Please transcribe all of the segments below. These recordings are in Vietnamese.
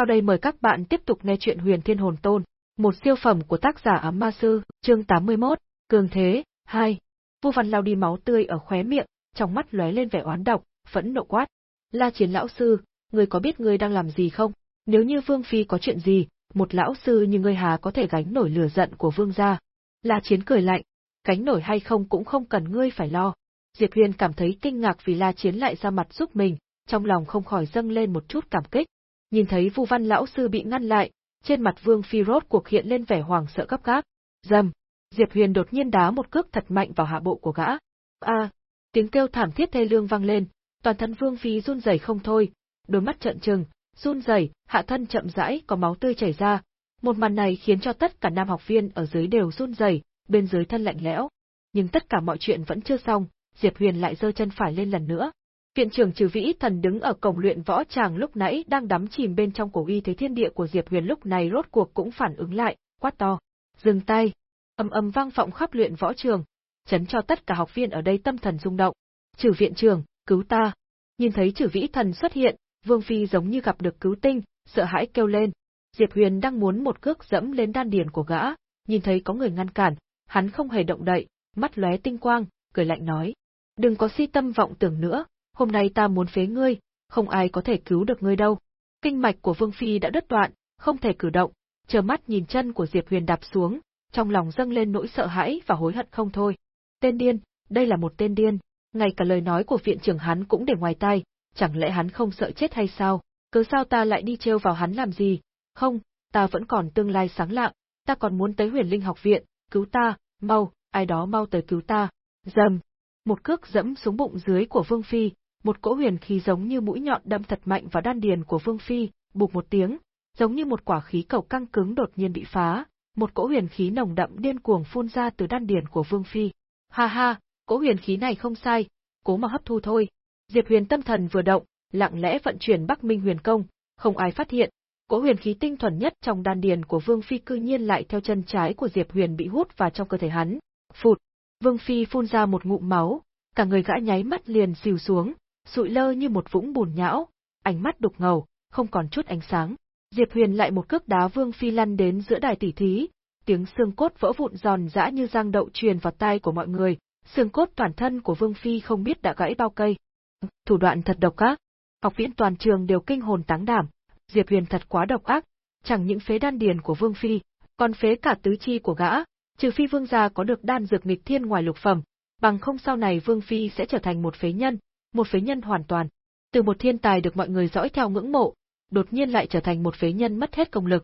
Sau đây mời các bạn tiếp tục nghe chuyện Huyền Thiên Hồn Tôn, một siêu phẩm của tác giả Ám Ma Sư, chương 81, Cường Thế, 2. Vu Văn lao đi máu tươi ở khóe miệng, trong mắt lóe lên vẻ oán độc, phẫn nộ quát. La Chiến lão sư, ngươi có biết ngươi đang làm gì không? Nếu như Vương Phi có chuyện gì, một lão sư như ngươi hà có thể gánh nổi lửa giận của Vương gia. La Chiến cười lạnh, gánh nổi hay không cũng không cần ngươi phải lo. Diệp Huyền cảm thấy kinh ngạc vì La Chiến lại ra mặt giúp mình, trong lòng không khỏi dâng lên một chút cảm kích. Nhìn thấy Vu Văn lão sư bị ngăn lại, trên mặt Vương Phi rốt cuộc hiện lên vẻ hoảng sợ gấp gáp. Dầm, Diệp Huyền đột nhiên đá một cước thật mạnh vào hạ bộ của gã. A, tiếng kêu thảm thiết thê lương vang lên, toàn thân Vương Phi run rẩy không thôi, đôi mắt trợn trừng, run rẩy, hạ thân chậm rãi có máu tươi chảy ra. Một màn này khiến cho tất cả nam học viên ở dưới đều run rẩy, bên dưới thân lạnh lẽo. Nhưng tất cả mọi chuyện vẫn chưa xong, Diệp Huyền lại giơ chân phải lên lần nữa. Viện trưởng Trừ Vĩ Thần đứng ở cổng luyện võ tràng lúc nãy đang đắm chìm bên trong cổ uy thế thiên địa của Diệp Huyền lúc này rốt cuộc cũng phản ứng lại, quát to: "Dừng tay!" Ầm ầm vang vọng khắp luyện võ trường, chấn cho tất cả học viên ở đây tâm thần rung động. "Trừ viện trưởng, cứu ta!" Nhìn thấy Trừ Vĩ Thần xuất hiện, Vương Phi giống như gặp được cứu tinh, sợ hãi kêu lên. Diệp Huyền đang muốn một cước dẫm lên đan điền của gã, nhìn thấy có người ngăn cản, hắn không hề động đậy, mắt lóe tinh quang, cười lạnh nói: "Đừng có si tâm vọng tưởng nữa, hôm nay ta muốn phế ngươi, không ai có thể cứu được ngươi đâu." Kinh mạch của Vương Phi đã đứt đoạn, không thể cử động, chờ mắt nhìn chân của Diệp Huyền đạp xuống, trong lòng dâng lên nỗi sợ hãi và hối hận không thôi. Tên điên, đây là một tên điên, ngay cả lời nói của viện trưởng hắn cũng để ngoài tai, chẳng lẽ hắn không sợ chết hay sao? Cứ sao ta lại đi trêu vào hắn làm gì? Không, ta vẫn còn tương lai sáng lạng, ta còn muốn tới huyền linh học viện, cứu ta, mau, ai đó mau tới cứu ta. Dầm! Một cước dẫm xuống bụng dưới của Vương Phi, một cỗ huyền khí giống như mũi nhọn đâm thật mạnh vào đan điền của Vương Phi, bụp một tiếng, giống như một quả khí cầu căng cứng đột nhiên bị phá, một cỗ huyền khí nồng đậm điên cuồng phun ra từ đan điền của Vương Phi. Ha ha, cỗ huyền khí này không sai, cố mà hấp thu thôi. Diệp Huyền tâm thần vừa động, lặng lẽ vận chuyển Bắc Minh Huyền Công, không ai phát hiện, cỗ huyền khí tinh thuần nhất trong đan điền của Vương Phi cư nhiên lại theo chân trái của Diệp Huyền bị hút vào trong cơ thể hắn. Phụt! Vương Phi phun ra một ngụm máu, cả người gã nháy mắt liền xìu xuống, sụi lơ như một vũng bùn nhão, ánh mắt đục ngầu, không còn chút ánh sáng. Diệp Huyền lại một cước đá Vương Phi lăn đến giữa đài tỷ thí, tiếng xương cốt vỡ vụn giòn giã như răng đậu truyền vào tai của mọi người, xương cốt toàn thân của Vương Phi không biết đã gãy bao cây. Thủ đoạn thật độc ác. Học viện toàn trường đều kinh hồn táng đảm, Diệp Huyền thật quá độc ác, chẳng những phế đan điền của Vương Phi, còn phế cả tứ chi của gã, trừ phi Vương gia có được đan dược nghịch thiên ngoài lục phẩm, bằng không sau này Vương Phi sẽ trở thành một phế nhân, một phế nhân hoàn toàn. Từ một thiên tài được mọi người dõi theo ngưỡng mộ, đột nhiên lại trở thành một phế nhân mất hết công lực.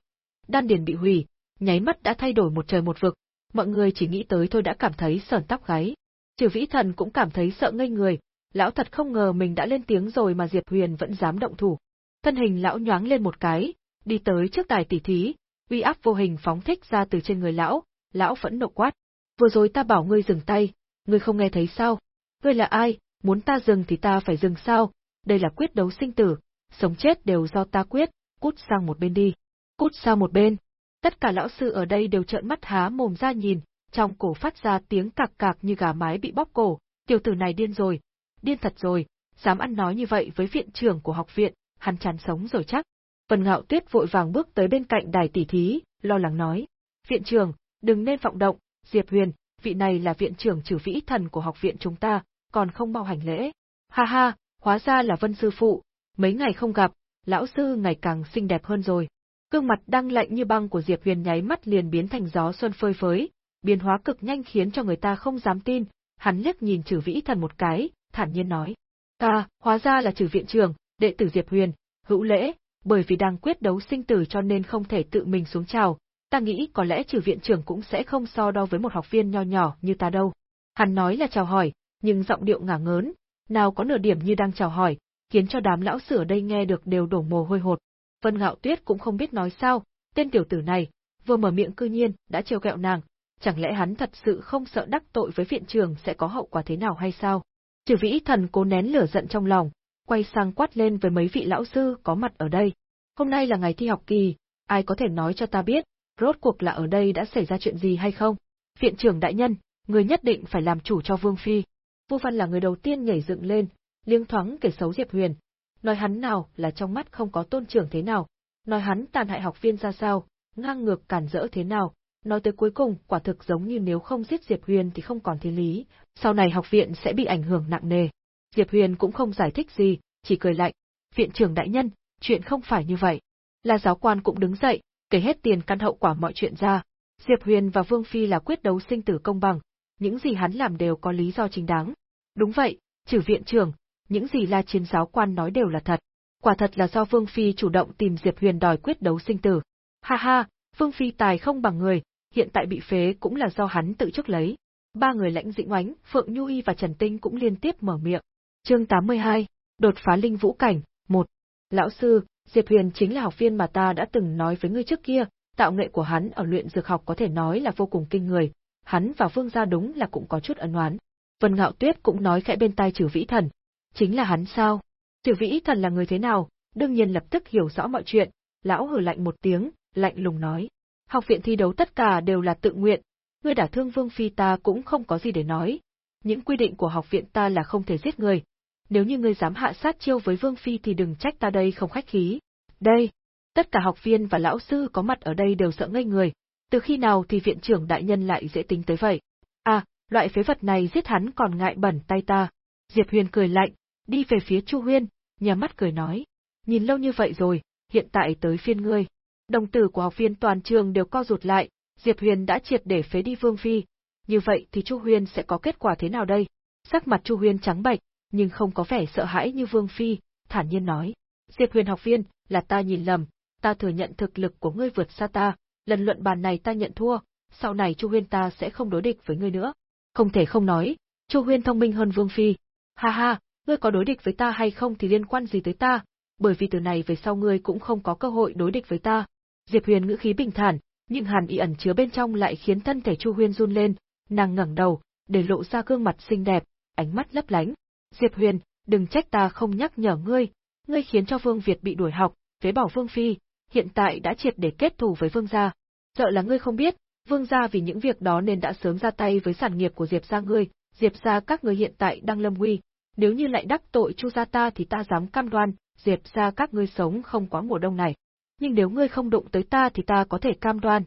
Đan điền bị hủy, nháy mắt đã thay đổi một trời một vực, mọi người chỉ nghĩ tới thôi đã cảm thấy sờn tóc gáy. Trừ vĩ thần cũng cảm thấy sợ ngây người, lão thật không ngờ mình đã lên tiếng rồi mà Diệp Huyền vẫn dám động thủ. Thân hình lão nhoáng lên một cái, đi tới trước đài tỷ thí, uy áp vô hình phóng thích ra từ trên người lão, lão phẫn nộ quát. Vừa rồi ta bảo ngươi dừng tay, ngươi không nghe thấy sao? Ngươi là ai, muốn ta dừng thì ta phải dừng sao? Đây là quyết đấu sinh tử, sống chết đều do ta quyết, cút sang một bên đi. Cút sang một bên. Tất cả lão sư ở đây đều trợn mắt há mồm ra nhìn, trong cổ phát ra tiếng cạc cạc như gà mái bị bóp cổ, tiểu tử này điên rồi, điên thật rồi, dám ăn nói như vậy với viện trưởng của học viện, hắn chán sống rồi chắc. Vân Ngạo Tuyết vội vàng bước tới bên cạnh đài tỷ thí, lo lắng nói, viện trưởng, đừng nên vọng động, Diệp Huyền, vị này là viện trưởng trừ vĩ thần của học viện chúng ta, còn không mau hành lễ. Ha ha, hóa ra là Vân Sư Phụ, mấy ngày không gặp, lão sư ngày càng xinh đẹp hơn rồi. Cương mặt đang lạnh như băng của Diệp Huyền nháy mắt liền biến thành gió xuân phơi phới, biến hóa cực nhanh khiến cho người ta không dám tin, hắn liếc nhìn Trử vĩ thần một cái, thản nhiên nói. Ta, hóa ra là Trử viện trưởng, đệ tử Diệp Huyền, hữu lễ, bởi vì đang quyết đấu sinh tử cho nên không thể tự mình xuống chào, ta nghĩ có lẽ trừ viện trưởng cũng sẽ không so đo với một học viên nho nhỏ như ta đâu. Hắn nói là chào hỏi, nhưng giọng điệu ngả ngớn, nào có nửa điểm như đang chào hỏi, khiến cho đám lão sửa đây nghe được đều đổ mồ hôi hột. Vân Ngạo Tuyết cũng không biết nói sao, tên tiểu tử này, vừa mở miệng cư nhiên, đã trêu ghẹo nàng, chẳng lẽ hắn thật sự không sợ đắc tội với viện trường sẽ có hậu quả thế nào hay sao? Trừ vĩ thần cố nén lửa giận trong lòng, quay sang quát lên với mấy vị lão sư có mặt ở đây. Hôm nay là ngày thi học kỳ, ai có thể nói cho ta biết, rốt cuộc là ở đây đã xảy ra chuyện gì hay không? Viện trưởng đại nhân, người nhất định phải làm chủ cho Vương Phi. Vu Văn là người đầu tiên nhảy dựng lên, liêng thoáng kể xấu Diệp Huyền. Nói hắn nào là trong mắt không có tôn trưởng thế nào. nói hắn tàn hại học viên ra sao, ngang ngược cản rỡ thế nào, nói tới cuối cùng quả thực giống như nếu không giết Diệp Huyền thì không còn thiên lý, sau này học viện sẽ bị ảnh hưởng nặng nề. Diệp Huyền cũng không giải thích gì, chỉ cười lạnh, viện trưởng đại nhân, chuyện không phải như vậy. Là giáo quan cũng đứng dậy, kể hết tiền căn hậu quả mọi chuyện ra. Diệp Huyền và Vương Phi là quyết đấu sinh tử công bằng, những gì hắn làm đều có lý do chính đáng. Đúng vậy, trừ viện trưởng, những gì La Chiến giáo quan nói đều là thật. Quả thật là do Vương Phi chủ động tìm Diệp Huyền đòi quyết đấu sinh tử. Ha ha, Vương Phi tài không bằng người, hiện tại bị phế cũng là do hắn tự chức lấy. Ba người lãnh dĩnh oánh, Phượng Nhu Y và Trần Tinh cũng liên tiếp mở miệng. Chương 82, đột phá linh vũ cảnh, 1. Lão sư, Diệp Huyền chính là học viên mà ta đã từng nói với ngươi trước kia, tạo nghệ của hắn ở luyện dược học có thể nói là vô cùng kinh người, hắn và Vương gia đúng là cũng có chút ân oán. Vân Ngạo Tuyết cũng nói khẽ bên tai Trừ Vĩ Thần, chính là hắn sao? Trừ Vĩ Thần là người thế nào? Đương nhiên lập tức hiểu rõ mọi chuyện, lão hừ lạnh một tiếng, lạnh lùng nói, học viện thi đấu tất cả đều là tự nguyện, ngươi đả thương Vương phi ta cũng không có gì để nói. Những quy định của học viện ta là không thể giết người, nếu như ngươi dám hạ sát chiêu với Vương Phi thì đừng trách ta đây không khách khí. Đây, tất cả học viên và lão sư có mặt ở đây đều sợ ngây người, từ khi nào thì viện trưởng đại nhân lại dễ tính tới vậy? À, loại phế vật này giết hắn còn ngại bẩn tay ta. Diệp Huyền cười lạnh, đi về phía Chu Huyên, nhà mắt cười nói, nhìn lâu như vậy rồi, hiện tại tới phiên ngươi. Đồng tử của học viên toàn trường đều co rụt lại, Diệp Huyền đã triệt để phế đi Vương Phi. Như vậy thì Chu Huyên sẽ có kết quả thế nào đây? Sắc mặt Chu Huyên trắng bệch, nhưng không có vẻ sợ hãi như Vương Phi, thản nhiên nói. Diệp huyền học viên, là ta nhìn lầm, ta thừa nhận thực lực của ngươi vượt xa ta, lần luận bàn này ta nhận thua, sau này Chu Huyên ta sẽ không đối địch với ngươi nữa. Không thể không nói, Chu Huyên thông minh hơn Vương Phi. Ha ha, ngươi có đối địch với ta hay không thì liên quan gì tới ta, bởi vì từ này về sau ngươi cũng không có cơ hội đối địch với ta. Diệp Huyền ngữ khí bình thản, nhưng hàn ý ẩn chứa bên trong lại khiến thân thể Chu Huyên run lên, nàng ngẩng đầu, để lộ ra gương mặt xinh đẹp, ánh mắt lấp lánh, Diệp Huyền, đừng trách ta không nhắc nhở ngươi, ngươi khiến cho Vương Việt bị đuổi học, phế bỏ Vương Phi, hiện tại đã triệt để kết thù với Vương gia. Sợ là ngươi không biết, Vương gia vì những việc đó nên đã sớm ra tay với sản nghiệp của Diệp gia ngươi, Diệp gia các ngươi hiện tại đang lâm nguy, nếu như lại đắc tội Chu gia ta thì ta dám cam đoan, Diệp gia các ngươi sống không quá mùa đông này. Nhưng nếu ngươi không đụng tới ta thì ta có thể cam đoan,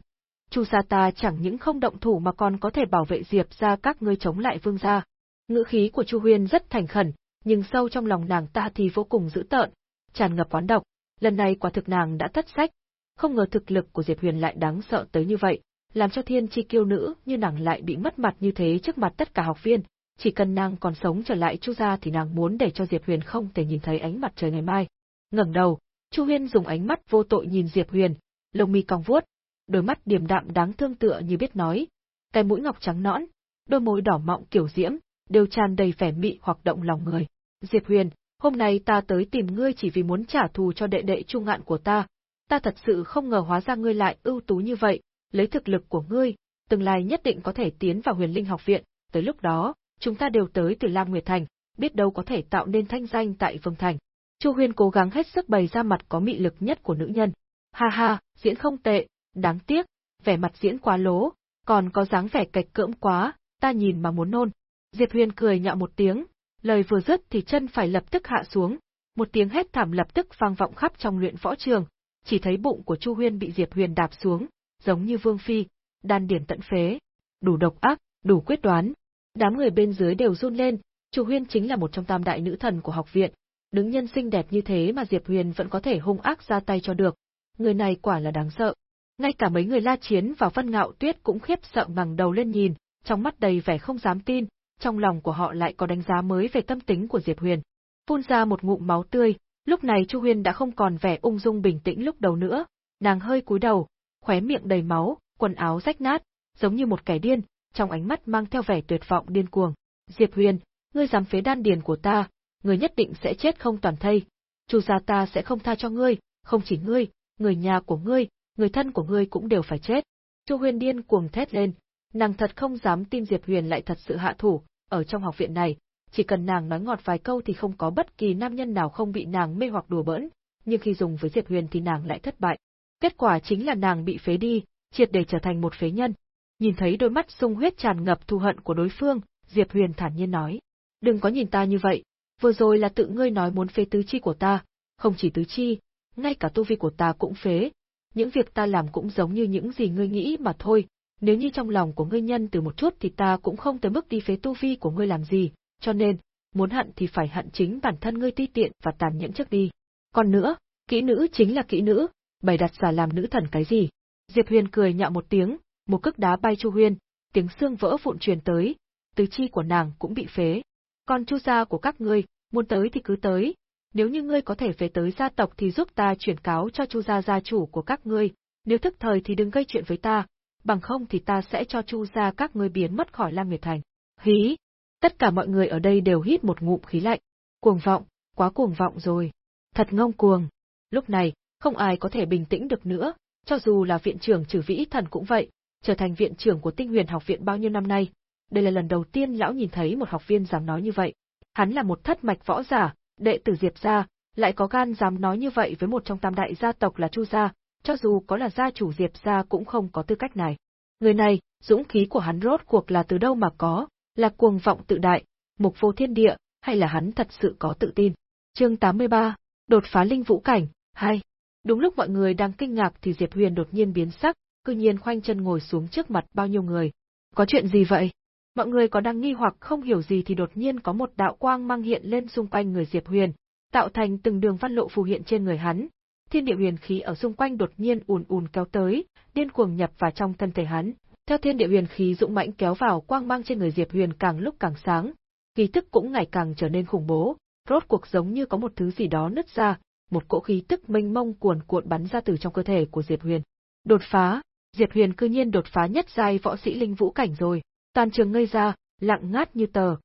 Chu gia ta chẳng những không động thủ mà còn có thể bảo vệ Diệp gia các ngươi chống lại Vương gia. Ngữ khí của Chu Huyên rất thành khẩn, nhưng sâu trong lòng nàng ta thì vô cùng dữ tợn, tràn ngập oán độc. Lần này quả thực nàng đã thất sách, không ngờ thực lực của Diệp Huyền lại đáng sợ tới như vậy, làm cho thiên chi kiêu nữ như nàng lại bị mất mặt như thế trước mặt tất cả học viên. Chỉ cần nàng còn sống trở lại Chu gia thì nàng muốn để cho Diệp Huyền không thể nhìn thấy ánh mặt trời ngày mai. Ngẩng đầu, Chu Huyên dùng ánh mắt vô tội nhìn Diệp Huyền, lông mi cong vuốt, đôi mắt điềm đạm đáng thương tựa như biết nói, cái mũi ngọc trắng nõn, đôi môi đỏ mọng kiểu diễm, đều tràn đầy vẻ mị hoặc động lòng người. Diệp Huyền, hôm nay ta tới tìm ngươi chỉ vì muốn trả thù cho đệ đệ trung ngạn của ta. Ta thật sự không ngờ hóa ra ngươi lại ưu tú như vậy, lấy thực lực của ngươi, tương lai nhất định có thể tiến vào huyền linh học viện, tới lúc đó, chúng ta đều tới từ Lam Nguyệt Thành, biết đâu có thể tạo nên thanh danh tại Vương Thành. Chu Huyền cố gắng hết sức bày ra mặt có mị lực nhất của nữ nhân. Ha ha, diễn không tệ, đáng tiếc, vẻ mặt diễn quá lố, còn có dáng vẻ cạch cưỡng quá, ta nhìn mà muốn nôn. Diệp Huyền cười nhạo một tiếng, lời vừa dứt thì chân phải lập tức hạ xuống, một tiếng hét thảm lập tức vang vọng khắp trong luyện võ trường, chỉ thấy bụng của Chu Huyên bị Diệp Huyền đạp xuống, giống như vương phi, đan điển tận phế, đủ độc ác, đủ quyết đoán. Đám người bên dưới đều run lên, Chu Huyên chính là một trong tam đại nữ thần của học viện, đứng nhân xinh đẹp như thế mà Diệp Huyền vẫn có thể hung ác ra tay cho được, người này quả là đáng sợ. Ngay cả mấy người La Chiến và Văn Ngạo Tuyết cũng khiếp sợ ngẩng đầu lên nhìn, trong mắt đầy vẻ không dám tin, trong lòng của họ lại có đánh giá mới về tâm tính của Diệp Huyền. Phun ra một ngụm máu tươi, lúc này Chu Huyền đã không còn vẻ ung dung bình tĩnh lúc đầu nữa, nàng hơi cúi đầu, khóe miệng đầy máu, quần áo rách nát, giống như một kẻ điên, trong ánh mắt mang theo vẻ tuyệt vọng điên cuồng. Diệp Huyền, ngươi dám phế đan điền của ta, ngươi nhất định sẽ chết không toàn thây. Chu gia ta sẽ không tha cho ngươi, không chỉ ngươi, người nhà của ngươi, người thân của ngươi cũng đều phải chết. Chu Huyền điên cuồng thét lên, nàng thật không dám tin Diệp Huyền lại thật sự hạ thủ, ở trong học viện này, chỉ cần nàng nói ngọt vài câu thì không có bất kỳ nam nhân nào không bị nàng mê hoặc đùa bỡn, nhưng khi dùng với Diệp Huyền thì nàng lại thất bại. Kết quả chính là nàng bị phế đi, triệt để trở thành một phế nhân. Nhìn thấy đôi mắt sung huyết tràn ngập thù hận của đối phương, Diệp Huyền thản nhiên nói: "Đừng có nhìn ta như vậy, vừa rồi là tự ngươi nói muốn phế tứ chi của ta, không chỉ tứ chi, ngay cả tu vi của ta cũng phế. Những việc ta làm cũng giống như những gì ngươi nghĩ mà thôi, nếu như trong lòng của ngươi nhân từ một chút thì ta cũng không tới mức đi phế tu vi của ngươi làm gì, cho nên, muốn hận thì phải hận chính bản thân ngươi ti tiện và tàn nhẫn trước đi. Còn nữa, kỹ nữ chính là kỹ nữ, bày đặt giả làm nữ thần cái gì? Diệp Huyền cười nhạo một tiếng, một cước đá bay Chu Huyên, tiếng xương vỡ vụn truyền tới, tứ chi của nàng cũng bị phế. Còn Chu gia của các ngươi, muốn tới thì cứ tới, nếu như ngươi có thể về tới gia tộc thì giúp ta chuyển cáo cho Chu gia gia chủ của các ngươi, nếu thức thời thì đừng gây chuyện với ta, bằng không thì ta sẽ cho Chu gia các ngươi biến mất khỏi Lam Nguyệt Thành. Hí! Tất cả mọi người ở đây đều hít một ngụm khí lạnh. Cuồng vọng, quá cuồng vọng rồi. Thật ngông cuồng. Lúc này, không ai có thể bình tĩnh được nữa, cho dù là viện trưởng trừ vĩ thần cũng vậy, trở thành viện trưởng của tinh huyền học viện bao nhiêu năm nay. Đây là lần đầu tiên lão nhìn thấy một học viên dám nói như vậy. Hắn là một thất mạch võ giả, đệ tử Diệp gia, lại có gan dám nói như vậy với một trong tam đại gia tộc là Chu gia, cho dù có là gia chủ Diệp gia cũng không có tư cách này. Người này, dũng khí của hắn rốt cuộc là từ đâu mà có, là cuồng vọng tự đại, mục vô thiên địa, hay là hắn thật sự có tự tin. Chương 83, đột phá linh vũ cảnh, hai. Đúng lúc mọi người đang kinh ngạc thì Diệp Huyền đột nhiên biến sắc, cư nhiên khoanh chân ngồi xuống trước mặt bao nhiêu người. Có chuyện gì vậy? Mọi người có đang nghi hoặc không hiểu gì thì đột nhiên có một đạo quang mang hiện lên xung quanh người Diệp Huyền, tạo thành từng đường văn lộ phù hiện trên người hắn. Thiên địa huyền khí ở xung quanh đột nhiên ùn ùn kéo tới, điên cuồng nhập vào trong thân thể hắn. Theo thiên địa huyền khí dũng mãnh kéo vào quang mang trên người Diệp Huyền càng lúc càng sáng, khí tức cũng ngày càng trở nên khủng bố, rốt cuộc giống như có một thứ gì đó nứt ra, một cỗ khí tức mênh mông cuồn cuộn bắn ra từ trong cơ thể của Diệp Huyền. Đột phá, Diệp Huyền cư nhiên đột phá nhất giai võ sĩ linh vũ cảnh rồi. Toàn trường ngây ra, lặng ngát như tờ.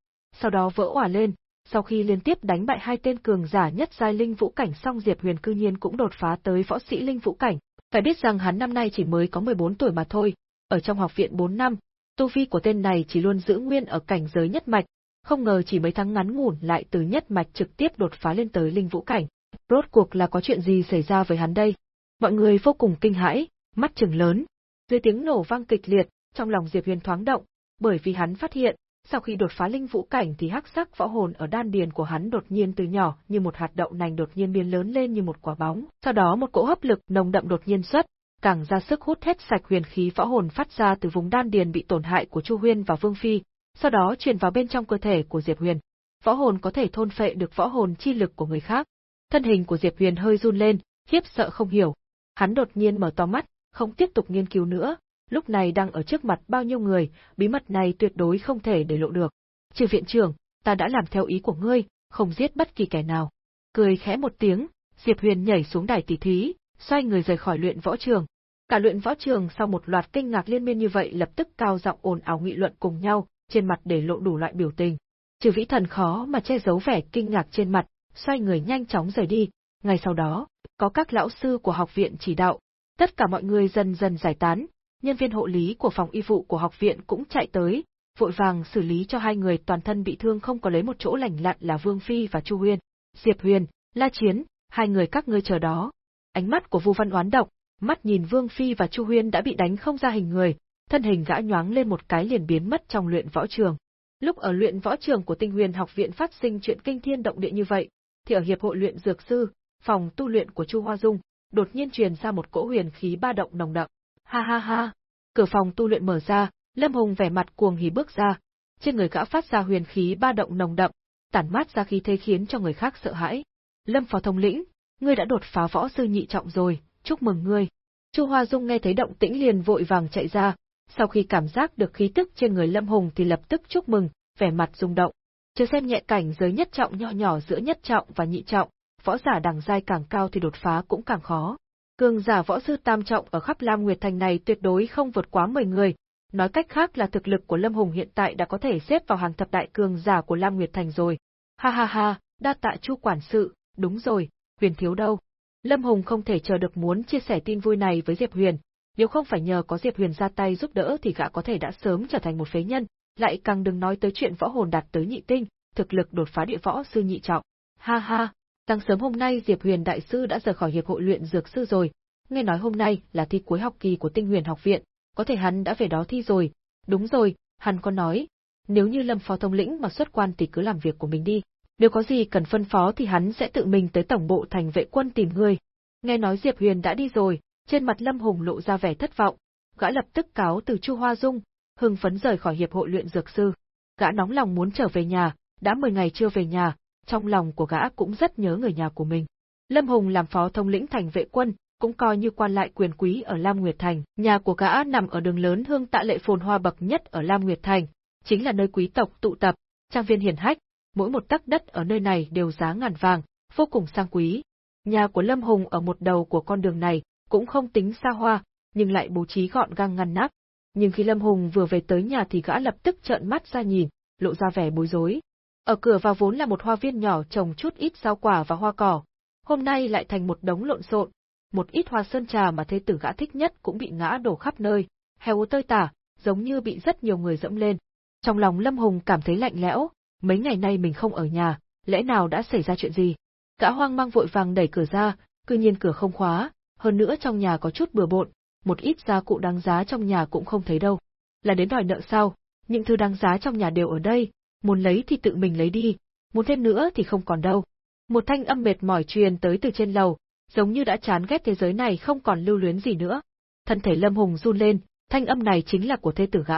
Sau đó vỡ òa lên, sau khi liên tiếp đánh bại hai tên cường giả nhất giai linh vũ cảnh xong Diệp Huyền cư nhiên cũng đột phá tới võ sĩ linh vũ cảnh. Phải biết rằng hắn năm nay chỉ mới có 14 tuổi mà thôi, ở trong học viện 4 năm, tu vi của tên này chỉ luôn giữ nguyên ở cảnh giới nhất mạch, không ngờ chỉ mấy tháng ngắn ngủn lại từ nhất mạch trực tiếp đột phá lên tới linh vũ cảnh. Rốt cuộc là có chuyện gì xảy ra với hắn đây? Mọi người vô cùng kinh hãi, mắt trừng lớn. Dưới tiếng nổ vang kịch liệt, trong lòng Diệp Huyền thoáng động, bởi vì hắn phát hiện, sau khi đột phá linh vũ cảnh thì hắc sắc võ hồn ở đan điền của hắn đột nhiên từ nhỏ như một hạt đậu nành đột nhiên biến lớn lên như một quả bóng, sau đó một cỗ hấp lực nồng đậm đột nhiên xuất, càng ra sức hút hết sạch huyền khí võ hồn phát ra từ vùng đan điền bị tổn hại của Chu Huyên và Vương Phi, sau đó truyền vào bên trong cơ thể của Diệp Huyền. Võ hồn có thể thôn phệ được võ hồn chi lực của người khác. Thân hình của Diệp Huyền hơi run lên, khiếp sợ không hiểu. Hắn đột nhiên mở to mắt, không tiếp tục nghiên cứu nữa, lúc này đang ở trước mặt bao nhiêu người, bí mật này tuyệt đối không thể để lộ được. Trừ viện trưởng, ta đã làm theo ý của ngươi, không giết bất kỳ kẻ nào. Cười khẽ một tiếng, Diệp Huyền nhảy xuống đài tỷ thí, xoay người rời khỏi luyện võ trường. Cả luyện võ trường sau một loạt kinh ngạc liên miên như vậy lập tức cao giọng ồn ào nghị luận cùng nhau, trên mặt để lộ đủ loại biểu tình. Trừ vĩ thần khó mà che giấu vẻ kinh ngạc trên mặt, xoay người nhanh chóng rời đi. Ngay sau đó, có các lão sư của học viện chỉ đạo, tất cả mọi người dần dần giải tán, nhân viên hộ lý của phòng y vụ của học viện cũng chạy tới, vội vàng xử lý cho hai người toàn thân bị thương không có lấy một chỗ lành lặn là Vương Phi và Chu Huyên. Diệp Huyền, La Chiến, hai người các ngươi chờ đó. Ánh mắt của Vu Văn oán độc, mắt nhìn Vương Phi và Chu Huyên đã bị đánh không ra hình người, thân hình gã nhoáng lên một cái liền biến mất trong luyện võ trường. Lúc ở luyện võ trường của Tinh Huyền học viện phát sinh chuyện kinh thiên động địa như vậy, thì ở hiệp hội luyện dược sư, phòng tu luyện của Chu Hoa Dung, đột nhiên truyền ra một cỗ huyền khí ba động nồng đậm. Ha ha ha, cửa phòng tu luyện mở ra, Lâm Hùng vẻ mặt cuồng hỉ bước ra, trên người gã phát ra huyền khí ba động nồng đậm, tản mát ra khí thế khiến cho người khác sợ hãi. Lâm phó thống lĩnh, ngươi đã đột phá võ sư nhị trọng rồi, chúc mừng ngươi. Chu Hoa Dung nghe thấy động tĩnh liền vội vàng chạy ra, sau khi cảm giác được khí tức trên người Lâm Hùng thì lập tức chúc mừng, vẻ mặt rung động. Chưa xem nhẹ cảnh giới nhất trọng nhỏ nhỏ giữa nhất trọng và nhị trọng, võ giả đẳng giai càng cao thì đột phá cũng càng khó. Cường giả võ sư tam trọng ở khắp Lam Nguyệt Thành này tuyệt đối không vượt quá 10 người, nói cách khác là thực lực của Lâm Hùng hiện tại đã có thể xếp vào hàng thập đại cường giả của Lam Nguyệt Thành rồi. Ha ha ha, đa tạ Chu quản sự, đúng rồi, Huyền thiếu đâu? Lâm Hùng không thể chờ được muốn chia sẻ tin vui này với Diệp Huyền, nếu không phải nhờ có Diệp Huyền ra tay giúp đỡ thì gã có thể đã sớm trở thành một phế nhân, lại càng đừng nói tới chuyện võ hồn đạt tới nhị tinh, thực lực đột phá địa võ sư nhị trọng. Ha ha, sáng sớm hôm nay Diệp Huyền đại sư đã rời khỏi hiệp hội luyện dược sư rồi, nghe nói hôm nay là thi cuối học kỳ của Tinh Huyền học viện, có thể hắn đã về đó thi rồi. Đúng rồi, hắn có nói, nếu như Lâm phó thống lĩnh mà xuất quan thì cứ làm việc của mình đi, nếu có gì cần phân phó thì hắn sẽ tự mình tới tổng bộ thành vệ quân tìm ngươi. Nghe nói Diệp Huyền đã đi rồi, trên mặt Lâm Hùng lộ ra vẻ thất vọng, gã lập tức cáo từ Chu Hoa Dung, hưng phấn rời khỏi hiệp hội luyện dược sư. Gã nóng lòng muốn trở về nhà, đã 10 ngày chưa về nhà, trong lòng của gã cũng rất nhớ người nhà của mình. Lâm Hùng làm phó thông lĩnh thành vệ quân, cũng coi như quan lại quyền quý ở Lam Nguyệt Thành. Nhà của gã nằm ở đường lớn hương tạ lệ phồn hoa bậc nhất ở Lam Nguyệt Thành, chính là nơi quý tộc tụ tập, trang viên hiển hách, mỗi một tấc đất ở nơi này đều giá ngàn vàng, vô cùng sang quý. Nhà của Lâm Hùng ở một đầu của con đường này, cũng không tính xa hoa, nhưng lại bố trí gọn gàng ngăn nắp. Nhưng khi Lâm Hùng vừa về tới nhà thì gã lập tức trợn mắt ra nhìn, lộ ra vẻ bối rối. Ở cửa vào vốn là một hoa viên nhỏ trồng chút ít rau quả và hoa cỏ, hôm nay lại thành một đống lộn xộn, một ít hoa sơn trà mà thế tử gã thích nhất cũng bị ngã đổ khắp nơi, heo tơi tả, giống như bị rất nhiều người dẫm lên. Trong lòng Lâm Hùng cảm thấy lạnh lẽo, mấy ngày nay mình không ở nhà, lẽ nào đã xảy ra chuyện gì? Gã hoang mang vội vàng đẩy cửa ra, cư nhiên cửa không khóa, hơn nữa trong nhà có chút bừa bộn, một ít gia cụ đáng giá trong nhà cũng không thấy đâu. Là đến đòi nợ sao? Những thứ đáng giá trong nhà đều ở đây, muốn lấy thì tự mình lấy đi, muốn thêm nữa thì không còn đâu. Một thanh âm mệt mỏi truyền tới từ trên lầu, giống như đã chán ghét thế giới này không còn lưu luyến gì nữa. Thân thể Lâm Hùng run lên, thanh âm này chính là của thê tử gã.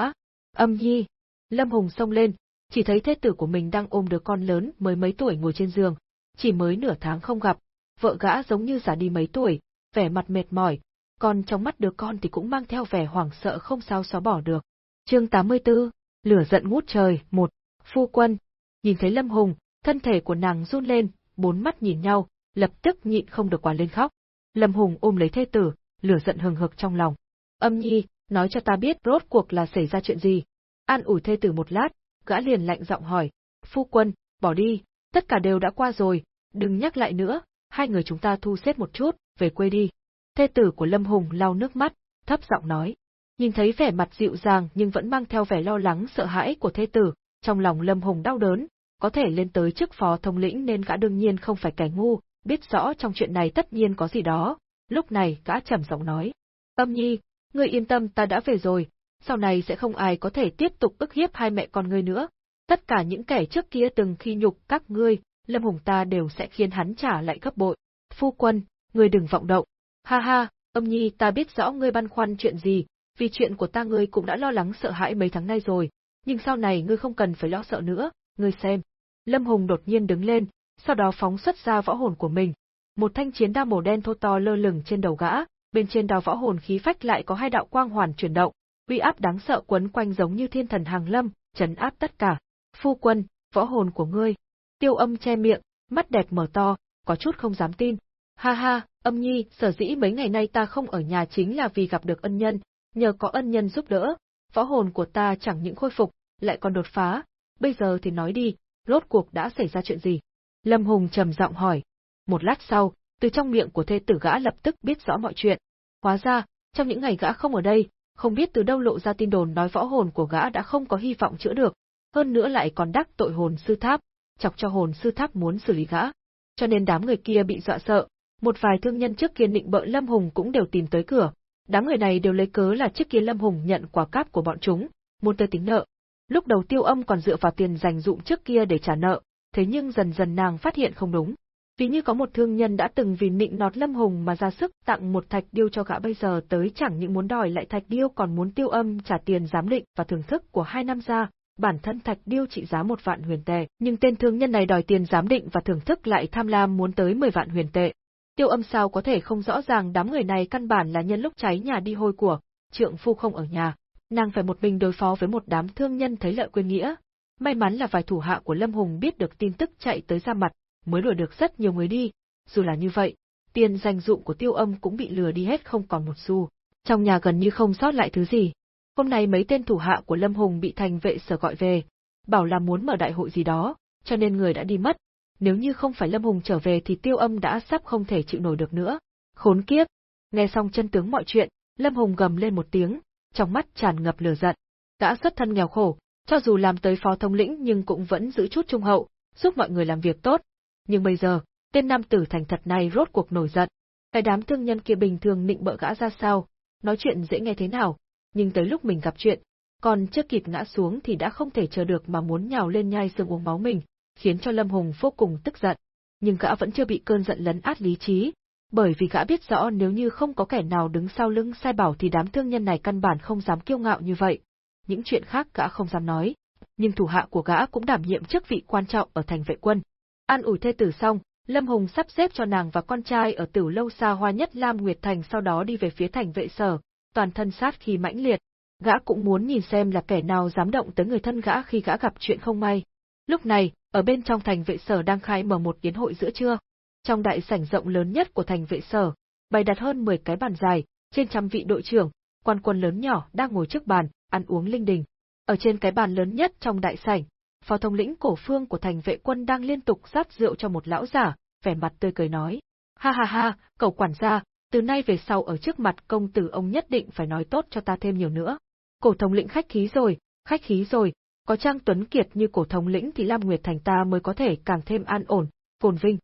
Âm nhi. Lâm Hùng xông lên, chỉ thấy thê tử của mình đang ôm đứa con lớn mới mấy tuổi ngồi trên giường, chỉ mới nửa tháng không gặp, vợ gã giống như già đi mấy tuổi, vẻ mặt mệt mỏi, còn trong mắt đứa con thì cũng mang theo vẻ hoảng sợ không sao xóa bỏ được. Chương 84, lửa giận ngút trời, một, phu quân. Nhìn thấy Lâm Hùng, thân thể của nàng run lên, bốn mắt nhìn nhau, lập tức nhịn không được quả lên khóc. Lâm Hùng ôm lấy thê tử, lửa giận hừng hực trong lòng. Âm nhi, nói cho ta biết rốt cuộc là xảy ra chuyện gì. An ủi thê tử một lát, gã liền lạnh giọng hỏi, phu quân, bỏ đi, tất cả đều đã qua rồi, đừng nhắc lại nữa, hai người chúng ta thu xếp một chút, về quê đi. Thê tử của Lâm Hùng lau nước mắt, thấp giọng nói. Nhìn thấy vẻ mặt dịu dàng nhưng vẫn mang theo vẻ lo lắng sợ hãi của thê tử, trong lòng Lâm Hùng đau đớn, có thể lên tới chức phó thông lĩnh nên gã đương nhiên không phải kẻ ngu, biết rõ trong chuyện này tất nhiên có gì đó. Lúc này gã trầm giọng nói. Âm nhi, ngươi yên tâm ta đã về rồi, sau này sẽ không ai có thể tiếp tục ức hiếp hai mẹ con ngươi nữa. Tất cả những kẻ trước kia từng khi nhục các ngươi, Lâm Hùng ta đều sẽ khiến hắn trả lại gấp bội. Phu quân, ngươi đừng vọng động. Ha ha, âm nhi ta biết rõ ngươi băn khoăn chuyện gì, vì chuyện của ta ngươi cũng đã lo lắng sợ hãi mấy tháng nay rồi, nhưng sau này ngươi không cần phải lo sợ nữa, ngươi xem. Lâm Hùng đột nhiên đứng lên, sau đó phóng xuất ra võ hồn của mình. Một thanh chiến đao màu đen thô to lơ lửng trên đầu gã, bên trên đao võ hồn khí phách lại có hai đạo quang hoàn chuyển động, uy áp đáng sợ quấn quanh giống như thiên thần hàng lâm, chấn áp tất cả. Phu quân, võ hồn của ngươi. Tiêu âm che miệng, mắt đẹp mở to, có chút không dám tin. Ha ha, âm nhi, sở dĩ mấy ngày nay ta không ở nhà chính là vì gặp được ân nhân, nhờ có ân nhân giúp đỡ, võ hồn của ta chẳng những khôi phục, lại còn đột phá. Bây giờ thì nói đi, rốt cuộc đã xảy ra chuyện gì? Lâm Hùng trầm giọng hỏi. Một lát sau, từ trong miệng của thê tử gã lập tức biết rõ mọi chuyện. Hóa ra, trong những ngày gã không ở đây, không biết từ đâu lộ ra tin đồn nói võ hồn của gã đã không có hy vọng chữa được, hơn nữa lại còn đắc tội hồn sư tháp, chọc cho hồn sư tháp muốn xử lý gã. Cho nên đám người kia bị dọa sợ, một vài thương nhân trước kia định bợ Lâm Hùng cũng đều tìm tới cửa. Đám người này đều lấy cớ là trước kia Lâm Hùng nhận quả cáp của bọn chúng, muốn tới tính nợ. Lúc đầu tiêu âm còn dựa vào tiền dành dụng trước kia để trả nợ, thế nhưng dần dần nàng phát hiện không đúng. Vì như có một thương nhân đã từng vì nịnh nọt Lâm Hùng mà ra sức tặng một thạch điêu cho gã bây giờ tới chẳng những muốn đòi lại thạch điêu còn muốn tiêu âm trả tiền giám định và thưởng thức của hai năm ra, bản thân thạch điêu trị giá một vạn huyền tệ, nhưng tên thương nhân này đòi tiền giám định và thưởng thức lại tham lam muốn tới 10 vạn huyền tệ. Tiêu âm sao có thể không rõ ràng đám người này căn bản là nhân lúc cháy nhà đi hôi của, trượng phu không ở nhà, nàng phải một mình đối phó với một đám thương nhân thấy lợi quên nghĩa. May mắn là vài thủ hạ của Lâm Hùng biết được tin tức chạy tới ra mặt, mới lừa được rất nhiều người đi. Dù là như vậy, tiền danh dụng của tiêu âm cũng bị lừa đi hết không còn một xu. Trong nhà gần như không sót lại thứ gì. Hôm nay mấy tên thủ hạ của Lâm Hùng bị thành vệ sở gọi về, bảo là muốn mở đại hội gì đó, cho nên người đã đi mất. Nếu như không phải Lâm Hùng trở về thì tiêu âm đã sắp không thể chịu nổi được nữa. Khốn kiếp! Nghe xong chân tướng mọi chuyện, Lâm Hùng gầm lên một tiếng, trong mắt tràn ngập lửa giận. Đã xuất thân nghèo khổ, cho dù làm tới phó thống lĩnh nhưng cũng vẫn giữ chút trung hậu, giúp mọi người làm việc tốt. Nhưng bây giờ, tên nam tử thành thật này rốt cuộc nổi giận. Cái đám thương nhân kia bình thường nịnh bợ gã ra sao, nói chuyện dễ nghe thế nào, nhưng tới lúc mình gặp chuyện, còn chưa kịp ngã xuống thì đã không thể chờ được mà muốn nhào lên nhai xương uống máu mình, khiến cho Lâm Hùng vô cùng tức giận. Nhưng gã vẫn chưa bị cơn giận lấn át lý trí, bởi vì gã biết rõ nếu như không có kẻ nào đứng sau lưng sai bảo thì đám thương nhân này căn bản không dám kiêu ngạo như vậy. Những chuyện khác gã không dám nói, nhưng thủ hạ của gã cũng đảm nhiệm chức vị quan trọng ở thành vệ quân. An ủi thê tử xong, Lâm Hùng sắp xếp cho nàng và con trai ở tiểu lâu xa hoa nhất Lam Nguyệt Thành sau đó đi về phía thành vệ sở, toàn thân sát khi mãnh liệt. Gã cũng muốn nhìn xem là kẻ nào dám động tới người thân gã khi gã gặp chuyện không may. Lúc này, ở bên trong thành vệ sở đang khai mở một yến hội giữa trưa. Trong đại sảnh rộng lớn nhất của thành vệ sở, bày đặt hơn 10 cái bàn dài, trên trăm vị đội trưởng, quan quân lớn nhỏ đang ngồi trước bàn, ăn uống linh đình. Ở trên cái bàn lớn nhất trong đại sảnh, phó thống lĩnh cổ phương của thành vệ quân đang liên tục rót rượu cho một lão giả, vẻ mặt tươi cười nói. Ha ha ha, cậu quản gia, từ nay về sau ở trước mặt công tử ông nhất định phải nói tốt cho ta thêm nhiều nữa. Cổ thống lĩnh khách khí rồi, khách khí rồi, có Trang Tuấn Kiệt như cổ thống lĩnh thì Lam Nguyệt Thành ta mới có thể càng thêm an ổn, phồn vinh.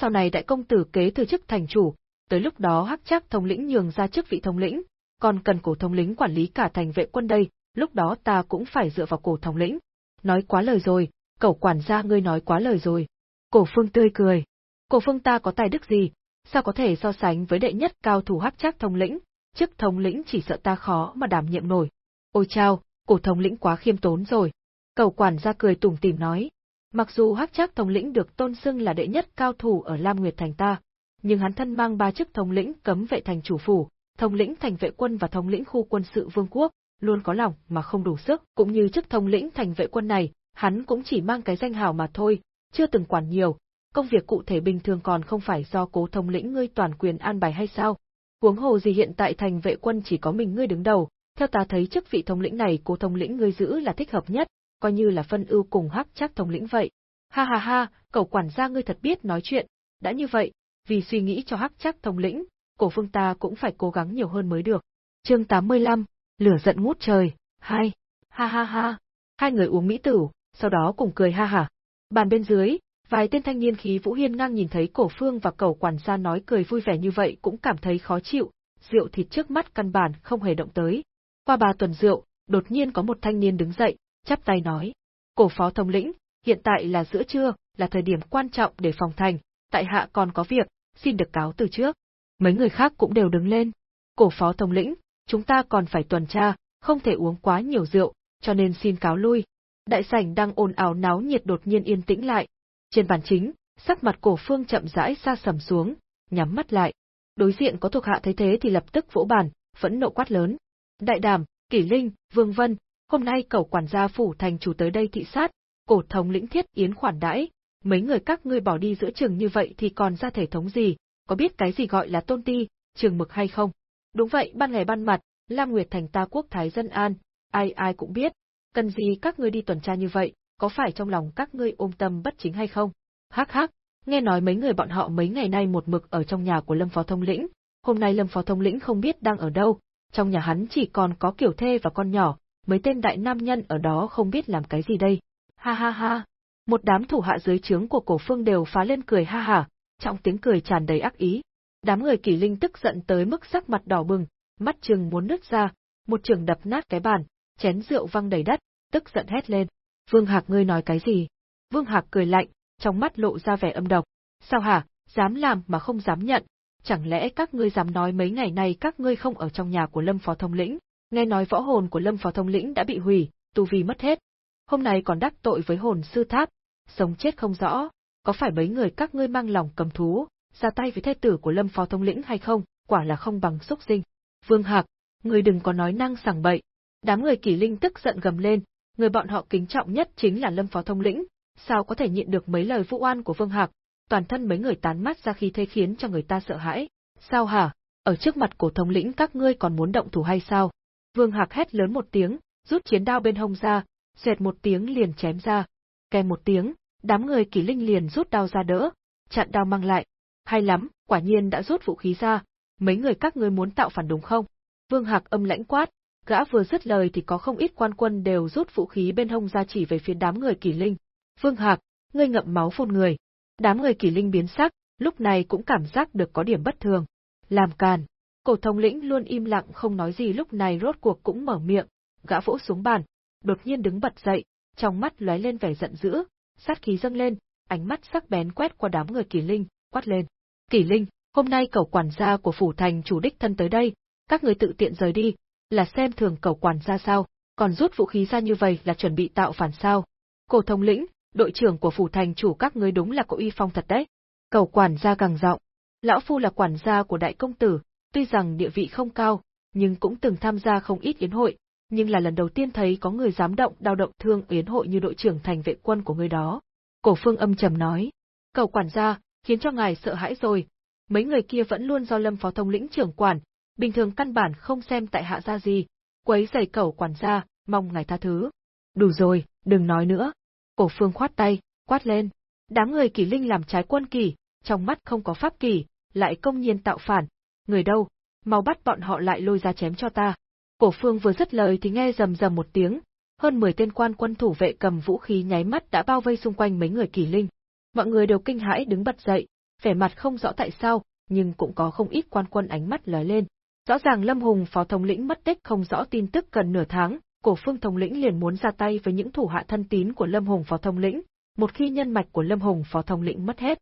Sau này đại công tử kế thừa chức thành chủ, tới lúc đó hắc chắc thống lĩnh nhường ra chức vị thống lĩnh, còn cần cổ thống lĩnh quản lý cả thành vệ quân đây, lúc đó ta cũng phải dựa vào cổ thống lĩnh. Nói quá lời rồi, cậu quản gia ngươi nói quá lời rồi. Cổ phương tươi cười. Cổ phương ta có tài đức gì, sao có thể so sánh với đệ nhất cao thủ hắc chắc thống lĩnh, chức thống lĩnh chỉ sợ ta khó mà đảm nhiệm nổi. Ôi chao, cổ thống lĩnh quá khiêm tốn rồi. Cầu quản gia cười tủm tỉm nói, mặc dù hắc chắc thống lĩnh được tôn xưng là đệ nhất cao thủ ở Lam Nguyệt Thành ta, nhưng hắn thân mang ba chức thống lĩnh cấm vệ thành chủ phủ, thống lĩnh thành vệ quân và thống lĩnh khu quân sự vương quốc, luôn có lòng mà không đủ sức, cũng như chức thống lĩnh thành vệ quân này, hắn cũng chỉ mang cái danh hào mà thôi, chưa từng quản nhiều, công việc cụ thể bình thường còn không phải do cố thống lĩnh ngươi toàn quyền an bài hay sao? Huống hồ gì hiện tại thành vệ quân chỉ có mình ngươi đứng đầu, theo ta thấy chức vị thống lĩnh này cố thống lĩnh ngươi giữ là thích hợp nhất, coi như là phân ưu cùng hắc chắc thống lĩnh vậy. Ha ha ha, cậu quản gia ngươi thật biết nói chuyện, đã như vậy, vì suy nghĩ cho hắc chắc thống lĩnh, cổ phương ta cũng phải cố gắng nhiều hơn mới được. Chương 85, lửa giận ngút trời, hai, ha ha ha, hai người uống mỹ tử, sau đó cùng cười ha ha. Bàn bên dưới, vài tên thanh niên khí vũ hiên ngang nhìn thấy cổ phương và cậu quản gia nói cười vui vẻ như vậy cũng cảm thấy khó chịu, rượu thịt trước mắt căn bản không hề động tới. Qua ba tuần rượu, đột nhiên có một thanh niên đứng dậy, chắp tay nói. Cổ phó thống lĩnh, hiện tại là giữa trưa, là thời điểm quan trọng để phòng thành, tại hạ còn có việc, xin được cáo từ trước. Mấy người khác cũng đều đứng lên. Cổ phó thống lĩnh, chúng ta còn phải tuần tra, không thể uống quá nhiều rượu, cho nên xin cáo lui. Đại sảnh đang ồn ào náo nhiệt đột nhiên yên tĩnh lại. Trên bàn chính, sắc mặt cổ phương chậm rãi xa sầm xuống, nhắm mắt lại. Đối diện có thuộc hạ thấy thế thì lập tức vỗ bàn, phẫn nộ quát lớn. Đại đàm, Kỷ Linh, Vương Vân, hôm nay cậu quản gia phủ thành chủ tới đây thị sát, cổ thống lĩnh thiết yến khoản đãi, mấy người các ngươi bỏ đi giữa trường như vậy thì còn ra thể thống gì, có biết cái gì gọi là tôn ti, trường mực hay không? Đúng vậy, ban ngày ban mặt, Lam Nguyệt thành ta quốc thái dân an, ai ai cũng biết, cần gì các ngươi đi tuần tra như vậy, có phải trong lòng các ngươi ôm tâm bất chính hay không? Hắc hắc, nghe nói mấy người bọn họ mấy ngày nay một mực ở trong nhà của Lâm Phó Thông Lĩnh, hôm nay Lâm Phó Thông Lĩnh không biết đang ở đâu, trong nhà hắn chỉ còn có kiểu thê và con nhỏ, mấy tên đại nam nhân ở đó không biết làm cái gì đây. Ha ha ha. Một đám thủ hạ dưới trướng của cổ phương đều phá lên cười ha ha, trong tiếng cười tràn đầy ác ý. Đám người kỳ linh tức giận tới mức sắc mặt đỏ bừng, mắt chừng muốn nứt ra, một trường đập nát cái bàn, chén rượu văng đầy đất, tức giận hét lên. Vương Hạc ngươi nói cái gì? Vương Hạc cười lạnh, trong mắt lộ ra vẻ âm độc. Sao hả, dám làm mà không dám nhận, chẳng lẽ các ngươi dám nói mấy ngày nay các ngươi không ở trong nhà của Lâm Phó Thông Lĩnh, nghe nói võ hồn của Lâm Phó Thông Lĩnh đã bị hủy, tu vi mất hết. Hôm nay còn đắc tội với hồn sư tháp, sống chết không rõ, có phải mấy người các ngươi mang lòng cầm thú, ra tay với thê tử của Lâm Phó Thông Lĩnh hay không, quả là không bằng xúc sinh. Vương Hạc, ngươi đừng có nói năng sảng bậy. Đám người Kỷ Linh tức giận gầm lên, người bọn họ kính trọng nhất chính là Lâm Phó Thông Lĩnh, sao có thể nhịn được mấy lời vũ oan của Vương Hạc, toàn thân mấy người tán mắt ra khi thế khiến cho người ta sợ hãi. Sao hả? Ở trước mặt cổ thống lĩnh các ngươi còn muốn động thủ hay sao? Vương Hạc hét lớn một tiếng, rút chiến đao bên hông ra, xoẹt một tiếng liền chém ra. Kèm một tiếng, đám người Kỷ Linh liền rút đao ra đỡ, chặn đao mang lại. Hay lắm, quả nhiên đã rút vũ khí ra, mấy người các ngươi muốn tạo phản đúng không? Vương Hạc âm lãnh quát, gã vừa dứt lời thì có không ít quan quân đều rút vũ khí bên hông ra chỉ về phía đám người Kỷ Linh. Vương Hạc, ngươi ngậm máu phun người. Đám người Kỷ Linh biến sắc, lúc này cũng cảm giác được có điểm bất thường. Làm càn. Cổ thống lĩnh luôn im lặng không nói gì lúc này rốt cuộc cũng mở miệng, gã vỗ xuống bàn, đột nhiên đứng bật dậy, trong mắt lóe lên vẻ giận dữ, sát khí dâng lên, ánh mắt sắc bén quét qua đám người Kỷ Linh, quát lên. Kỷ Linh, Hôm nay cầu quản gia của phủ thành chủ đích thân tới đây, các người tự tiện rời đi, là xem thường cầu quản gia sao, còn rút vũ khí ra như vậy là chuẩn bị tạo phản sao. Cổ thống lĩnh, đội trưởng của phủ thành chủ các ngươi đúng là có uy phong thật đấy. Cầu quản gia càng giọng. Lão Phu là quản gia của đại công tử, tuy rằng địa vị không cao, nhưng cũng từng tham gia không ít yến hội, nhưng là lần đầu tiên thấy có người dám động đao động thương yến hội như đội trưởng thành vệ quân của người đó. Cổ phương âm trầm nói. Cầu quản gia, khiến cho ngài sợ hãi rồi. Mấy người kia vẫn luôn do lâm phó thông lĩnh trưởng quản, bình thường căn bản không xem tại hạ ra gì, quấy giày cầu quản gia, mong ngài tha thứ. Đủ rồi, đừng nói nữa. Cổ phương khoát tay, quát lên. Đám người kỷ linh làm trái quân kỷ, trong mắt không có pháp kỷ, lại công nhiên tạo phản. Người đâu, mau bắt bọn họ lại lôi ra chém cho ta. Cổ phương vừa dứt lời thì nghe rầm rầm một tiếng, hơn 10 tên quan quân thủ vệ cầm vũ khí nháy mắt đã bao vây xung quanh mấy người kỳ linh. Mọi người đều kinh hãi đứng bật dậy, vẻ mặt không rõ tại sao, nhưng cũng có không ít quan quân ánh mắt lóe lên. Rõ ràng Lâm Hùng phó thống lĩnh mất tích không rõ tin tức gần nửa tháng, cổ phương thống lĩnh liền muốn ra tay với những thủ hạ thân tín của Lâm Hùng phó thống lĩnh, một khi nhân mạch của Lâm Hùng phó thống lĩnh mất hết.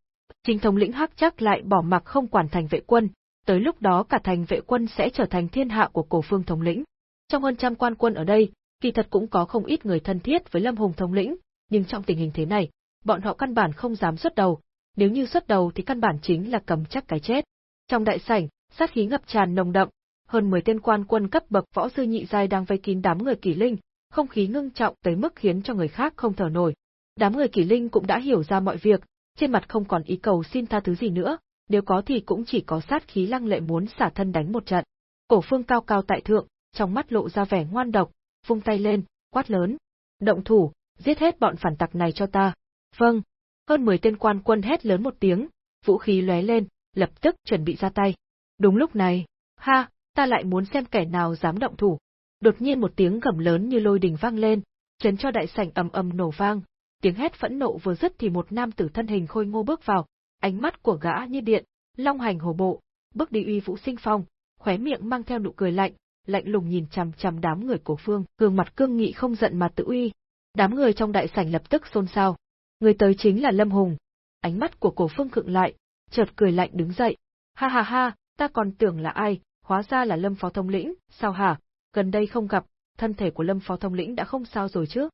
Chính thống lĩnh hắc chắc lại bỏ mặc không quản thành vệ quân, tới lúc đó cả thành vệ quân sẽ trở thành thiên hạ của cổ phương thống lĩnh. Trong hơn trăm quan quân ở đây, kỳ thật cũng có không ít người thân thiết với Lâm Hùng thống lĩnh, nhưng trong tình hình thế này, bọn họ căn bản không dám xuất đầu, nếu như xuất đầu thì căn bản chính là cầm chắc cái chết. Trong đại sảnh, sát khí ngập tràn nồng đậm, hơn 10 tên quan quân cấp bậc võ sư nhị giai đang vây kín đám người kỳ linh, không khí ngưng trọng tới mức khiến cho người khác không thở nổi. Đám người kỳ linh cũng đã hiểu ra mọi việc, trên mặt không còn ý cầu xin tha thứ gì nữa, nếu có thì cũng chỉ có sát khí lăng lệ muốn xả thân đánh một trận. Cổ phương cao cao tại thượng, trong mắt lộ ra vẻ ngoan độc, vung tay lên, quát lớn. Động thủ, giết hết bọn phản tặc này cho ta. Vâng. Hơn 10 tên quan quân hét lớn một tiếng, vũ khí lóe lên, lập tức chuẩn bị ra tay. Đúng lúc này, ha, ta lại muốn xem kẻ nào dám động thủ. Đột nhiên một tiếng gầm lớn như lôi đình vang lên, chấn cho đại sảnh ầm ầm nổ vang. Tiếng hét phẫn nộ vừa dứt thì một nam tử thân hình khôi ngô bước vào, ánh mắt của gã như điện, long hành hổ bộ, bước đi uy vũ sinh phong, khóe miệng mang theo nụ cười lạnh, lạnh lùng nhìn chằm chằm đám người của Phương, gương mặt cương nghị không giận mà tự uy. Đám người trong đại sảnh lập tức xôn xao. Người tới chính là Lâm Hùng. Ánh mắt của Cổ Phương khựng lại, chợt cười lạnh đứng dậy. Ha ha ha, ta còn tưởng là ai, hóa ra là Lâm Phó Thông Lĩnh, sao hả? Gần đây không gặp, thân thể của Lâm Phó Thông Lĩnh đã không sao rồi chứ?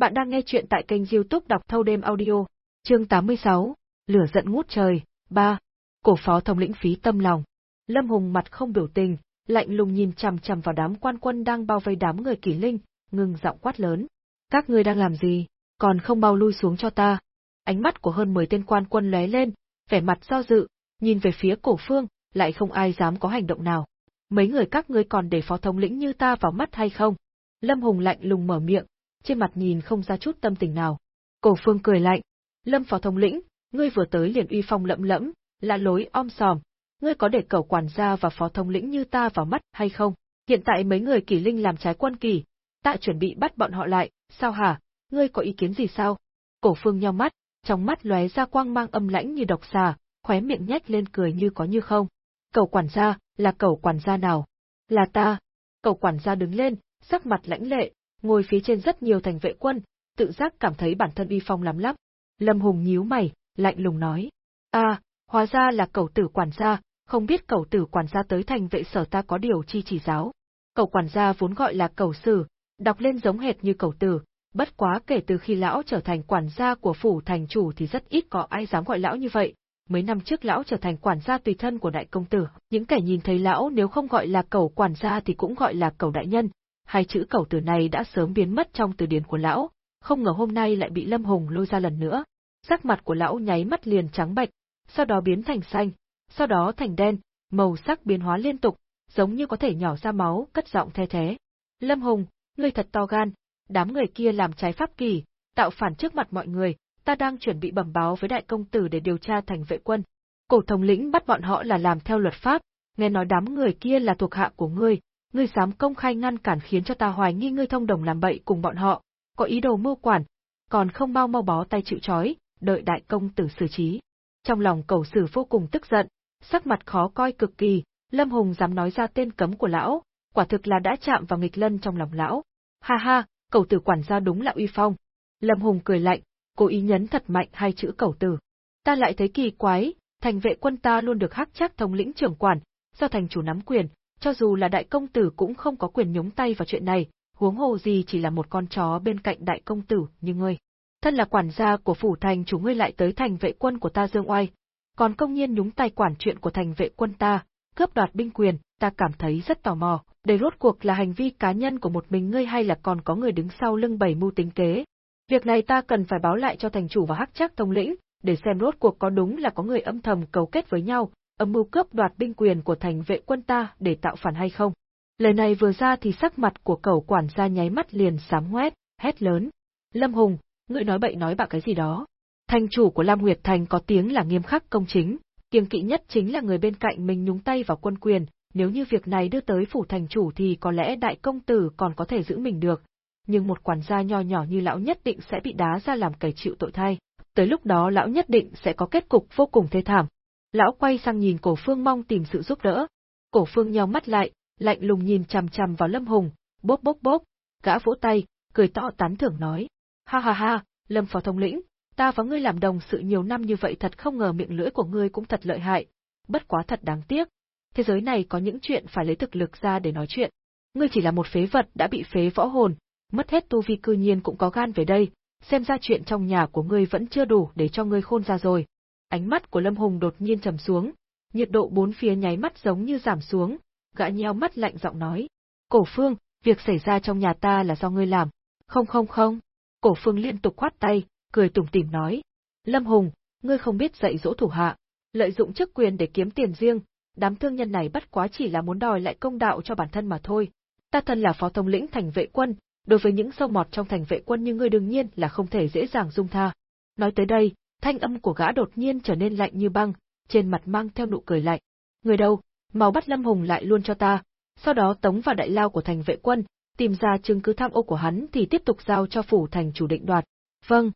Bạn đang nghe chuyện tại kênh youtube đọc thâu đêm audio, chương 86, lửa giận ngút trời, 3. Cổ Phó Thông Lĩnh phí tâm lòng. Lâm Hùng mặt không biểu tình, lạnh lùng nhìn chằm chằm vào đám quan quân đang bao vây đám người kỷ linh, ngừng giọng quát lớn. Các ngươi đang làm gì, còn không bao lui xuống cho ta. Ánh mắt của hơn 10 tên quan quân lóe lên, vẻ mặt do dự, nhìn về phía cổ phương, lại không ai dám có hành động nào. Mấy người các ngươi còn để phó thống lĩnh như ta vào mắt hay không? Lâm Hùng lạnh lùng mở miệng, trên mặt nhìn không ra chút tâm tình nào. Cổ phương cười lạnh. Lâm phó thống lĩnh, ngươi vừa tới liền uy phong lẫm lẫm, lạ lối om sòm, ngươi có để cầu quản gia và phó thống lĩnh như ta vào mắt hay không? Hiện tại mấy người kỳ linh làm trái quân kỳ, ta chuẩn bị bắt bọn họ lại, sao hả? Ngươi có ý kiến gì sao? Cổ phương nhau mắt, trong mắt lóe ra quang mang âm lãnh như độc xà, khóe miệng nhếch lên cười như có như không. Cầu quản gia, là cầu quản gia nào? Là ta. Cầu quản gia đứng lên, sắc mặt lãnh lệ, ngồi phía trên rất nhiều thành vệ quân, tự giác cảm thấy bản thân uy phong lắm lắm. Lâm Hùng nhíu mày, lạnh lùng nói. À, hóa ra là cậu tử quản gia, không biết cậu tử quản gia tới thành vệ sở ta có điều chi chỉ giáo. Cậu quản gia vốn gọi là cậu sử, đọc lên giống hệt như cậu tử, bất quá kể từ khi lão trở thành quản gia của phủ thành chủ thì rất ít có ai dám gọi lão như vậy. Mấy năm trước lão trở thành quản gia tùy thân của đại công tử, những kẻ nhìn thấy lão nếu không gọi là cậu quản gia thì cũng gọi là cậu đại nhân. Hai chữ cậu tử này đã sớm biến mất trong từ điển của lão, không ngờ hôm nay lại bị Lâm Hùng lôi ra lần nữa. Sắc mặt của lão nháy mắt liền trắng bệch, sau đó biến thành xanh, sau đó thành đen, màu sắc biến hóa liên tục, giống như có thể nhỏ ra máu, cất giọng the thế. Lâm Hùng, ngươi thật to gan, đám người kia làm trái pháp kỳ, tạo phản trước mặt mọi người, ta đang chuẩn bị bẩm báo với đại công tử để điều tra thành vệ quân. Cổ thống lĩnh bắt bọn họ là làm theo luật pháp, nghe nói đám người kia là thuộc hạ của ngươi, ngươi dám công khai ngăn cản khiến cho ta hoài nghi ngươi thông đồng làm bậy cùng bọn họ, có ý đồ mưu quản, còn không mau mau bó tay chịu trói, đợi đại công tử xử trí. Trong lòng cầu sử vô cùng tức giận, sắc mặt khó coi cực kỳ, Lâm Hùng dám nói ra tên cấm của lão, quả thực là đã chạm vào nghịch lân trong lòng lão. Ha ha, cầu tử quản gia đúng là uy phong. Lâm Hùng cười lạnh, cố ý nhấn thật mạnh hai chữ cầu tử. Ta lại thấy kỳ quái, thành vệ quân ta luôn được hắc chắc thống lĩnh trưởng quản, do thành chủ nắm quyền, cho dù là đại công tử cũng không có quyền nhúng tay vào chuyện này, huống hồ gì chỉ là một con chó bên cạnh đại công tử như ngươi. Thân là quản gia của phủ thành chủ ngươi lại tới thành vệ quân của ta dương oai, còn công nhiên nhúng tay quản chuyện của thành vệ quân ta, cướp đoạt binh quyền, ta cảm thấy rất tò mò, đây rốt cuộc là hành vi cá nhân của một mình ngươi hay là còn có người đứng sau lưng bày mưu tính kế. Việc này ta cần phải báo lại cho thành chủ và hắc chắc thống lĩnh, để xem rốt cuộc có đúng là có người âm thầm cấu kết với nhau, âm mưu cướp đoạt binh quyền của thành vệ quân ta để tạo phản hay không. Lời này vừa ra thì sắc mặt của cẩu quản gia nháy mắt liền sám ngoét, hét lớn. Lâm Hùng, ngươi nói bậy nói bạ cái gì đó. Thành chủ của Lam Nguyệt Thành có tiếng là nghiêm khắc công chính, kiêng kỵ nhất chính là người bên cạnh mình nhúng tay vào quân quyền, nếu như việc này đưa tới phủ thành chủ thì có lẽ đại công tử còn có thể giữ mình được, nhưng một quản gia nho nhỏ như lão nhất định sẽ bị đá ra làm kẻ chịu tội thay. Tới lúc đó lão nhất định sẽ có kết cục vô cùng thê thảm. Lão quay sang nhìn cổ phương mong tìm sự giúp đỡ. Cổ phương nheo mắt lại, lạnh lùng nhìn chằm chằm vào Lâm Hùng, bốp bốp bốp, gã vỗ tay, cười to tán thưởng nói. Ha ha ha, Lâm phó thống lĩnh, ta và ngươi làm đồng sự nhiều năm như vậy thật không ngờ miệng lưỡi của ngươi cũng thật lợi hại. Bất quá thật đáng tiếc. Thế giới này có những chuyện phải lấy thực lực ra để nói chuyện. Ngươi chỉ là một phế vật đã bị phế võ hồn, mất hết tu vi cư nhiên cũng có gan về đây, xem ra chuyện trong nhà của ngươi vẫn chưa đủ để cho ngươi khôn ra rồi. Ánh mắt của Lâm Hùng đột nhiên trầm xuống, nhiệt độ bốn phía nháy mắt giống như giảm xuống, gã nheo mắt lạnh giọng nói. Cổ phương, việc xảy ra trong nhà ta là do ngươi làm. Không không không. Cổ phương liên tục khoát tay, cười tủm tỉm nói. Lâm Hùng, ngươi không biết dạy dỗ thủ hạ, lợi dụng chức quyền để kiếm tiền riêng, đám thương nhân này bất quá chỉ là muốn đòi lại công đạo cho bản thân mà thôi. Ta thân là phó thống lĩnh thành vệ quân, đối với những sâu mọt trong thành vệ quân như ngươi đương nhiên là không thể dễ dàng dung tha. Nói tới đây, thanh âm của gã đột nhiên trở nên lạnh như băng, trên mặt mang theo nụ cười lạnh. Người đâu, mau bắt Lâm Hùng lại luôn cho ta, sau đó tống vào đại lao của thành vệ quân, tìm ra chứng cứ tham ô của hắn thì tiếp tục giao cho phủ thành chủ định đoạt. Vâng.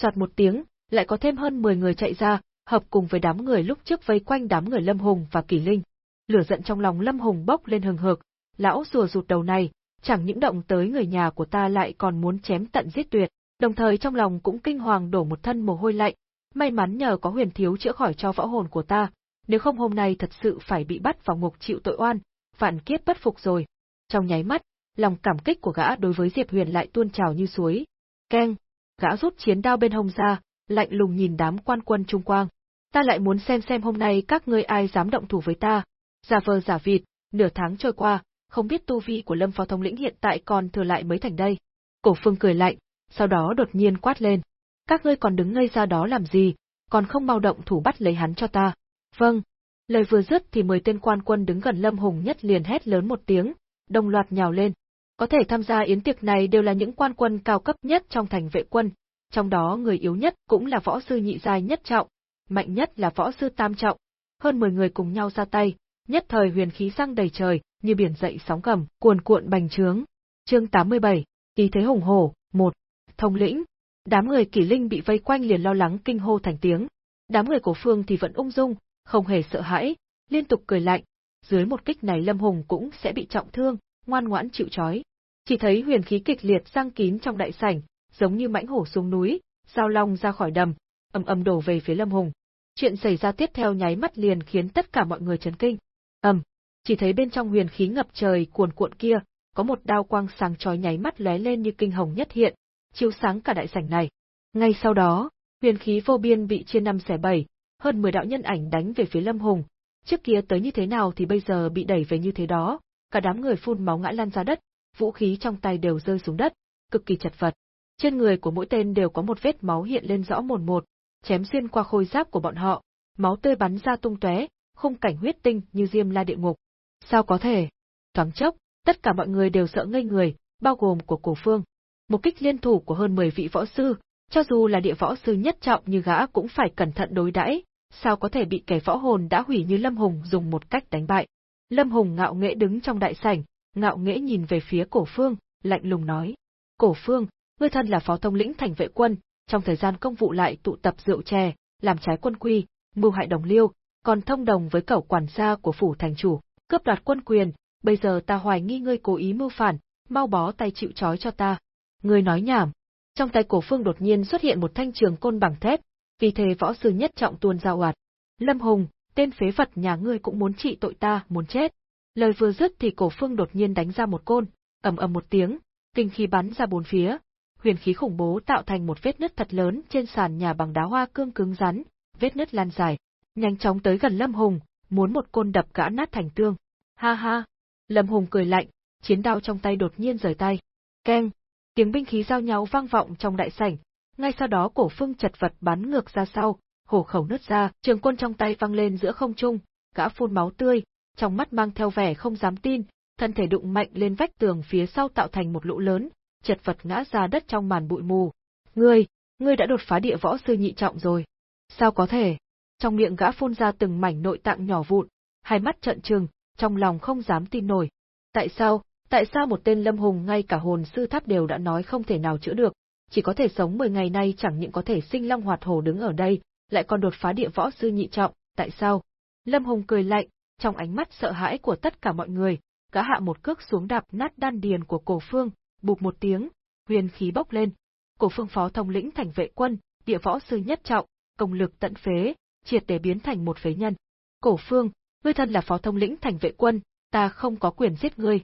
Soạt một tiếng, lại có thêm hơn 10 người chạy ra, hợp cùng với đám người lúc trước vây quanh đám người Lâm Hùng và Kỳ Linh. Lửa giận trong lòng Lâm Hùng bốc lên hừng hực, lão rùa rụt đầu này, chẳng những động tới người nhà của ta lại còn muốn chém tận giết tuyệt, đồng thời trong lòng cũng kinh hoàng đổ một thân mồ hôi lạnh, may mắn nhờ có huyền thiếu chữa khỏi cho võ hồn của ta, nếu không hôm nay thật sự phải bị bắt vào ngục chịu tội oan, vạn kiếp bất phục rồi. Trong nháy mắt, lòng cảm kích của gã đối với Diệp Huyền lại tuôn trào như suối. Keng, gã rút chiến đao bên hông ra, lạnh lùng nhìn đám quan quân trung quang. Ta lại muốn xem xem hôm nay các ngươi ai dám động thủ với ta. Giả vờ giả vịt, nửa tháng trôi qua, không biết tu vi của Lâm Phó thống lĩnh hiện tại còn thừa lại mấy thành đây. Cổ Phương cười lạnh, sau đó đột nhiên quát lên. Các ngươi còn đứng ngây ra đó làm gì, còn không mau động thủ bắt lấy hắn cho ta. Vâng. Lời vừa dứt thì mười tên quan quân đứng gần Lâm Hùng nhất liền hét lớn một tiếng, đồng loạt nhào lên. Có thể tham gia yến tiệc này đều là những quan quân cao cấp nhất trong thành vệ quân, trong đó người yếu nhất cũng là võ sư nhị giai nhất trọng, mạnh nhất là võ sư tam trọng. Hơn 10 người cùng nhau ra tay, nhất thời huyền khí sang đầy trời, như biển dậy sóng gầm, cuồn cuộn bành trướng. Chương 87, Kỳ thế hùng hổ, một Thông lĩnh. Đám người Kỷ Linh bị vây quanh liền lo lắng kinh hô thành tiếng. Đám người Cổ Phương thì vẫn ung dung, không hề sợ hãi, liên tục cười lạnh. Dưới một kích này Lâm Hùng cũng sẽ bị trọng thương, ngoan ngoãn chịu trói. Chỉ thấy huyền khí kịch liệt giăng kín trong đại sảnh, giống như mãnh hổ xuống núi, giao long ra khỏi đầm, ầm ầm đổ về phía Lâm Hùng. Chuyện xảy ra tiếp theo nháy mắt liền khiến tất cả mọi người chấn kinh. Ầm, chỉ thấy bên trong huyền khí ngập trời cuồn cuộn kia, có một đao quang sáng chói nháy mắt lóe lên như kinh hồng nhất hiện, chiếu sáng cả đại sảnh này. Ngay sau đó, huyền khí vô biên bị chia năm xẻ bảy, hơn 10 đạo nhân ảnh đánh về phía Lâm Hùng. Trước kia tới như thế nào thì bây giờ bị đẩy về như thế đó, cả đám người phun máu ngã lăn ra đất, vũ khí trong tay đều rơi xuống đất, cực kỳ chật vật. Trên người của mỗi tên đều có một vết máu hiện lên rõ mồn một, chém xuyên qua khôi giáp của bọn họ, máu tươi bắn ra tung tóe, khung cảnh huyết tinh như diêm la địa ngục. Sao có thể? Thoáng chốc, tất cả mọi người đều sợ ngây người, bao gồm của cổ phương. Một kích liên thủ của hơn 10 vị võ sư, cho dù là địa võ sư nhất trọng như gã cũng phải cẩn thận đối đãi, sao có thể bị kẻ võ hồn đã hủy như Lâm Hùng dùng một cách đánh bại. Lâm Hùng ngạo nghễ đứng trong đại sảnh, ngạo nghễ nhìn về phía cổ phương, lạnh lùng nói. Cổ phương, ngươi thân là phó thông lĩnh thành vệ quân, trong thời gian công vụ lại tụ tập rượu chè, làm trái quân quy, mưu hại đồng liêu, còn thông đồng với cẩu quản gia của phủ thành chủ, cướp đoạt quân quyền, bây giờ ta hoài nghi ngươi cố ý mưu phản, mau bó tay chịu trói cho ta. Ngươi nói nhảm. Trong tay cổ phương đột nhiên xuất hiện một thanh trường côn bằng thép, vì thế võ sư nhất trọng tuôn ra oạt. Lâm Hùng, tên phế vật nhà ngươi cũng muốn trị tội ta, muốn chết. Lời vừa dứt thì cổ phương đột nhiên đánh ra một côn, ầm ầm một tiếng, kinh khí bắn ra bốn phía, huyền khí khủng bố tạo thành một vết nứt thật lớn trên sàn nhà bằng đá hoa cương cứng rắn, vết nứt lan dài, nhanh chóng tới gần Lâm Hùng, muốn một côn đập gã nát thành tương. Ha ha! Lâm Hùng cười lạnh, chiến đao trong tay đột nhiên rời tay. Keng! Tiếng binh khí giao nhau vang vọng trong đại sảnh, ngay sau đó cổ phương chật vật bắn ngược ra sau, hổ khẩu nứt ra, trường quân trong tay văng lên giữa không trung, gã phun máu tươi, trong mắt mang theo vẻ không dám tin, thân thể đụng mạnh lên vách tường phía sau tạo thành một lỗ lớn, chật vật ngã ra đất trong màn bụi mù. Ngươi, ngươi đã đột phá địa võ sư nhị trọng rồi. Sao có thể? Trong miệng gã phun ra từng mảnh nội tạng nhỏ vụn, hai mắt trợn trừng, trong lòng không dám tin nổi. Tại sao, tại sao một tên lâm hùng ngay cả hồn sư tháp đều đã nói không thể nào chữa được, chỉ có thể sống 10 ngày nay chẳng những có thể sinh long hoạt hổ đứng ở đây, lại còn đột phá địa võ sư nhị trọng, tại sao? Lâm Hùng cười lạnh, trong ánh mắt sợ hãi của tất cả mọi người, gã hạ một cước xuống đạp nát đan điền của cổ phương, bụp một tiếng, huyền khí bốc lên. Cổ phương phó thông lĩnh thành vệ quân, địa võ sư nhất trọng, công lực tận phế, triệt để biến thành một phế nhân. Cổ phương, ngươi thân là phó thông lĩnh thành vệ quân, ta không có quyền giết ngươi.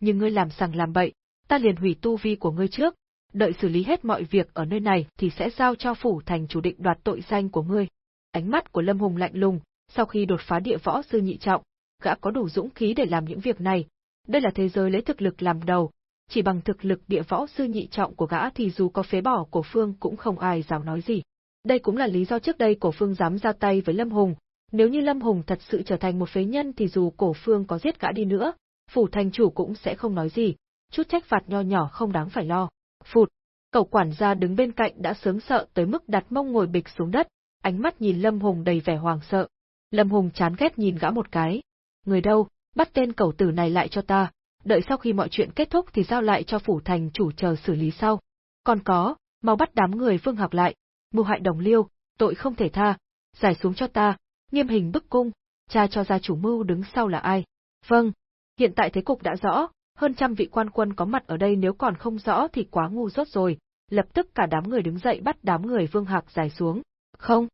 Nhưng ngươi làm sằng làm bậy, ta liền hủy tu vi của ngươi trước, đợi xử lý hết mọi việc ở nơi này thì sẽ giao cho phủ thành chủ định đoạt tội danh của ngươi. Ánh mắt của Lâm Hùng lạnh lùng, sau khi đột phá địa võ sư nhị trọng, gã có đủ dũng khí để làm những việc này. Đây là thế giới lấy thực lực làm đầu, chỉ bằng thực lực địa võ sư nhị trọng của gã thì dù có phế bỏ cổ phương cũng không ai dám nói gì. Đây cũng là lý do trước đây cổ phương dám ra tay với Lâm Hùng, nếu như Lâm Hùng thật sự trở thành một phế nhân thì dù cổ phương có giết gã đi nữa, phủ thành chủ cũng sẽ không nói gì, chút trách phạt nho nhỏ không đáng phải lo. Phụt, cậu quản gia đứng bên cạnh đã sướng sợ tới mức đặt mông ngồi bịch xuống đất, ánh mắt nhìn Lâm Hùng đầy vẻ hoàng sợ. Lâm Hùng chán ghét nhìn gã một cái. Người đâu, bắt tên cẩu tử này lại cho ta, đợi sau khi mọi chuyện kết thúc thì giao lại cho phủ thành chủ chờ xử lý sau. Còn có, mau bắt đám người Vương Hạc lại, mưu hại đồng liêu, tội không thể tha, giải xuống cho ta, nghiêm hình bức cung, cha cho ra chủ mưu đứng sau là ai. Vâng, hiện tại thế cục đã rõ, hơn trăm vị quan quân có mặt ở đây nếu còn không rõ thì quá ngu dốt rồi, lập tức cả đám người đứng dậy bắt đám người Vương Hạc giải xuống. Không,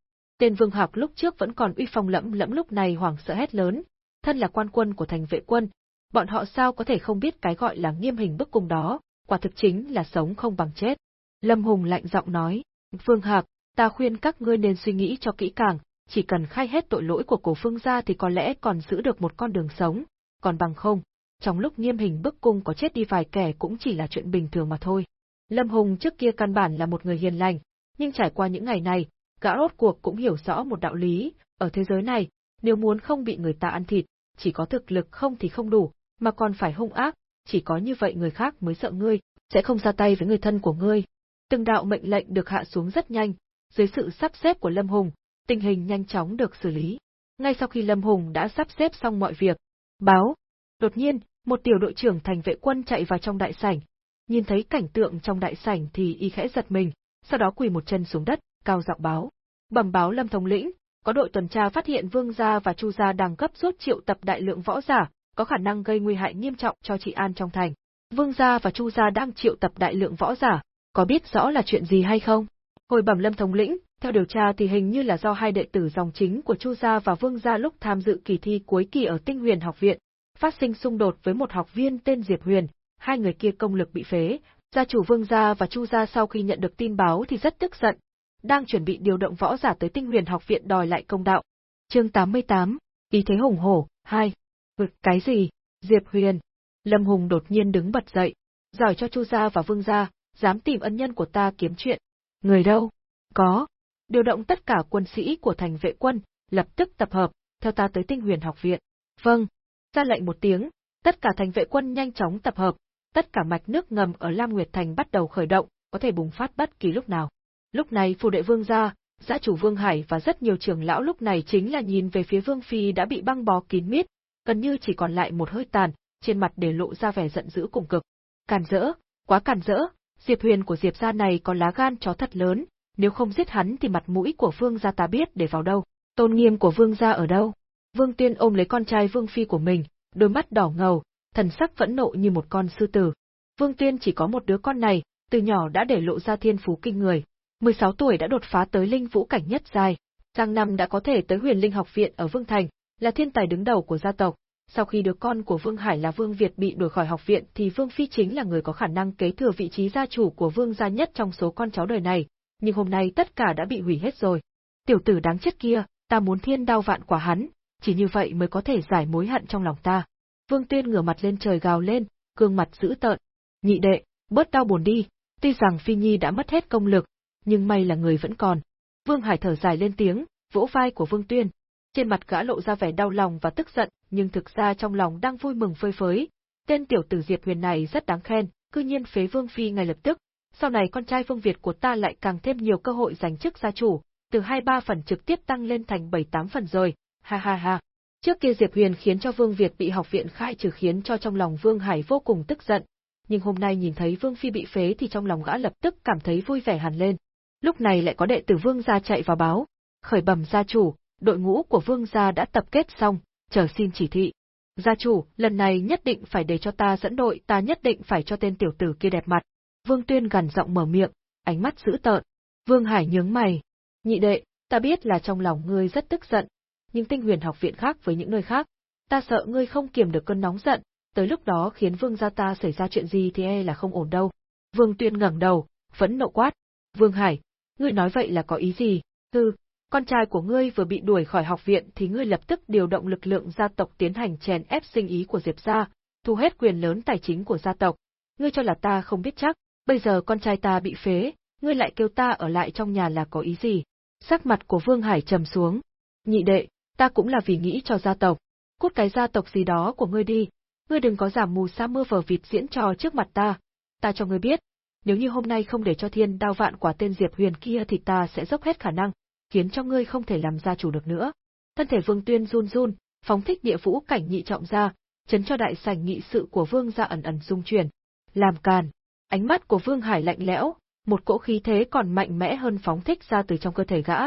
tên Vương Hạc lúc trước vẫn còn uy phong lẫm lẫm lúc này hoảng sợ hét lớn, thân là quan quân của thành vệ quân, bọn họ sao có thể không biết cái gọi là nghiêm hình bức cung đó, quả thực chính là sống không bằng chết. Lâm Hùng lạnh giọng nói, Vương Hạc, ta khuyên các ngươi nên suy nghĩ cho kỹ càng, chỉ cần khai hết tội lỗi của cổ phương gia thì có lẽ còn giữ được một con đường sống, còn bằng không, trong lúc nghiêm hình bức cung có chết đi vài kẻ cũng chỉ là chuyện bình thường mà thôi. Lâm Hùng trước kia căn bản là một người hiền lành, nhưng trải qua những ngày này, gã rốt cuộc cũng hiểu rõ một đạo lý, ở thế giới này, nếu muốn không bị người ta ăn thịt, chỉ có thực lực không thì không đủ, mà còn phải hung ác, chỉ có như vậy người khác mới sợ ngươi, sẽ không ra tay với người thân của ngươi. Từng đạo mệnh lệnh được hạ xuống rất nhanh, dưới sự sắp xếp của Lâm Hùng, tình hình nhanh chóng được xử lý. Ngay sau khi Lâm Hùng đã sắp xếp xong mọi việc, báo, đột nhiên, một tiểu đội trưởng thành vệ quân chạy vào trong đại sảnh. Nhìn thấy cảnh tượng trong đại sảnh thì y khẽ giật mình, sau đó quỳ một chân xuống đất, cao giọng báo. Bẩm báo Lâm thống lĩnh, có đội tuần tra phát hiện Vương gia và Chu gia đang gấp rút triệu tập đại lượng võ giả, có khả năng gây nguy hại nghiêm trọng cho trị an trong thành. Vương gia và Chu gia đang triệu tập đại lượng võ giả, có biết rõ là chuyện gì hay không? Hồi bẩm Lâm thống lĩnh, theo điều tra thì hình như là do hai đệ tử dòng chính của Chu gia và Vương gia lúc tham dự kỳ thi cuối kỳ ở Tinh Huyền học viện, phát sinh xung đột với một học viên tên Diệp Huyền, hai người kia công lực bị phế, gia chủ Vương gia và Chu gia sau khi nhận được tin báo thì rất tức giận, đang chuẩn bị điều động võ giả tới Tinh Huyền học viện đòi lại công đạo. Chương 88, ý thế hùng hổ, 2. Vực cái gì? Diệp Huyền. Lâm Hùng đột nhiên đứng bật dậy, giỏi cho Chu gia và Vương gia, dám tìm ân nhân của ta kiếm chuyện. Người đâu? Có. Điều động tất cả quân sĩ của thành vệ quân, lập tức tập hợp, theo ta tới Tinh Huyền học viện. Vâng. Ra lệnh một tiếng, tất cả thành vệ quân nhanh chóng tập hợp, tất cả mạch nước ngầm ở Lam Nguyệt Thành bắt đầu khởi động, có thể bùng phát bất kỳ lúc nào. Lúc này phù đệ vương gia, gia chủ Vương Hải và rất nhiều trưởng lão lúc này chính là nhìn về phía Vương Phi đã bị băng bó kín mít, gần như chỉ còn lại một hơi tàn, trên mặt để lộ ra vẻ giận dữ cùng cực. Càn rỡ, quá càn rỡ, Diệp Huyền của Diệp gia này có lá gan chó thật lớn, nếu không giết hắn thì mặt mũi của Vương gia ta biết để vào đâu, tôn nghiêm của Vương gia ở đâu. Vương Tuyên ôm lấy con trai Vương Phi của mình, đôi mắt đỏ ngầu, thần sắc vẫn nộ như một con sư tử. Vương Tuyên chỉ có một đứa con này, từ nhỏ đã để lộ ra thiên phú kinh người. 16 tuổi đã đột phá tới linh vũ cảnh nhất giai. Sang năm đã có thể tới huyền linh học viện ở Vương Thành, là thiên tài đứng đầu của gia tộc. Sau khi đứa con của Vương Hải là Vương Việt bị đuổi khỏi học viện thì Vương Phi chính là người có khả năng kế thừa vị trí gia chủ của Vương gia nhất trong số con cháu đời này, nhưng hôm nay tất cả đã bị hủy hết rồi. Tiểu tử đáng chết kia, ta muốn thiên đao vạn quả hắn, chỉ như vậy mới có thể giải mối hận trong lòng ta. Vương Tuyên ngửa mặt lên trời gào lên, gương mặt dữ tợn. Nhị đệ, bớt đau buồn đi, tuy rằng Phi Nhi đã mất hết công lực, nhưng may là người vẫn còn. Vương Hải thở dài lên tiếng, vỗ vai của Vương Tuyên. Trên mặt gã lộ ra vẻ đau lòng và tức giận, nhưng thực ra trong lòng đang vui mừng phơi phới. Tên tiểu tử Diệp Huyền này rất đáng khen, cư nhiên phế Vương Phi ngay lập tức. Sau này con trai Vương Việt của ta lại càng thêm nhiều cơ hội giành chức gia chủ, từ 2-3 phần trực tiếp tăng lên thành 7-8 phần rồi, ha ha ha. Trước kia Diệp Huyền khiến cho Vương Việt bị học viện khai trừ khiến cho trong lòng Vương Hải vô cùng tức giận, nhưng hôm nay nhìn thấy Vương Phi bị phế thì trong lòng gã lập tức cảm thấy vui vẻ hẳn lên. Lúc này lại có đệ tử Vương gia chạy vào báo, khởi bẩm gia chủ, đội ngũ của Vương gia đã tập kết xong, chờ xin chỉ thị. Gia chủ, lần này nhất định phải để cho ta dẫn đội, ta nhất định phải cho tên tiểu tử kia đẹp mặt. Vương Tuyên gằn giọng mở miệng, ánh mắt dữ tợn. Vương Hải nhướng mày. Nhị đệ, ta biết là trong lòng ngươi rất tức giận, nhưng tinh huyền học viện khác với những nơi khác. Ta sợ ngươi không kiềm được cơn nóng giận, tới lúc đó khiến vương gia ta xảy ra chuyện gì thì e là không ổn đâu. Vương Tuyên ngẩng đầu, vẫn nộ quát. Vương Hải, ngươi nói vậy là có ý gì? Hừ, con trai của ngươi vừa bị đuổi khỏi học viện thì ngươi lập tức điều động lực lượng gia tộc tiến hành chèn ép sinh ý của Diệp gia, thu hết quyền lớn tài chính của gia tộc. Ngươi cho là ta không biết chắc, bây giờ con trai ta bị phế, ngươi lại kêu ta ở lại trong nhà là có ý gì? Sắc mặt của Vương Hải trầm xuống. Nhị đệ, ta cũng là vì nghĩ cho gia tộc. Cút cái gia tộc gì đó của ngươi đi, ngươi đừng có giả mù sa mưa vờ vịt diễn trò trước mặt ta. Ta cho ngươi biết, nếu như hôm nay không để cho thiên đao vạn quả tên Diệp Huyền kia thì ta sẽ dốc hết khả năng, khiến cho ngươi không thể làm gia chủ được nữa. Thân thể Vương Tuyên run run, phóng thích địa vũ cảnh nhị trọng ra, chấn cho đại sảnh nghị sự của Vương gia ẩn ẩn rung chuyển. Làm càn. Ánh mắt của Vương Hải lạnh lẽo, một cỗ khí thế còn mạnh mẽ hơn phóng thích ra từ trong cơ thể gã.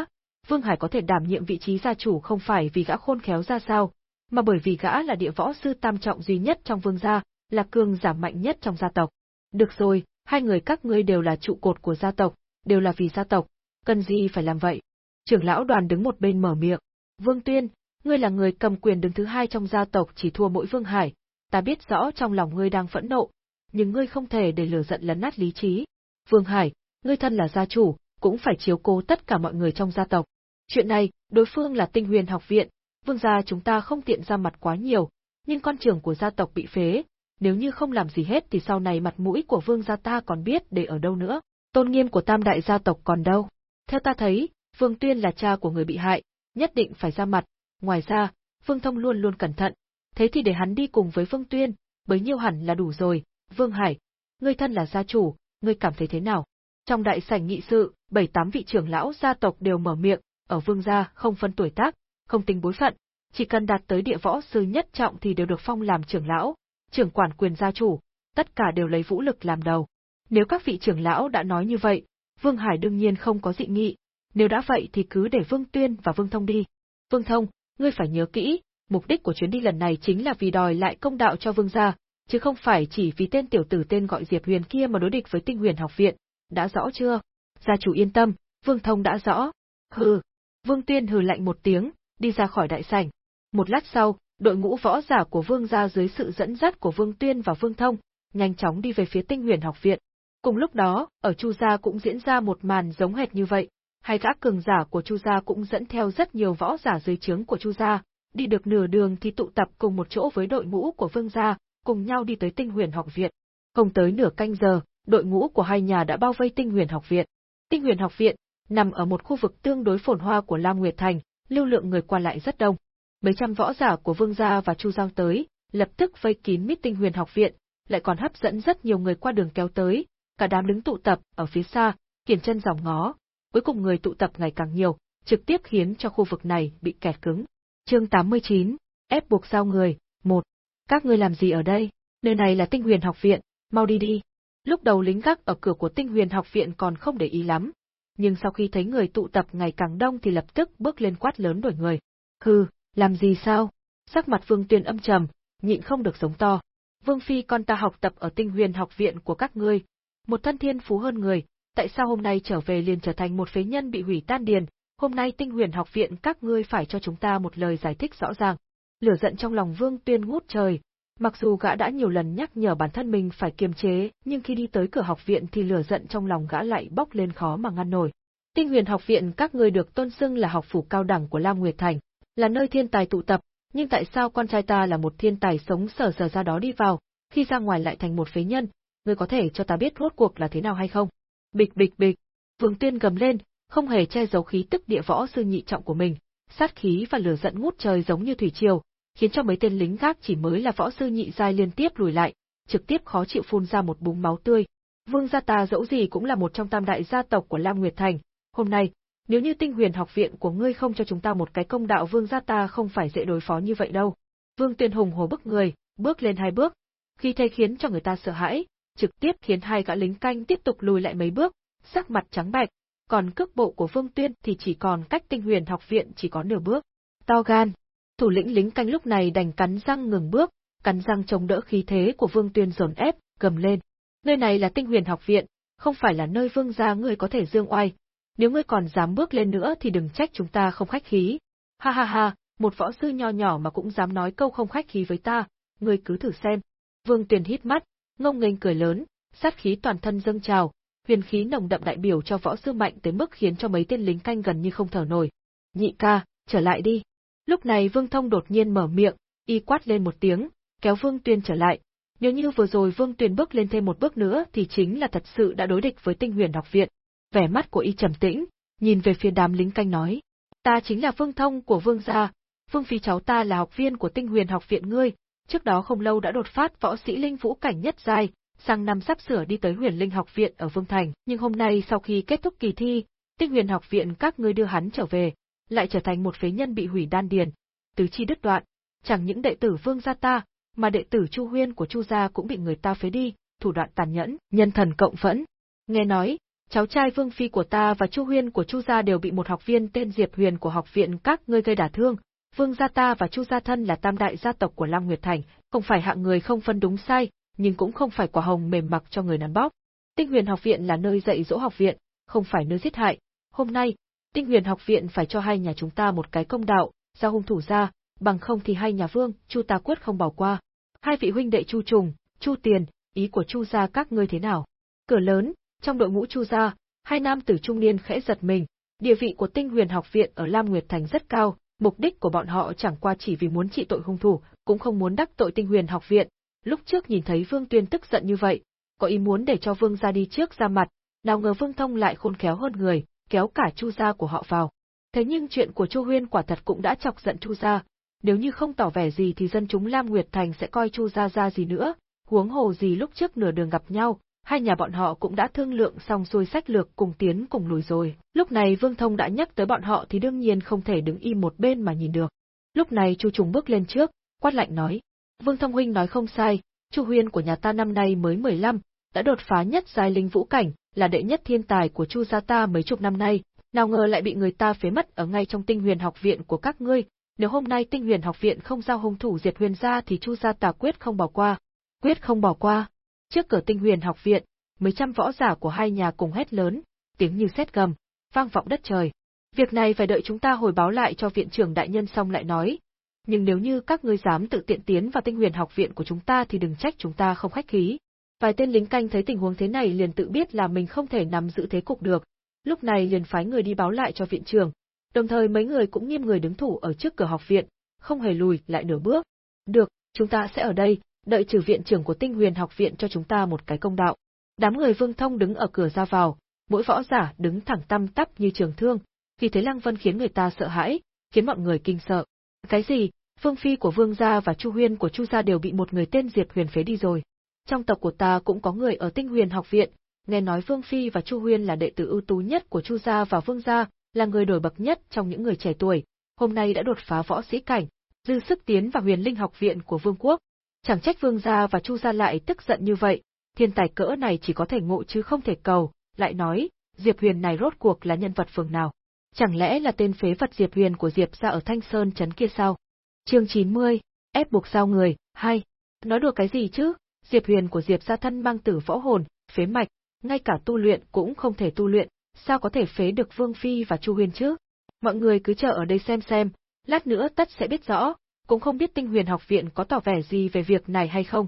Vương Hải có thể đảm nhiệm vị trí gia chủ không phải vì gã khôn khéo ra sao, mà bởi vì gã là địa võ sư tam trọng duy nhất trong vương gia, là cường giả mạnh nhất trong gia tộc. Được rồi, hai người các ngươi đều là trụ cột của gia tộc, đều là vì gia tộc, cần gì phải làm vậy? Trưởng lão đoàn đứng một bên mở miệng. Vương Tuyên, ngươi là người cầm quyền đứng thứ hai trong gia tộc chỉ thua mỗi Vương Hải, ta biết rõ trong lòng ngươi đang phẫn nộ, nhưng ngươi không thể để lửa giận lấn nát lý trí. Vương Hải, ngươi thân là gia chủ, cũng phải chiếu cố tất cả mọi người trong gia tộc. Chuyện này, đối phương là tinh huyền học viện, vương gia chúng ta không tiện ra mặt quá nhiều, nhưng con trưởng của gia tộc bị phế, nếu như không làm gì hết thì sau này mặt mũi của vương gia ta còn biết để ở đâu nữa, tôn nghiêm của tam đại gia tộc còn đâu. Theo ta thấy, Vương Tuyên là cha của người bị hại, nhất định phải ra mặt, ngoài ra, Vương Thông luôn luôn cẩn thận, thế thì để hắn đi cùng với Vương Tuyên, bấy nhiêu hẳn là đủ rồi, Vương Hải, ngươi thân là gia chủ, ngươi cảm thấy thế nào? Trong đại sảnh nghị sự, bảy tám vị trưởng lão gia tộc đều mở miệng, ở Vương gia không phân tuổi tác, không tính bối phận, chỉ cần đạt tới địa võ sư nhất trọng thì đều được phong làm trưởng lão, trưởng quản quyền gia chủ, tất cả đều lấy vũ lực làm đầu. Nếu các vị trưởng lão đã nói như vậy, Vương Hải đương nhiên không có dị nghị, nếu đã vậy thì cứ để Vương Tuyên và Vương Thông đi. Vương Thông, ngươi phải nhớ kỹ, mục đích của chuyến đi lần này chính là vì đòi lại công đạo cho Vương gia, chứ không phải chỉ vì tên tiểu tử tên gọi Diệp Huyền kia mà đối địch với Tinh Huyền học viện, đã rõ chưa? Gia chủ yên tâm, Vương Thông đã rõ. Hừ. Vương Tuyên hừ lạnh một tiếng, đi ra khỏi đại sảnh. Một lát sau, đội ngũ võ giả của Vương gia dưới sự dẫn dắt của Vương Tuyên và Vương Thông, nhanh chóng đi về phía Tinh Huyền học viện. Cùng lúc đó, ở Chu gia cũng diễn ra một màn giống hệt như vậy. Hai gã cường giả của Chu gia cũng dẫn theo rất nhiều võ giả dưới trướng của Chu gia, đi được nửa đường thì tụ tập cùng một chỗ với đội ngũ của Vương gia, cùng nhau đi tới Tinh Huyền học viện. Không tới nửa canh giờ, đội ngũ của hai nhà đã bao vây Tinh Huyền học viện. Tinh Huyền học viện nằm ở một khu vực tương đối phồn hoa của Lam Nguyệt Thành, lưu lượng người qua lại rất đông. Mấy trăm võ giả của Vương gia và Chu Giang tới, lập tức vây kín mít tinh huyền học viện, lại còn hấp dẫn rất nhiều người qua đường kéo tới, cả đám đứng tụ tập ở phía xa, kiển chân dòng ngó. Cuối cùng người tụ tập ngày càng nhiều, trực tiếp khiến cho khu vực này bị kẹt cứng. Chương 89, ép buộc giao người, một. Các ngươi làm gì ở đây? Nơi này là Tinh Huyền học viện, mau đi đi. Lúc đầu lính gác ở cửa của Tinh Huyền học viện còn không để ý lắm, nhưng sau khi thấy người tụ tập ngày càng đông thì lập tức bước lên quát lớn đuổi người. Hừ, làm gì sao? Sắc mặt Vương Tuyền âm trầm, nhịn không được giống to. Vương Phi con ta học tập ở tinh huyền học viện của các ngươi, một thân thiên phú hơn người, tại sao hôm nay trở về liền trở thành một phế nhân bị hủy tan điền, hôm nay tinh huyền học viện các ngươi phải cho chúng ta một lời giải thích rõ ràng. Lửa giận trong lòng Vương Tuyên ngút trời, mặc dù gã đã nhiều lần nhắc nhở bản thân mình phải kiềm chế, nhưng khi đi tới cửa học viện thì lửa giận trong lòng gã lại bốc lên khó mà ngăn nổi. Tinh huyền học viện các ngươi được tôn xưng là học phủ cao đẳng của Lam Nguyệt Thành, là nơi thiên tài tụ tập, nhưng tại sao con trai ta là một thiên tài sống sở sở ra đó đi vào, khi ra ngoài lại thành một phế nhân, ngươi có thể cho ta biết rốt cuộc là thế nào hay không? Bịch bịch bịch, Vương Tuyên gầm lên, không hề che giấu khí tức địa võ sư nhị trọng của mình, sát khí và lửa giận ngút trời giống như thủy triều, khiến cho mấy tên lính gác chỉ mới là võ sư nhị giai liên tiếp lùi lại, trực tiếp khó chịu phun ra một búng máu tươi. Vương gia ta dẫu gì cũng là một trong tam đại gia tộc của Lam Nguyệt Thành, hôm nay, nếu như tinh huyền học viện của ngươi không cho chúng ta một cái công đạo vương gia ta không phải dễ đối phó như vậy đâu. Vương Tuyên Hùng hồ bức người, bước lên hai bước, khi thế khiến cho người ta sợ hãi, trực tiếp khiến hai gã lính canh tiếp tục lùi lại mấy bước, sắc mặt trắng bệch, còn cước bộ của Vương Tuyên thì chỉ còn cách tinh huyền học viện chỉ có nửa bước. To gan, thủ lĩnh lính canh lúc này đành cắn răng ngừng bước, cắn răng chống đỡ khí thế của Vương Tuyên dồn ép, gầm lên. Nơi này là tinh huyền học viện, không phải là nơi vương gia ngươi có thể dương oai. Nếu ngươi còn dám bước lên nữa thì đừng trách chúng ta không khách khí. Ha ha ha, một võ sư nho nhỏ mà cũng dám nói câu không khách khí với ta, ngươi cứ thử xem. Vương Tuyền hít mắt, ngông nghênh cười lớn, sát khí toàn thân dâng trào, huyền khí nồng đậm đại biểu cho võ sư mạnh tới mức khiến cho mấy tên lính canh gần như không thở nổi. Nhị ca, trở lại đi. Lúc này Vương Thông đột nhiên mở miệng, y quát lên một tiếng, kéo Vương Tuyên trở lại. Nếu như vừa rồi Vương Tuyên bước lên thêm một bước nữa thì chính là thật sự đã đối địch với tinh huyền học viện. Vẻ mắt của y trầm tĩnh, nhìn về phía đám lính canh nói. Ta chính là Vương Thông của Vương gia, Vương Phi cháu ta là học viên của tinh huyền học viện ngươi, trước đó không lâu đã đột phát võ sĩ linh vũ cảnh nhất giai, sang năm sắp sửa đi tới huyền linh học viện ở Vương Thành, nhưng hôm nay sau khi kết thúc kỳ thi, tinh huyền học viện các ngươi đưa hắn trở về, lại trở thành một phế nhân bị hủy đan điền, tứ chi đứt đoạn, chẳng những đệ tử Vương gia ta, mà đệ tử Chu Huyên của Chu gia cũng bị người ta phế đi, thủ đoạn tàn nhẫn, nhân thần cộng phẫn. Nghe nói, cháu trai Vương phi của ta và Chu Huyên của Chu gia đều bị một học viên tên Diệp Huyền của học viện các ngươi gây đả thương. Vương gia ta và Chu gia thân là tam đại gia tộc của Lam Nguyệt Thành, không phải hạng người không phân đúng sai, nhưng cũng không phải quả hồng mềm mặc cho người nắn bóp. Tinh Huyền học viện là nơi dạy dỗ học viện, không phải nơi giết hại. Hôm nay, Tinh Huyền học viện phải cho hai nhà chúng ta một cái công đạo, giao hung thủ ra, bằng không thì hai nhà Vương, Chu ta quyết không bỏ qua. Hai vị huynh đệ Chu Trùng, Chu Tiền, ý của Chu gia các ngươi thế nào? Cửa lớn, trong đội ngũ Chu gia, hai nam tử trung niên khẽ giật mình, địa vị của Tinh Huyền học viện ở Lam Nguyệt thành rất cao, mục đích của bọn họ chẳng qua chỉ vì muốn trị tội hung thủ, cũng không muốn đắc tội Tinh Huyền học viện, lúc trước nhìn thấy Vương Tuyên tức giận như vậy, có ý muốn để cho Vương gia đi trước ra mặt, nào ngờ Vương Thông lại khôn khéo hơn người, kéo cả Chu gia của họ vào. Thế nhưng chuyện của Chu Huyên quả thật cũng đã chọc giận Chu gia, nếu như không tỏ vẻ gì thì dân chúng Lam Nguyệt Thành sẽ coi Chu gia ra gì nữa, huống hồ gì lúc trước nửa đường gặp nhau, hai nhà bọn họ cũng đã thương lượng xong xuôi sách lược cùng tiến cùng lùi rồi. Lúc này Vương Thông đã nhắc tới bọn họ thì đương nhiên không thể đứng im một bên mà nhìn được. Lúc này Chu Trùng bước lên trước, quát lạnh nói, Vương Thông huynh nói không sai, Chu Huyên của nhà ta năm nay mới 15, đã đột phá nhất giai linh vũ cảnh, là đệ nhất thiên tài của Chu gia ta mấy chục năm nay, nào ngờ lại bị người ta phế mất ở ngay trong Tinh Huyền học viện của các ngươi, nếu hôm nay Tinh Huyền học viện không giao hung thủ diệt Huyền gia thì Chu gia ta quyết không bỏ qua. Quyết không bỏ qua. Trước cửa Tinh Huyền học viện, mấy trăm võ giả của hai nhà cùng hét lớn, tiếng như sét gầm, vang vọng đất trời. Việc này phải đợi chúng ta hồi báo lại cho viện trưởng đại nhân xong lại nói, nhưng nếu như các ngươi dám tự tiện tiến vào tinh huyền học viện của chúng ta thì đừng trách chúng ta không khách khí. Vài tên lính canh thấy tình huống thế này liền tự biết là mình không thể nắm giữ thế cục được, lúc này liền phái người đi báo lại cho viện trưởng, đồng thời mấy người cũng nghiêm người đứng thủ ở trước cửa học viện, không hề lùi lại nửa bước. Được, chúng ta sẽ ở đây, đợi trừ viện trưởng của tinh huyền học viện cho chúng ta một cái công đạo. Đám người vương thông đứng ở cửa ra vào, mỗi võ giả đứng thẳng tăm tắp như trường thương, vì thế Lăng Vân khiến người ta sợ hãi, khiến mọi người kinh sợ. Cái gì, Vương Phi của Vương gia và Chu Huyên của Chu gia đều bị một người tên Diệp Huyền phế đi rồi. Trong tộc của ta cũng có người ở Tinh Huyền học viện, nghe nói Vương Phi và Chu Huyên là đệ tử ưu tú nhất của Chu gia và Vương gia, là người nổi bậc nhất trong những người trẻ tuổi, hôm nay đã đột phá võ sĩ cảnh, dư sức tiến vào Huyền Linh học viện của Vương quốc. Chẳng trách Vương gia và Chu gia lại tức giận như vậy, thiên tài cỡ này chỉ có thể ngộ chứ không thể cầu, lại nói, Diệp Huyền này rốt cuộc là nhân vật phường nào? Chẳng lẽ là tên phế vật Diệp Huyền của Diệp gia ở Thanh Sơn trấn kia sao? Chương 90, ép buộc sao người, hai. Nói đùa cái gì chứ? Diệp Huyền của Diệp gia thân mang tử võ hồn, phế mạch, ngay cả tu luyện cũng không thể tu luyện, sao có thể phế được Vương Phi và Chu Huyền chứ? Mọi người cứ chờ ở đây xem xem, lát nữa tất sẽ biết rõ, cũng không biết Tinh Huyền học viện có tỏ vẻ gì về việc này hay không.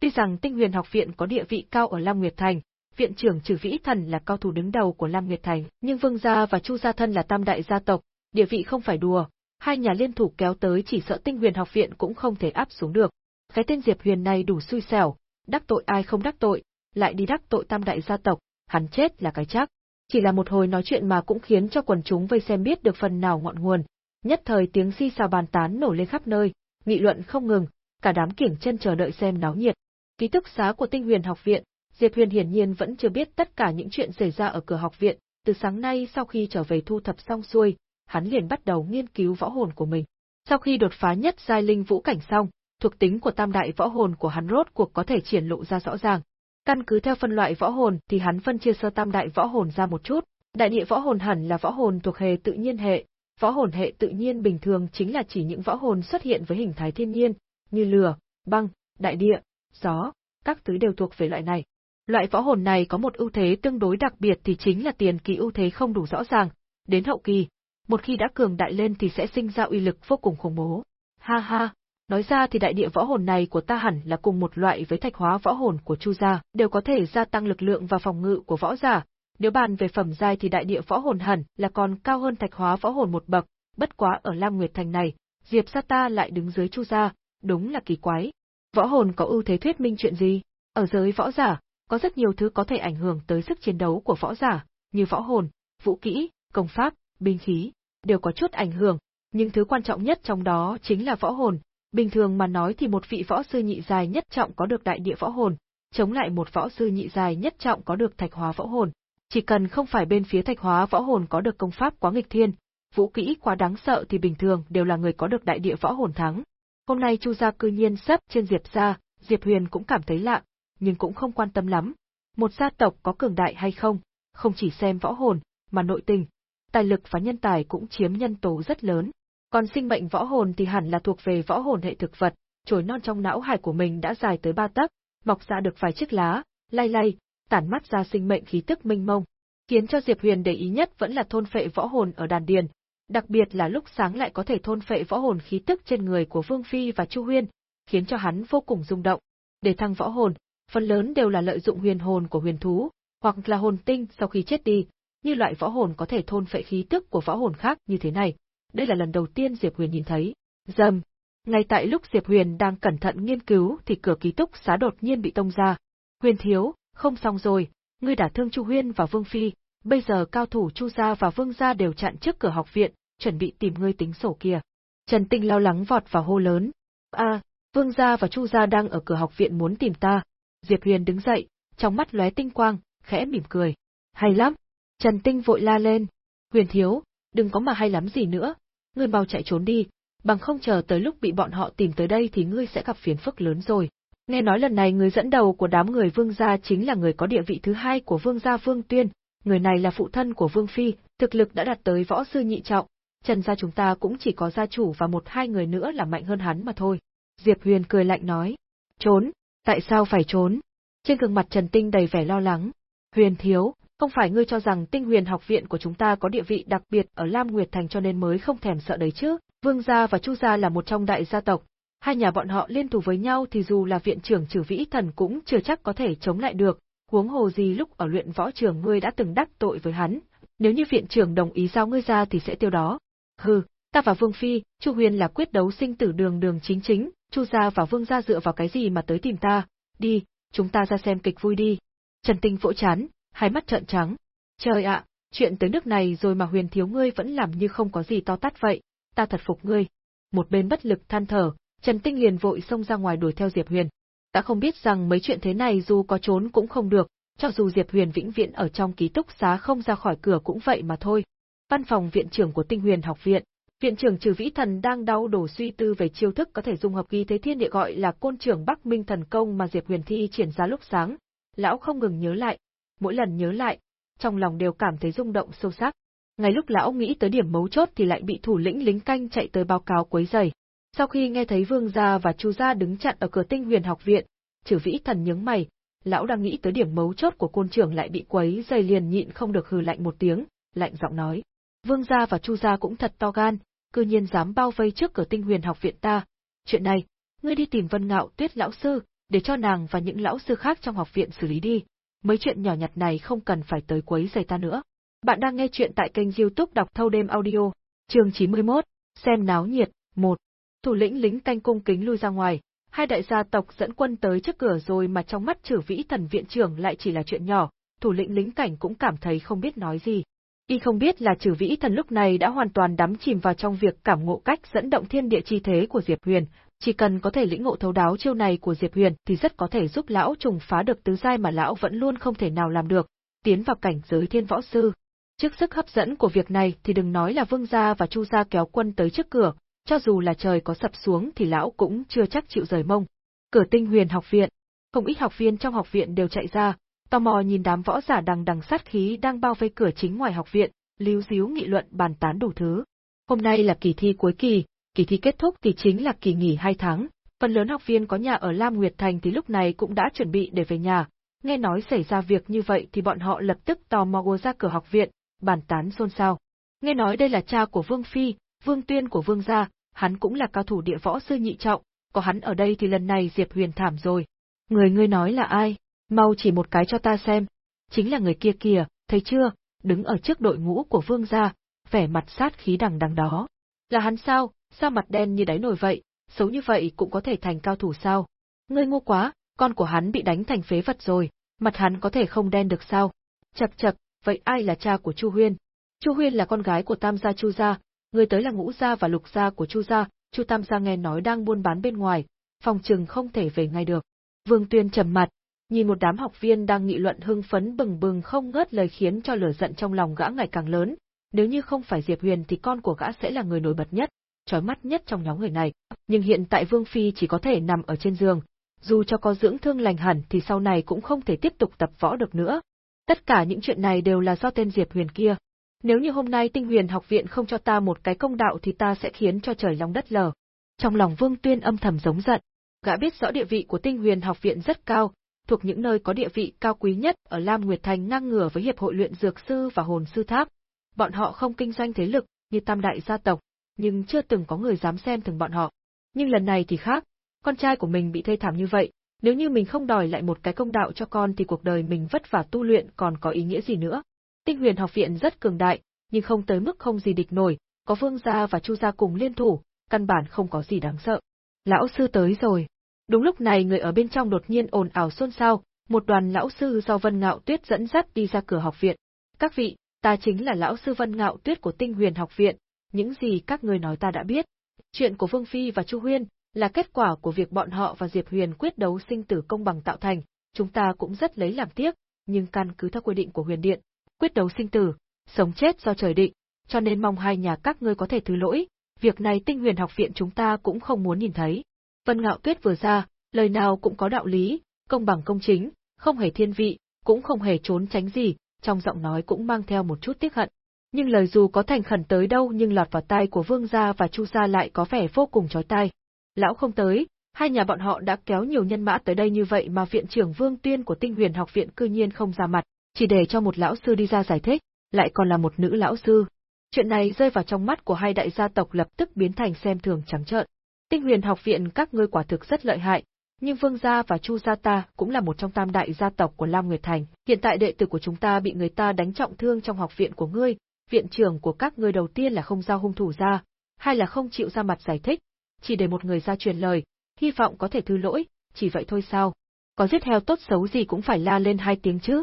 Tuy rằng Tinh Huyền học viện có địa vị cao ở Lam Nguyệt Thành, viện trưởng trừ Vĩ Thần là cao thủ đứng đầu của Lam Nguyệt Thành, nhưng Vương gia và Chu gia thân là tam đại gia tộc, địa vị không phải đùa, hai nhà liên thủ kéo tới chỉ sợ Tinh Huyền học viện cũng không thể áp xuống được. Cái tên Diệp Huyền này đủ xui xẻo, đắc tội ai không đắc tội, lại đi đắc tội tam đại gia tộc, hắn chết là cái chắc. Chỉ là một hồi nói chuyện mà cũng khiến cho quần chúng vây xem biết được phần nào ngọn nguồn, nhất thời tiếng xi xào bàn tán nổ lên khắp nơi, nghị luận không ngừng, cả đám kiểng chân chờ đợi xem náo nhiệt. Ký túc xá của Tinh Huyền học viện, Diệp Huyền hiển nhiên vẫn chưa biết tất cả những chuyện xảy ra ở cửa học viện, từ sáng nay sau khi trở về thu thập xong xuôi, hắn liền bắt đầu nghiên cứu võ hồn của mình. Sau khi đột phá nhất giai linh vũ cảnh xong, thuộc tính của tam đại võ hồn của hắn rốt cuộc có thể triển lộ ra rõ ràng. Căn cứ theo phân loại võ hồn thì hắn phân chia sơ tam đại võ hồn ra một chút, đại địa võ hồn hẳn là võ hồn thuộc hệ tự nhiên hệ, võ hồn hệ tự nhiên bình thường chính là chỉ những võ hồn xuất hiện với hình thái thiên nhiên, như lửa, băng, đại địa, gió, các thứ đều thuộc về loại này. Loại võ hồn này có một ưu thế tương đối đặc biệt thì chính là tiền kỳ ưu thế không đủ rõ ràng, đến hậu kỳ, một khi đã cường đại lên thì sẽ sinh ra uy lực vô cùng khủng bố. Ha ha, nói ra thì đại địa võ hồn này của ta hẳn là cùng một loại với thạch hóa võ hồn của Chu gia, đều có thể gia tăng lực lượng và phòng ngự của võ giả. Nếu bàn về phẩm giai thì đại địa võ hồn hẳn là còn cao hơn thạch hóa võ hồn một bậc, bất quá ở Lam Nguyệt Thành này, Diệp Sa ta lại đứng dưới Chu gia, đúng là kỳ quái. Võ hồn có ưu thế thuyết minh chuyện gì? Ở giới võ giả, có rất nhiều thứ có thể ảnh hưởng tới sức chiến đấu của võ giả, như võ hồn, vũ kỹ, công pháp, binh khí, đều có chút ảnh hưởng, nhưng thứ quan trọng nhất trong đó chính là võ hồn. Bình thường mà nói thì một vị võ sư nhị dài nhất trọng có được đại địa võ hồn, chống lại một võ sư nhị dài nhất trọng có được thạch hóa võ hồn. Chỉ cần không phải bên phía thạch hóa võ hồn có được công pháp quá nghịch thiên, vũ kỹ quá đáng sợ thì bình thường đều là người có được đại địa võ hồn thắng. Hôm nay Chu gia cư nhiên xếp trên Diệp gia, Diệp Huyền cũng cảm thấy lạ, nhưng cũng không quan tâm lắm. Một gia tộc có cường đại hay không, không chỉ xem võ hồn, mà nội tình, tài lực và nhân tài cũng chiếm nhân tố rất lớn. Còn sinh mệnh võ hồn thì hẳn là thuộc về võ hồn hệ thực vật, chồi non trong não hải của mình đã dài tới ba tấc, mọc ra được vài chiếc lá, lay lay, tản mắt ra sinh mệnh khí tức minh mông. Khiến cho Diệp Huyền để ý nhất vẫn là thôn phệ võ hồn ở đàn điền, đặc biệt là lúc sáng lại có thể thôn phệ võ hồn khí tức trên người của Vương Phi và Chu Huyên, khiến cho hắn vô cùng rung động. Để thăng võ hồn, phần lớn đều là lợi dụng huyền hồn của huyền thú, hoặc là hồn tinh sau khi chết đi, như loại võ hồn có thể thôn phệ khí tức của võ hồn khác như thế này. Đây là lần đầu tiên Diệp Huyền nhìn thấy. Dầm. Ngay tại lúc Diệp Huyền đang cẩn thận nghiên cứu thì cửa ký túc xá đột nhiên bị tông ra. Huyền thiếu, không xong rồi, ngươi đã thương Chu Huyên và Vương Phi, bây giờ cao thủ Chu gia và Vương gia đều chặn trước cửa học viện, chuẩn bị tìm ngươi tính sổ kia. Trần Tinh lo lắng vọt vào hô lớn. A, Vương gia và Chu gia đang ở cửa học viện muốn tìm ta. Diệp Huyền đứng dậy, trong mắt lóe tinh quang, khẽ mỉm cười. Hay lắm, Trần Tinh vội la lên, huyền thiếu, đừng có mà hay lắm gì nữa, ngươi mau chạy trốn đi, bằng không chờ tới lúc bị bọn họ tìm tới đây thì ngươi sẽ gặp phiền phức lớn rồi. Nghe nói lần này người dẫn đầu của đám người vương gia chính là người có địa vị thứ hai của vương gia vương tuyên, người này là phụ thân của vương phi, thực lực đã đạt tới võ sư nhị trọng, trần gia chúng ta cũng chỉ có gia chủ và một hai người nữa là mạnh hơn hắn mà thôi. Diệp Huyền cười lạnh nói, trốn, tại sao phải trốn? Trên gương mặt Trần Tinh đầy vẻ lo lắng. Huyền thiếu, không phải ngươi cho rằng tinh huyền học viện của chúng ta có địa vị đặc biệt ở Lam Nguyệt Thành cho nên mới không thèm sợ đấy chứ. Vương gia và Chu gia là một trong đại gia tộc, hai nhà bọn họ liên thủ với nhau thì dù là viện trưởng trừ vĩ thần cũng chưa chắc có thể chống lại được, huống hồ gì lúc ở luyện võ trường ngươi đã từng đắc tội với hắn, nếu như viện trưởng đồng ý giao ngươi ra thì sẽ tiêu đó. Hừ, ta và Vương Phi, Chu Huyền là quyết đấu sinh tử đường đường chính chính, Chu gia và Vương gia dựa vào cái gì mà tới tìm ta, đi, chúng ta ra xem kịch vui đi. Trần Tinh vỗ chán, hai mắt trợn trắng. Trời ạ, chuyện tới nước này rồi mà huyền thiếu ngươi vẫn làm như không có gì to tát vậy, ta thật phục ngươi. Một bên bất lực than thở, Trần Tinh liền vội xông ra ngoài đuổi theo Diệp Huyền. Đã không biết rằng mấy chuyện thế này dù có trốn cũng không được, cho dù Diệp Huyền vĩnh viễn ở trong ký túc xá không ra khỏi cửa cũng vậy mà thôi. Văn phòng viện trưởng của Tinh Huyền học viện, viện trưởng Trừ Vĩ Thần đang đau đổ suy tư về chiêu thức có thể dung hợp ghi thế thiên địa gọi là côn trưởng Bắc Minh thần công mà Diệp Huyền thi triển ra lúc sáng. Lão không ngừng nhớ lại, mỗi lần nhớ lại, trong lòng đều cảm thấy rung động sâu sắc. Ngay lúc lão nghĩ tới điểm mấu chốt thì lại bị thủ lĩnh lính canh chạy tới báo cáo quấy rầy. Sau khi nghe thấy Vương gia và Chu gia đứng chặn ở cửa Tinh Huyền học viện, Trử Vĩ Thần nhướng mày, lão đang nghĩ tới điểm mấu chốt của côn trưởng lại bị quấy rầy liền nhịn không được hừ lạnh một tiếng, lạnh giọng nói: Vương gia và Chu gia cũng thật to gan, cư nhiên dám bao vây trước cửa Tinh Huyền học viện ta. Chuyện này, ngươi đi tìm Vân Ngạo Tuyết lão sư, để cho nàng và những lão sư khác trong học viện xử lý đi. Mấy chuyện nhỏ nhặt này không cần phải tới quấy rầy ta nữa. Bạn đang nghe chuyện tại kênh youtube đọc thâu đêm audio, chương 91, xem náo nhiệt, 1. Thủ lĩnh lính canh cung kính lui ra ngoài, hai đại gia tộc dẫn quân tới trước cửa rồi mà trong mắt trừ vĩ thần viện trưởng lại chỉ là chuyện nhỏ, thủ lĩnh lính cảnh cũng cảm thấy không biết nói gì. Y không biết là trừ vĩ thần lúc này đã hoàn toàn đắm chìm vào trong việc cảm ngộ cách dẫn động thiên địa chi thế của Diệp Huyền, chỉ cần có thể lĩnh ngộ thấu đáo chiêu này của Diệp Huyền thì rất có thể giúp lão trùng phá được tứ giai mà lão vẫn luôn không thể nào làm được, tiến vào cảnh giới thiên võ sư. Trước sức hấp dẫn của việc này thì đừng nói là Vương gia và Chu gia kéo quân tới trước cửa, cho dù là trời có sập xuống thì lão cũng chưa chắc chịu rời mông. Cửa Tinh Huyền học viện, không ít học viên trong học viện đều chạy ra, tò mò nhìn đám võ giả đằng đằng sát khí đang bao vây cửa chính ngoài học viện, líu díu nghị luận bàn tán đủ thứ. Hôm nay là kỳ thi cuối kỳ, kỳ thi kết thúc thì chính là kỳ nghỉ hai tháng, phần lớn học viên có nhà ở Lam Nguyệt Thành thì lúc này cũng đã chuẩn bị để về nhà, nghe nói xảy ra việc như vậy thì bọn họ lập tức tò mò ra cửa học viện, bàn tán xôn xao. Nghe nói đây là cha của Vương Phi, Vương Tuyên của Vương gia, hắn cũng là cao thủ địa võ sư nhị trọng, có hắn ở đây thì lần này Diệp Huyền thảm rồi. Người ngươi nói là ai? Mau chỉ một cái cho ta xem. Chính là người kia kìa, thấy chưa, đứng ở trước đội ngũ của Vương gia, vẻ mặt sát khí đằng đằng đó. Là hắn sao, sao mặt đen như đáy nồi vậy, xấu như vậy cũng có thể thành cao thủ sao? Ngươi ngu quá, con của hắn bị đánh thành phế vật rồi, mặt hắn có thể không đen được sao? Chập chập, vậy ai là cha của Chu Huyên? Chu Huyên là con gái của Tam gia Chu gia, người tới là ngũ gia và lục gia của Chu gia, Chu Tam gia nghe nói đang buôn bán bên ngoài, phòng trừng không thể về ngay được. Vương Tuyên trầm mặt, nhìn một đám học viên đang nghị luận hưng phấn bừng bừng không ngớt lời khiến cho lửa giận trong lòng gã ngày càng lớn, nếu như không phải Diệp Huyền thì con của gã sẽ là người nổi bật nhất, chói mắt nhất trong nhóm người này, nhưng hiện tại Vương Phi chỉ có thể nằm ở trên giường, dù cho có dưỡng thương lành hẳn thì sau này cũng không thể tiếp tục tập võ được nữa. Tất cả những chuyện này đều là do tên Diệp Huyền kia, nếu như hôm nay tinh huyền học viện không cho ta một cái công đạo thì ta sẽ khiến cho trời long đất lở. Trong lòng Vương Tuyên âm thầm giống giận, gã biết rõ địa vị của tinh huyền học viện rất cao, thuộc những nơi có địa vị cao quý nhất ở Lam Nguyệt Thành ngang ngửa với Hiệp hội luyện dược sư và hồn sư tháp. Bọn họ không kinh doanh thế lực như tam đại gia tộc, nhưng chưa từng có người dám xem thường bọn họ. Nhưng lần này thì khác, con trai của mình bị thê thảm như vậy, nếu như mình không đòi lại một cái công đạo cho con thì cuộc đời mình vất vả tu luyện còn có ý nghĩa gì nữa. Tinh huyền học viện rất cường đại, nhưng không tới mức không gì địch nổi, có vương gia và chu gia cùng liên thủ, căn bản không có gì đáng sợ. Lão sư tới rồi. Đúng lúc này người ở bên trong đột nhiên ồn ào xôn xao, một đoàn lão sư do Vân Ngạo Tuyết dẫn dắt đi ra cửa học viện. Các vị, ta chính là lão sư Vân Ngạo Tuyết của Tinh Huyền học viện, những gì các người nói ta đã biết. Chuyện của Vương Phi và Chu Huyên là kết quả của việc bọn họ và Diệp Huyền quyết đấu sinh tử công bằng tạo thành, chúng ta cũng rất lấy làm tiếc, nhưng căn cứ theo quy định của Huyền Điện, quyết đấu sinh tử, sống chết do trời định, cho nên mong hai nhà các ngươi có thể thứ lỗi, việc này tinh huyền học viện chúng ta cũng không muốn nhìn thấy. Vân Ngạo Tuyết vừa ra, lời nào cũng có đạo lý, công bằng công chính, không hề thiên vị, cũng không hề trốn tránh gì, trong giọng nói cũng mang theo một chút tiếc hận. Nhưng lời dù có thành khẩn tới đâu nhưng lọt vào tai của Vương gia và Chu gia lại có vẻ vô cùng chói tai. Lão không tới, hai nhà bọn họ đã kéo nhiều nhân mã tới đây như vậy mà viện trưởng Vương Tuyên của Tinh Huyền học viện cư nhiên không ra mặt, chỉ để cho một lão sư đi ra giải thích, lại còn là một nữ lão sư. Chuyện này rơi vào trong mắt của hai đại gia tộc lập tức biến thành xem thường trắng trợn. Tinh huyền học viện các ngươi quả thực rất lợi hại, nhưng Vương gia và Chu gia ta cũng là một trong tam đại gia tộc của Lam Nguyệt Thành. Hiện tại đệ tử của chúng ta bị người ta đánh trọng thương trong học viện của ngươi, viện trưởng của các ngươi đầu tiên là không giao hung thủ ra, hay là không chịu ra mặt giải thích, chỉ để một người ra truyền lời, hy vọng có thể thứ lỗi, chỉ vậy thôi sao? Có giết heo tốt xấu gì cũng phải la lên hai tiếng chứ?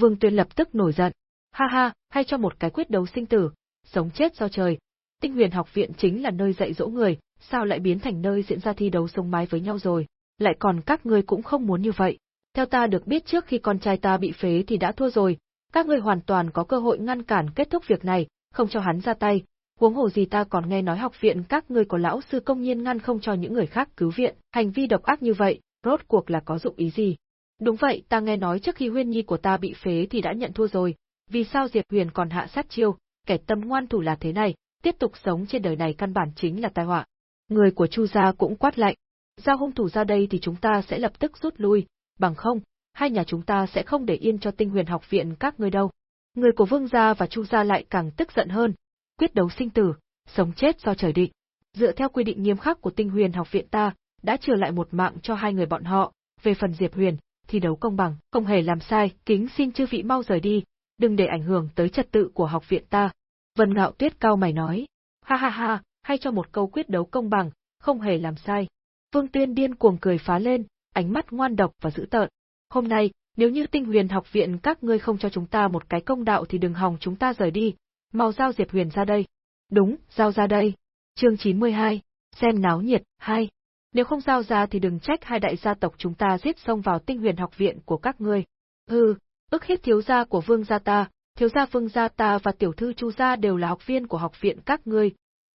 Vương Tuyên lập tức nổi giận. Ha ha, hay cho một cái quyết đấu sinh tử, sống chết do trời. Tinh huyền học viện chính là nơi dạy dỗ người, sao lại biến thành nơi diễn ra thi đấu sống mái với nhau rồi, lại còn các ngươi cũng không muốn như vậy. Theo ta được biết trước khi con trai ta bị phế thì đã thua rồi, các ngươi hoàn toàn có cơ hội ngăn cản kết thúc việc này, không cho hắn ra tay. Huống hồ gì ta còn nghe nói học viện các ngươi có lão sư công nhiên ngăn không cho những người khác cứu viện, hành vi độc ác như vậy, rốt cuộc là có dụng ý gì? Đúng vậy, ta nghe nói trước khi huyên nhi của ta bị phế thì đã nhận thua rồi, vì sao Diệp Huyền còn hạ sát chiêu, kẻ tâm ngoan thủ là thế này, tiếp tục sống trên đời này căn bản chính là tai họa. Người của Chu gia cũng quát lạnh, giao hung thủ ra đây thì chúng ta sẽ lập tức rút lui, bằng không, hai nhà chúng ta sẽ không để yên cho tinh huyền học viện các ngươi đâu. Người của Vương gia và Chu gia lại càng tức giận hơn, quyết đấu sinh tử, sống chết do trời định. Dựa theo quy định nghiêm khắc của Tinh Huyền học viện ta, đã trừ lại một mạng cho hai người bọn họ, về phần Diệp Huyền, thi đấu công bằng, không hề làm sai, kính xin chư vị mau rời đi, đừng để ảnh hưởng tới trật tự của học viện ta. Vân Ngạo Tuyết cao mày nói, ha ha ha, hay cho một câu quyết đấu công bằng, không hề làm sai. Vương Tuyên điên cuồng cười phá lên, ánh mắt ngoan độc và dữ tợn. Hôm nay, nếu như tinh huyền học viện các ngươi không cho chúng ta một cái công đạo thì đừng hòng chúng ta rời đi, mau giao Diệp Huyền ra đây. Đúng, giao ra đây. Chương 92, xem náo nhiệt, hai. Nếu không giao ra thì đừng trách hai đại gia tộc chúng ta giết xông vào tinh huyền học viện của các ngươi. Hừ, ức hiếp thiếu gia của vương gia ta, thiếu gia vương gia ta và tiểu thư chu gia đều là học viên của học viện các ngươi.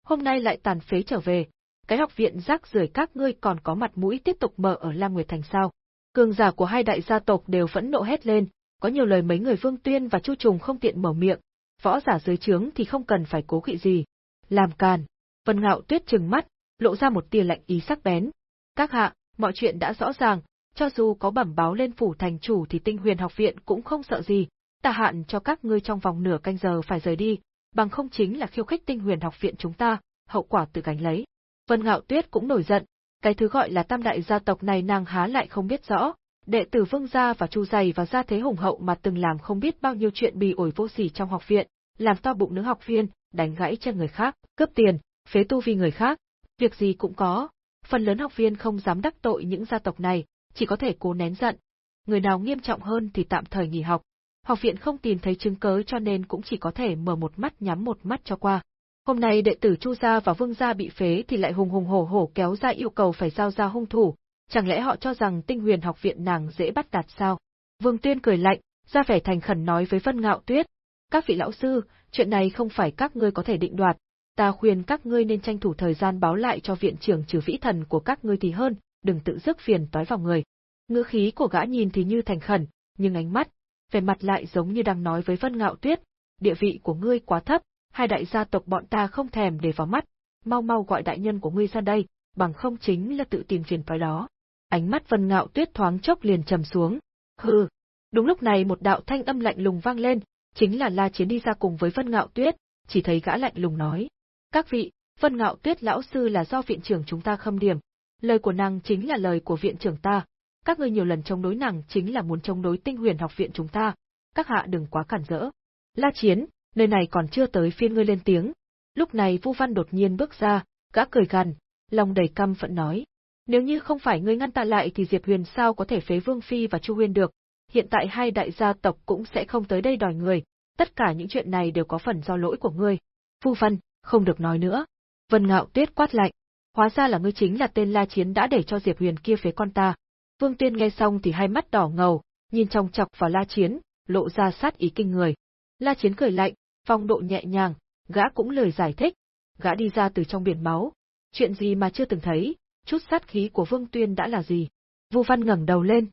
Hôm nay lại tàn phế trở về, cái học viện rác rưởi các ngươi còn có mặt mũi tiếp tục mở ở Lam Nguyệt Thành sao? Cường giả của hai đại gia tộc đều vẫn nộ hét lên, có nhiều lời mấy người Vương Tuyên và Chu Trùng không tiện mở miệng, võ giả dưới trướng thì không cần phải cố kỵ gì. Làm càn. Vân Ngạo Tuyết trừng mắt, lộ ra một tia lạnh ý sắc bén. Các hạ, mọi chuyện đã rõ ràng, cho dù có bẩm báo lên phủ thành chủ thì tinh huyền học viện cũng không sợ gì, ta hạn cho các ngươi trong vòng nửa canh giờ phải rời đi, bằng không chính là khiêu khích tinh huyền học viện chúng ta, hậu quả tự gánh lấy. Vân Ngạo Tuyết cũng nổi giận, cái thứ gọi là tam đại gia tộc này nàng há lại không biết rõ, đệ tử Vương gia và Chu Dày và gia thế hùng hậu mà từng làm không biết bao nhiêu chuyện bì ổi vô sỉ trong học viện, làm to bụng nữ học viên, đánh gãy chân người khác, cướp tiền, phế tu vì người khác, việc gì cũng có. Phần lớn học viên không dám đắc tội những gia tộc này, chỉ có thể cố nén giận. Người nào nghiêm trọng hơn thì tạm thời nghỉ học. Học viện không tìm thấy chứng cớ cho nên cũng chỉ có thể mở một mắt nhắm một mắt cho qua. Hôm nay đệ tử Chu gia và Vương gia bị phế thì lại hùng hùng hổ hổ kéo ra yêu cầu phải giao ra hung thủ, chẳng lẽ họ cho rằng Tinh Huyền học viện nàng dễ bắt đạt sao? Vương Tuyên cười lạnh, ra vẻ thành khẩn nói với Vân Ngạo Tuyết, các vị lão sư, chuyện này không phải các ngươi có thể định đoạt, ta khuyên các ngươi nên tranh thủ thời gian báo lại cho viện trưởng trừ vĩ thần của các ngươi thì hơn, đừng tự rước phiền toái vào người. Ngữ khí của gã nhìn thì như thành khẩn, nhưng ánh mắt, vẻ mặt lại giống như đang nói với Vân Ngạo Tuyết, địa vị của ngươi quá thấp, hai đại gia tộc bọn ta không thèm để vào mắt, mau mau gọi đại nhân của ngươi ra đây, bằng không chính là tự tìm phiền toái đó. Ánh mắt Vân Ngạo Tuyết thoáng chốc liền trầm xuống. Hừ. Đúng lúc này một đạo thanh âm lạnh lùng vang lên, chính là La Chiến đi ra cùng với Vân Ngạo Tuyết, chỉ thấy gã lạnh lùng nói: "Các vị, Vân Ngạo Tuyết lão sư là do viện trưởng chúng ta khâm điểm, lời của nàng chính là lời của viện trưởng ta, các ngươi nhiều lần chống đối nàng chính là muốn chống đối Tinh Huyền học viện chúng ta, các hạ đừng quá cản rỡ." La Chiến, nơi này còn chưa tới phiên ngươi lên tiếng. Lúc này Vu Văn đột nhiên bước ra, gã cười gằn, lòng đầy căm phẫn nói: "Nếu như không phải ngươi ngăn ta lại thì Diệp Huyền sao có thể phế Vương phi và Chu Huyên được? Hiện tại hai đại gia tộc cũng sẽ không tới đây đòi người, tất cả những chuyện này đều có phần do lỗi của ngươi." Vu Văn, không được nói nữa. Vân Ngạo Tuyết quát lạnh, hóa ra là ngươi chính là tên La Chiến đã để cho Diệp Huyền kia phế con ta. Vương Tiên nghe xong thì hai mắt đỏ ngầu, nhìn trong chọc vào La Chiến, lộ ra sát ý kinh người. La Chiến cười lạnh, phong độ nhẹ nhàng, gã cũng lời giải thích. Gã đi ra từ trong biển máu. Chuyện gì mà chưa từng thấy, chút sát khí của Vương Tuyên đã là gì? Vu Văn ngẩng đầu lên.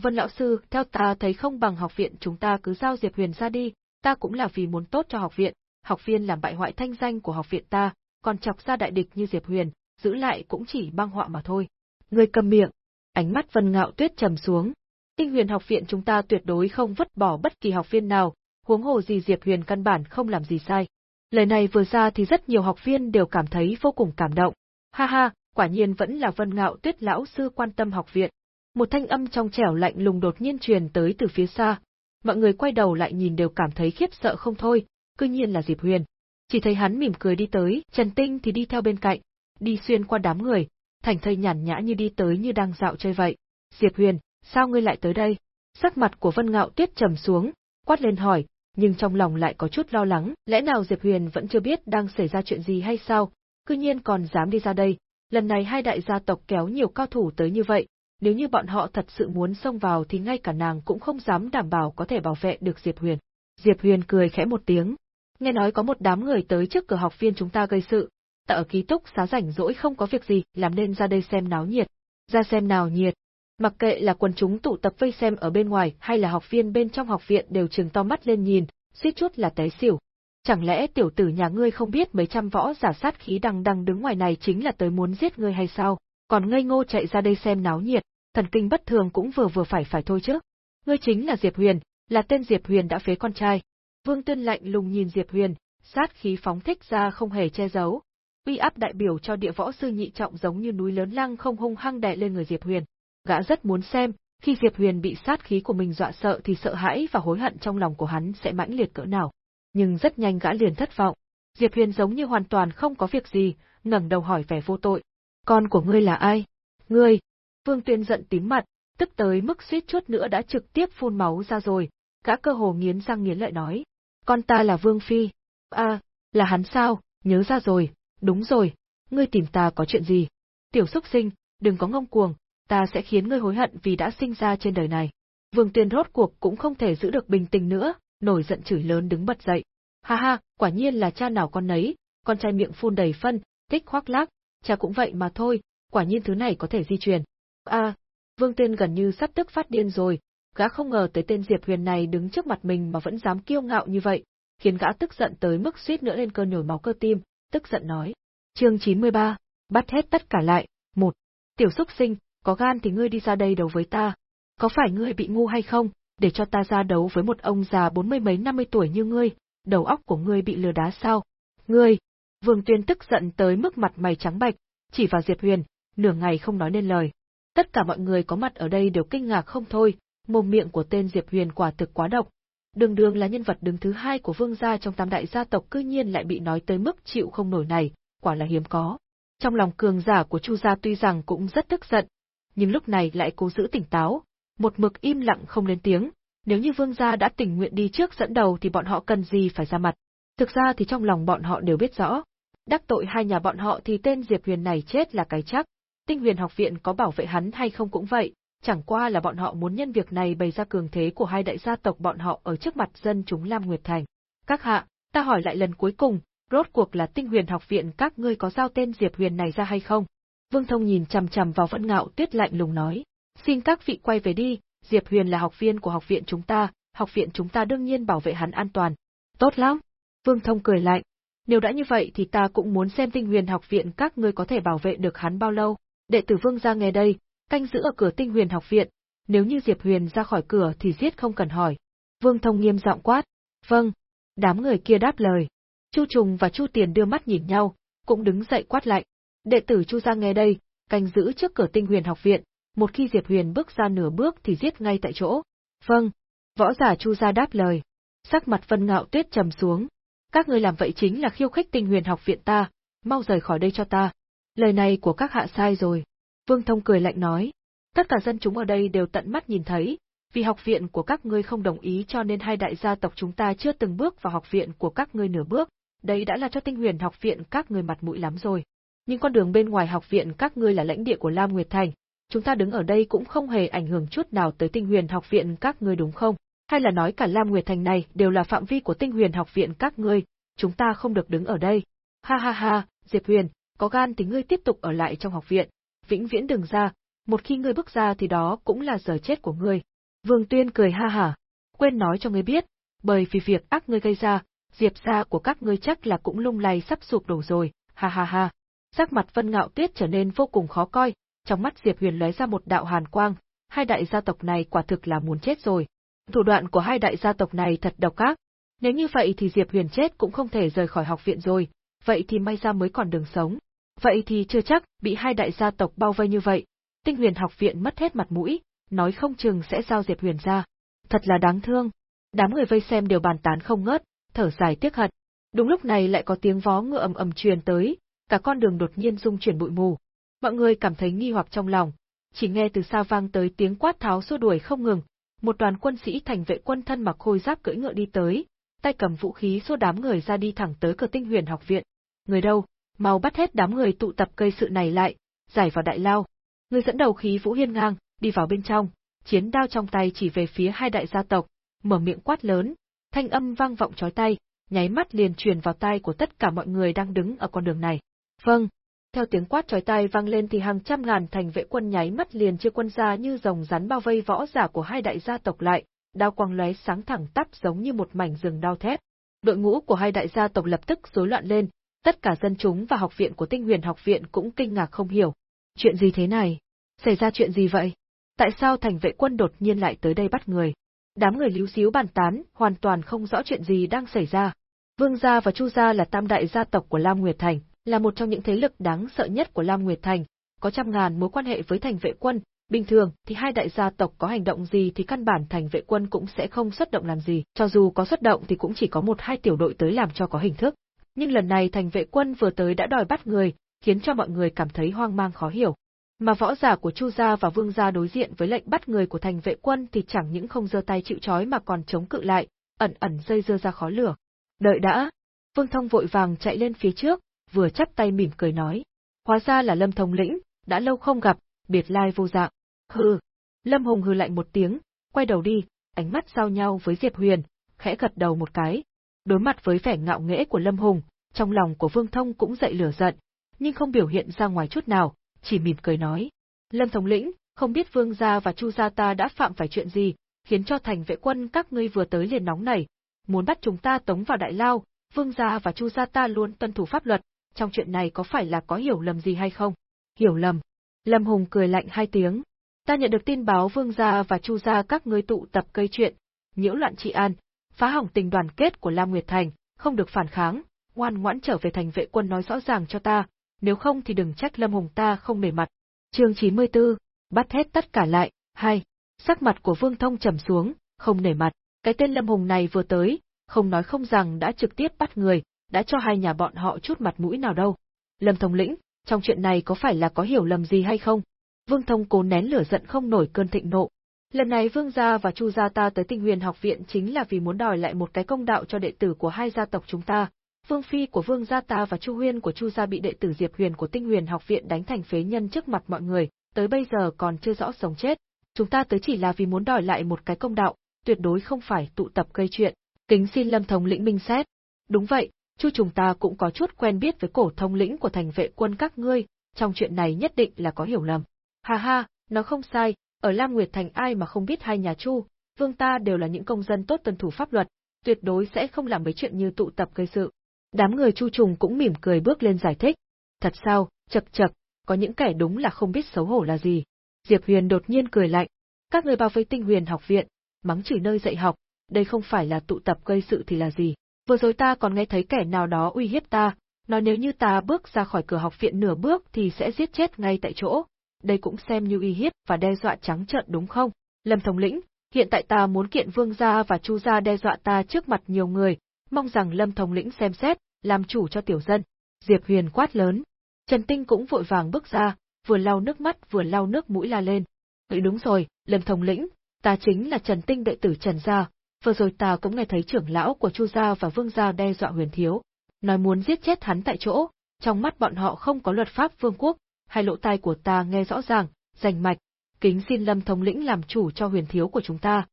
Vân lão sư, theo ta thấy không bằng học viện chúng ta cứ giao Diệp Huyền ra đi, ta cũng là vì muốn tốt cho học viện, học viên làm bại hoại thanh danh của học viện ta, còn chọc ra đại địch như Diệp Huyền, giữ lại cũng chỉ băng họa mà thôi. Ngươi cầm miệng. Ánh mắt Vân Ngạo Tuyết trầm xuống. Tinh Huyền học viện chúng ta tuyệt đối không vứt bỏ bất kỳ học viên nào, huống hồ gì Diệp Huyền căn bản không làm gì sai. Lời này vừa ra thì rất nhiều học viên đều cảm thấy vô cùng cảm động. Ha ha, quả nhiên vẫn là Vân Ngạo Tuyết lão sư quan tâm học viện. Một thanh âm trong trẻo lạnh lùng đột nhiên truyền tới từ phía xa. Mọi người quay đầu lại nhìn đều cảm thấy khiếp sợ không thôi, cư nhiên là Diệp Huyền. Chỉ thấy hắn mỉm cười đi tới, Trần Tinh thì đi theo bên cạnh, đi xuyên qua đám người, thành thây nhàn nhã như đi tới như đang dạo chơi vậy. Diệp Huyền, sao ngươi lại tới đây? Sắc mặt của Vân Ngạo Tuyết trầm xuống, quát lên hỏi, nhưng trong lòng lại có chút lo lắng, lẽ nào Diệp Huyền vẫn chưa biết đang xảy ra chuyện gì hay sao, cư nhiên còn dám đi ra đây, lần này hai đại gia tộc kéo nhiều cao thủ tới như vậy, nếu như bọn họ thật sự muốn xông vào thì ngay cả nàng cũng không dám đảm bảo có thể bảo vệ được Diệp Huyền. Diệp Huyền cười khẽ một tiếng, nghe nói có một đám người tới trước cửa học viên chúng ta gây sự, ta ở ký túc xá rảnh rỗi không có việc gì, làm nên ra đây xem náo nhiệt, ra xem nào nhiệt, Mặc kệ là quần chúng tụ tập vây xem ở bên ngoài hay là học viên bên trong học viện đều trừng to mắt lên nhìn, suýt chút là té xỉu. Chẳng lẽ tiểu tử nhà ngươi không biết mấy trăm võ giả sát khí đằng đằng đứng ngoài này chính là tới muốn giết ngươi hay sao? Còn ngây ngô chạy ra đây xem náo nhiệt, thần kinh bất thường cũng vừa vừa phải phải thôi chứ. Ngươi chính là Diệp Huyền, là tên Diệp Huyền đã phế con trai. Vương Tuyên lạnh lùng nhìn Diệp Huyền, sát khí phóng thích ra không hề che giấu. Uy áp đại biểu cho địa võ sư nhị trọng giống như núi lớn lăng không hung hăng đè lên người Diệp Huyền. Gã rất muốn xem, khi Diệp Huyền bị sát khí của mình dọa sợ thì sợ hãi và hối hận trong lòng của hắn sẽ mãnh liệt cỡ nào. Nhưng rất nhanh gã liền thất vọng. Diệp Huyền giống như hoàn toàn không có việc gì, ngẩng đầu hỏi vẻ vô tội. Con của ngươi là ai? Ngươi! Vương Tuyên giận tím mặt, tức tới mức suýt chút nữa đã trực tiếp phun máu ra rồi, gã cơ hồ nghiến răng nghiến lợi nói. Con ta là Vương Phi. À, là hắn sao, nhớ ra rồi, đúng rồi, ngươi tìm ta có chuyện gì? Tiểu xúc sinh, đừng có ngông cuồng, ta sẽ khiến ngươi hối hận vì đã sinh ra trên đời này. Vương Tuyên rốt cuộc cũng không thể giữ được bình tĩnh nữa, nổi giận chửi lớn đứng bật dậy. Ha ha, quả nhiên là cha nào con nấy, con trai miệng phun đầy phân, thích khoác lác, cha cũng vậy mà thôi, quả nhiên thứ này có thể di truyền. À, Vương Tuyên gần như sắp tức phát điên rồi, gã không ngờ tới tên Diệp Huyền này đứng trước mặt mình mà vẫn dám kiêu ngạo như vậy, khiến gã tức giận tới mức suýt nữa lên cơn nhồi máu cơ tim, tức giận nói. Chương 93, bắt hết tất cả lại, một. Tiểu xúc sinh, có gan thì ngươi đi ra đây đấu với ta. Có phải ngươi bị ngu hay không, để cho ta ra đấu với một ông già bốn mươi mấy năm mươi tuổi như ngươi, đầu óc của ngươi bị lừa đá sao? Ngươi! Vương Tuyên tức giận tới mức mặt mày trắng bạch, chỉ vào Diệp Huyền, nửa ngày không nói nên lời. Tất cả mọi người có mặt ở đây đều kinh ngạc không thôi, mồm miệng của tên Diệp Huyền quả thực quá độc. Đường đường là nhân vật đứng thứ hai của vương gia trong tam đại gia tộc cư nhiên lại bị nói tới mức chịu không nổi này, quả là hiếm có. Trong lòng cường giả của Chu gia tuy rằng cũng rất tức giận, nhưng lúc này lại cố giữ tỉnh táo, một mực im lặng không lên tiếng, nếu như vương gia đã tình nguyện đi trước dẫn đầu thì bọn họ cần gì phải ra mặt. Thực ra thì trong lòng bọn họ đều biết rõ, đắc tội hai nhà bọn họ thì tên Diệp Huyền này chết là cái chắc, tinh huyền học viện có bảo vệ hắn hay không cũng vậy, chẳng qua là bọn họ muốn nhân việc này bày ra cường thế của hai đại gia tộc bọn họ ở trước mặt dân chúng Lam Nguyệt Thành. Các hạ, ta hỏi lại lần cuối cùng, rốt cuộc là tinh huyền học viện các ngươi có giao tên Diệp Huyền này ra hay không? Vương Thông nhìn chằm chằm vào Vẫn Ngạo Tuyết lạnh lùng nói, xin các vị quay về đi, Diệp Huyền là học viên của học viện chúng ta, học viện chúng ta đương nhiên bảo vệ hắn an toàn. Tốt lắm. Vương Thông cười lạnh, nếu đã như vậy thì ta cũng muốn xem tinh huyền học viện các ngươi có thể bảo vệ được hắn bao lâu. Đệ tử Vương ra nghe đây, canh giữ ở cửa tinh huyền học viện, nếu như Diệp Huyền ra khỏi cửa thì giết không cần hỏi. Vương Thông nghiêm giọng quát, vâng. Đám người kia đáp lời. Chu Trùng và Chu Tiền đưa mắt nhìn nhau, cũng đứng dậy quát lạnh. Đệ tử Chu Gia nghe đây, canh giữ trước cửa tinh huyền học viện, một khi Diệp Huyền bước ra nửa bước thì giết ngay tại chỗ. Vâng. Võ giả Chu Gia đáp lời. Sắc mặt Vân Ngạo Tuyết trầm xuống. Các ngươi làm vậy chính là khiêu khích tinh huyền học viện ta, mau rời khỏi đây cho ta. Lời này của các hạ sai rồi. Vương Thông cười lạnh nói. Tất cả dân chúng ở đây đều tận mắt nhìn thấy, vì học viện của các ngươi không đồng ý cho nên hai đại gia tộc chúng ta chưa từng bước vào học viện của các ngươi nửa bước, đấy đã là cho tinh huyền học viện các ngươi mặt mũi lắm rồi. Nhưng con đường bên ngoài học viện các ngươi là lãnh địa của Lam Nguyệt Thành, chúng ta đứng ở đây cũng không hề ảnh hưởng chút nào tới tinh huyền học viện các ngươi đúng không? Hay là nói cả Lam Nguyệt Thành này đều là phạm vi của tinh huyền học viện các ngươi, chúng ta không được đứng ở đây. Ha ha ha, Diệp Huyền, có gan thì ngươi tiếp tục ở lại trong học viện, vĩnh viễn đừng ra, một khi ngươi bước ra thì đó cũng là giờ chết của ngươi. Vương Tuyên cười ha hả, quên nói cho ngươi biết, bởi vì việc ác ngươi gây ra, diệp gia của các ngươi chắc là cũng lung lay sắp sụp đổ rồi, ha ha ha. Sắc mặt Vân Ngạo Tuyết trở nên vô cùng khó coi, trong mắt Diệp Huyền lóe ra một đạo hàn quang, hai đại gia tộc này quả thực là muốn chết rồi. Thủ đoạn của hai đại gia tộc này thật độc ác. Nếu như vậy thì Diệp Huyền chết cũng không thể rời khỏi học viện rồi, vậy thì may ra mới còn đường sống. Vậy thì chưa chắc, bị hai đại gia tộc bao vây như vậy, tinh huyền học viện mất hết mặt mũi, nói không chừng sẽ giao Diệp Huyền ra. Thật là đáng thương. Đám người vây xem đều bàn tán không ngớt, thở dài tiếc hận. Đúng lúc này lại có tiếng vó ngựa ầm ầm truyền tới, cả con đường đột nhiên rung chuyển bụi mù. Mọi người cảm thấy nghi hoặc trong lòng, chỉ nghe từ xa vang tới tiếng quát tháo xua đuổi không ngừng, một đoàn quân sĩ thành vệ quân thân mặc khôi giáp cưỡi ngựa đi tới, tay cầm vũ khí xua đám người ra đi thẳng tới cửa tinh huyền học viện. Người đâu, mau bắt hết đám người tụ tập gây sự này lại, giải vào đại lao. Người dẫn đầu khí vũ hiên ngang, đi vào bên trong, chiến đao trong tay chỉ về phía hai đại gia tộc, mở miệng quát lớn, thanh âm vang vọng chói tay, nháy mắt liền truyền vào tai của tất cả mọi người đang đứng ở con đường này. Vâng. Theo tiếng quát chói tai vang lên thì hàng trăm ngàn thành vệ quân nháy mắt liền chia quân ra như rồng rắn bao vây võ giả của hai đại gia tộc lại, đao quang lóe sáng thẳng tắp giống như một mảnh rừng đao thép. Đội ngũ của hai đại gia tộc lập tức rối loạn lên, tất cả dân chúng và học viện của Tinh Huyền học viện cũng kinh ngạc không hiểu. Chuyện gì thế này? Xảy ra chuyện gì vậy? Tại sao thành vệ quân đột nhiên lại tới đây bắt người? Đám người líu xíu bàn tán, hoàn toàn không rõ chuyện gì đang xảy ra. Vương gia và Chu gia là tam đại gia tộc của Lam Nguyệt Thành, là một trong những thế lực đáng sợ nhất của Lam Nguyệt Thành, có trăm ngàn mối quan hệ với thành vệ quân, bình thường thì hai đại gia tộc có hành động gì thì căn bản thành vệ quân cũng sẽ không xuất động làm gì, cho dù có xuất động thì cũng chỉ có một hai tiểu đội tới làm cho có hình thức. Nhưng lần này thành vệ quân vừa tới đã đòi bắt người, khiến cho mọi người cảm thấy hoang mang khó hiểu. Mà võ giả của Chu gia và Vương gia đối diện với lệnh bắt người của thành vệ quân thì chẳng những không giơ tay chịu trói mà còn chống cự lại, ẩn ẩn dây dưa ra khó lửa. Đợi đã. Vương Thông vội vàng chạy lên phía trước, vừa chắp tay mỉm cười nói. Hóa ra là Lâm Thông lĩnh, đã lâu không gặp, biệt lai vô dạng. Hừ. Lâm Hùng hừ lạnh một tiếng, quay đầu đi, ánh mắt giao nhau với Diệp Huyền, khẽ gật đầu một cái. Đối mặt với vẻ ngạo nghễ của Lâm Hùng, trong lòng của Vương Thông cũng dậy lửa giận, nhưng không biểu hiện ra ngoài chút nào, chỉ mỉm cười nói. Lâm thống lĩnh, không biết Vương gia và Chu gia ta đã phạm phải chuyện gì, khiến cho thành vệ quân các ngươi vừa tới liền nóng nảy, muốn bắt chúng ta tống vào đại lao, Vương gia và Chu gia ta luôn tuân thủ pháp luật, trong chuyện này có phải là có hiểu lầm gì hay không? Hiểu lầm. Lâm Hùng cười lạnh hai tiếng. Ta nhận được tin báo Vương gia và Chu gia các ngươi tụ tập gây chuyện, nhiễu loạn trị an, phá hỏng tình đoàn kết của Lam Nguyệt Thành, không được phản kháng, ngoan ngoãn trở về thành vệ quân nói rõ ràng cho ta, nếu không thì đừng trách Lâm Hùng ta không nể mặt. Chương 94, bắt hết tất cả lại, hai. Sắc mặt của Vương Thông trầm xuống, không nể mặt, cái tên Lâm Hùng này vừa tới, không nói không rằng đã trực tiếp bắt người, đã cho hai nhà bọn họ chút mặt mũi nào đâu. Lâm Thông lĩnh, trong chuyện này có phải là có hiểu lầm gì hay không? Vương Thông cố nén lửa giận không nổi cơn thịnh nộ. Lần này Vương gia và Chu gia ta tới Tinh Huyền học viện chính là vì muốn đòi lại một cái công đạo cho đệ tử của hai gia tộc chúng ta, Vương phi của Vương gia ta và Chu Huyên của Chu gia bị đệ tử Diệp Huyền của Tinh Huyền học viện đánh thành phế nhân trước mặt mọi người, tới bây giờ còn chưa rõ sống chết. Chúng ta tới chỉ là vì muốn đòi lại một cái công đạo, tuyệt đối không phải tụ tập gây chuyện. Kính xin Lâm thống lĩnh minh xét. Đúng vậy, Chu chúng ta cũng có chút quen biết với cổ thông lĩnh của thành vệ quân các ngươi, trong chuyện này nhất định là có hiểu lầm. Ha ha, nó không sai, ở Lam Nguyệt Thành ai mà không biết hai nhà Chu, Vương ta đều là những công dân tốt tuân thủ pháp luật, tuyệt đối sẽ không làm mấy chuyện như tụ tập gây sự. Đám người Chu Trùng cũng mỉm cười bước lên giải thích. Thật sao, chật chật, có những kẻ đúng là không biết xấu hổ là gì. Diệp Huyền đột nhiên cười lạnh. Các người bao vây tinh huyền học viện, mắng chửi nơi dạy học, đây không phải là tụ tập gây sự thì là gì. Vừa rồi ta còn nghe thấy kẻ nào đó uy hiếp ta, nói nếu như ta bước ra khỏi cửa học viện nửa bước thì sẽ giết chết ngay tại chỗ. Đây cũng xem như uy hiếp và đe dọa trắng trợn đúng không? Lâm thống lĩnh, hiện tại ta muốn kiện vương gia và chu gia đe dọa ta trước mặt nhiều người, mong rằng Lâm thống lĩnh xem xét, làm chủ cho tiểu dân. Diệp Huyền quát lớn. Trần Tinh cũng vội vàng bước ra, vừa lau nước mắt vừa lau nước mũi la lên. Ừ đúng rồi, Lâm thống lĩnh, ta chính là Trần Tinh đệ tử Trần gia, vừa rồi ta cũng nghe thấy trưởng lão của Chu gia và Vương gia đe dọa Huyền thiếu, nói muốn giết chết hắn tại chỗ, trong mắt bọn họ không có luật pháp vương quốc, hai lỗ tai của ta nghe rõ ràng, rành mạch, kính xin Lâm thống lĩnh làm chủ cho Huyền thiếu của chúng ta.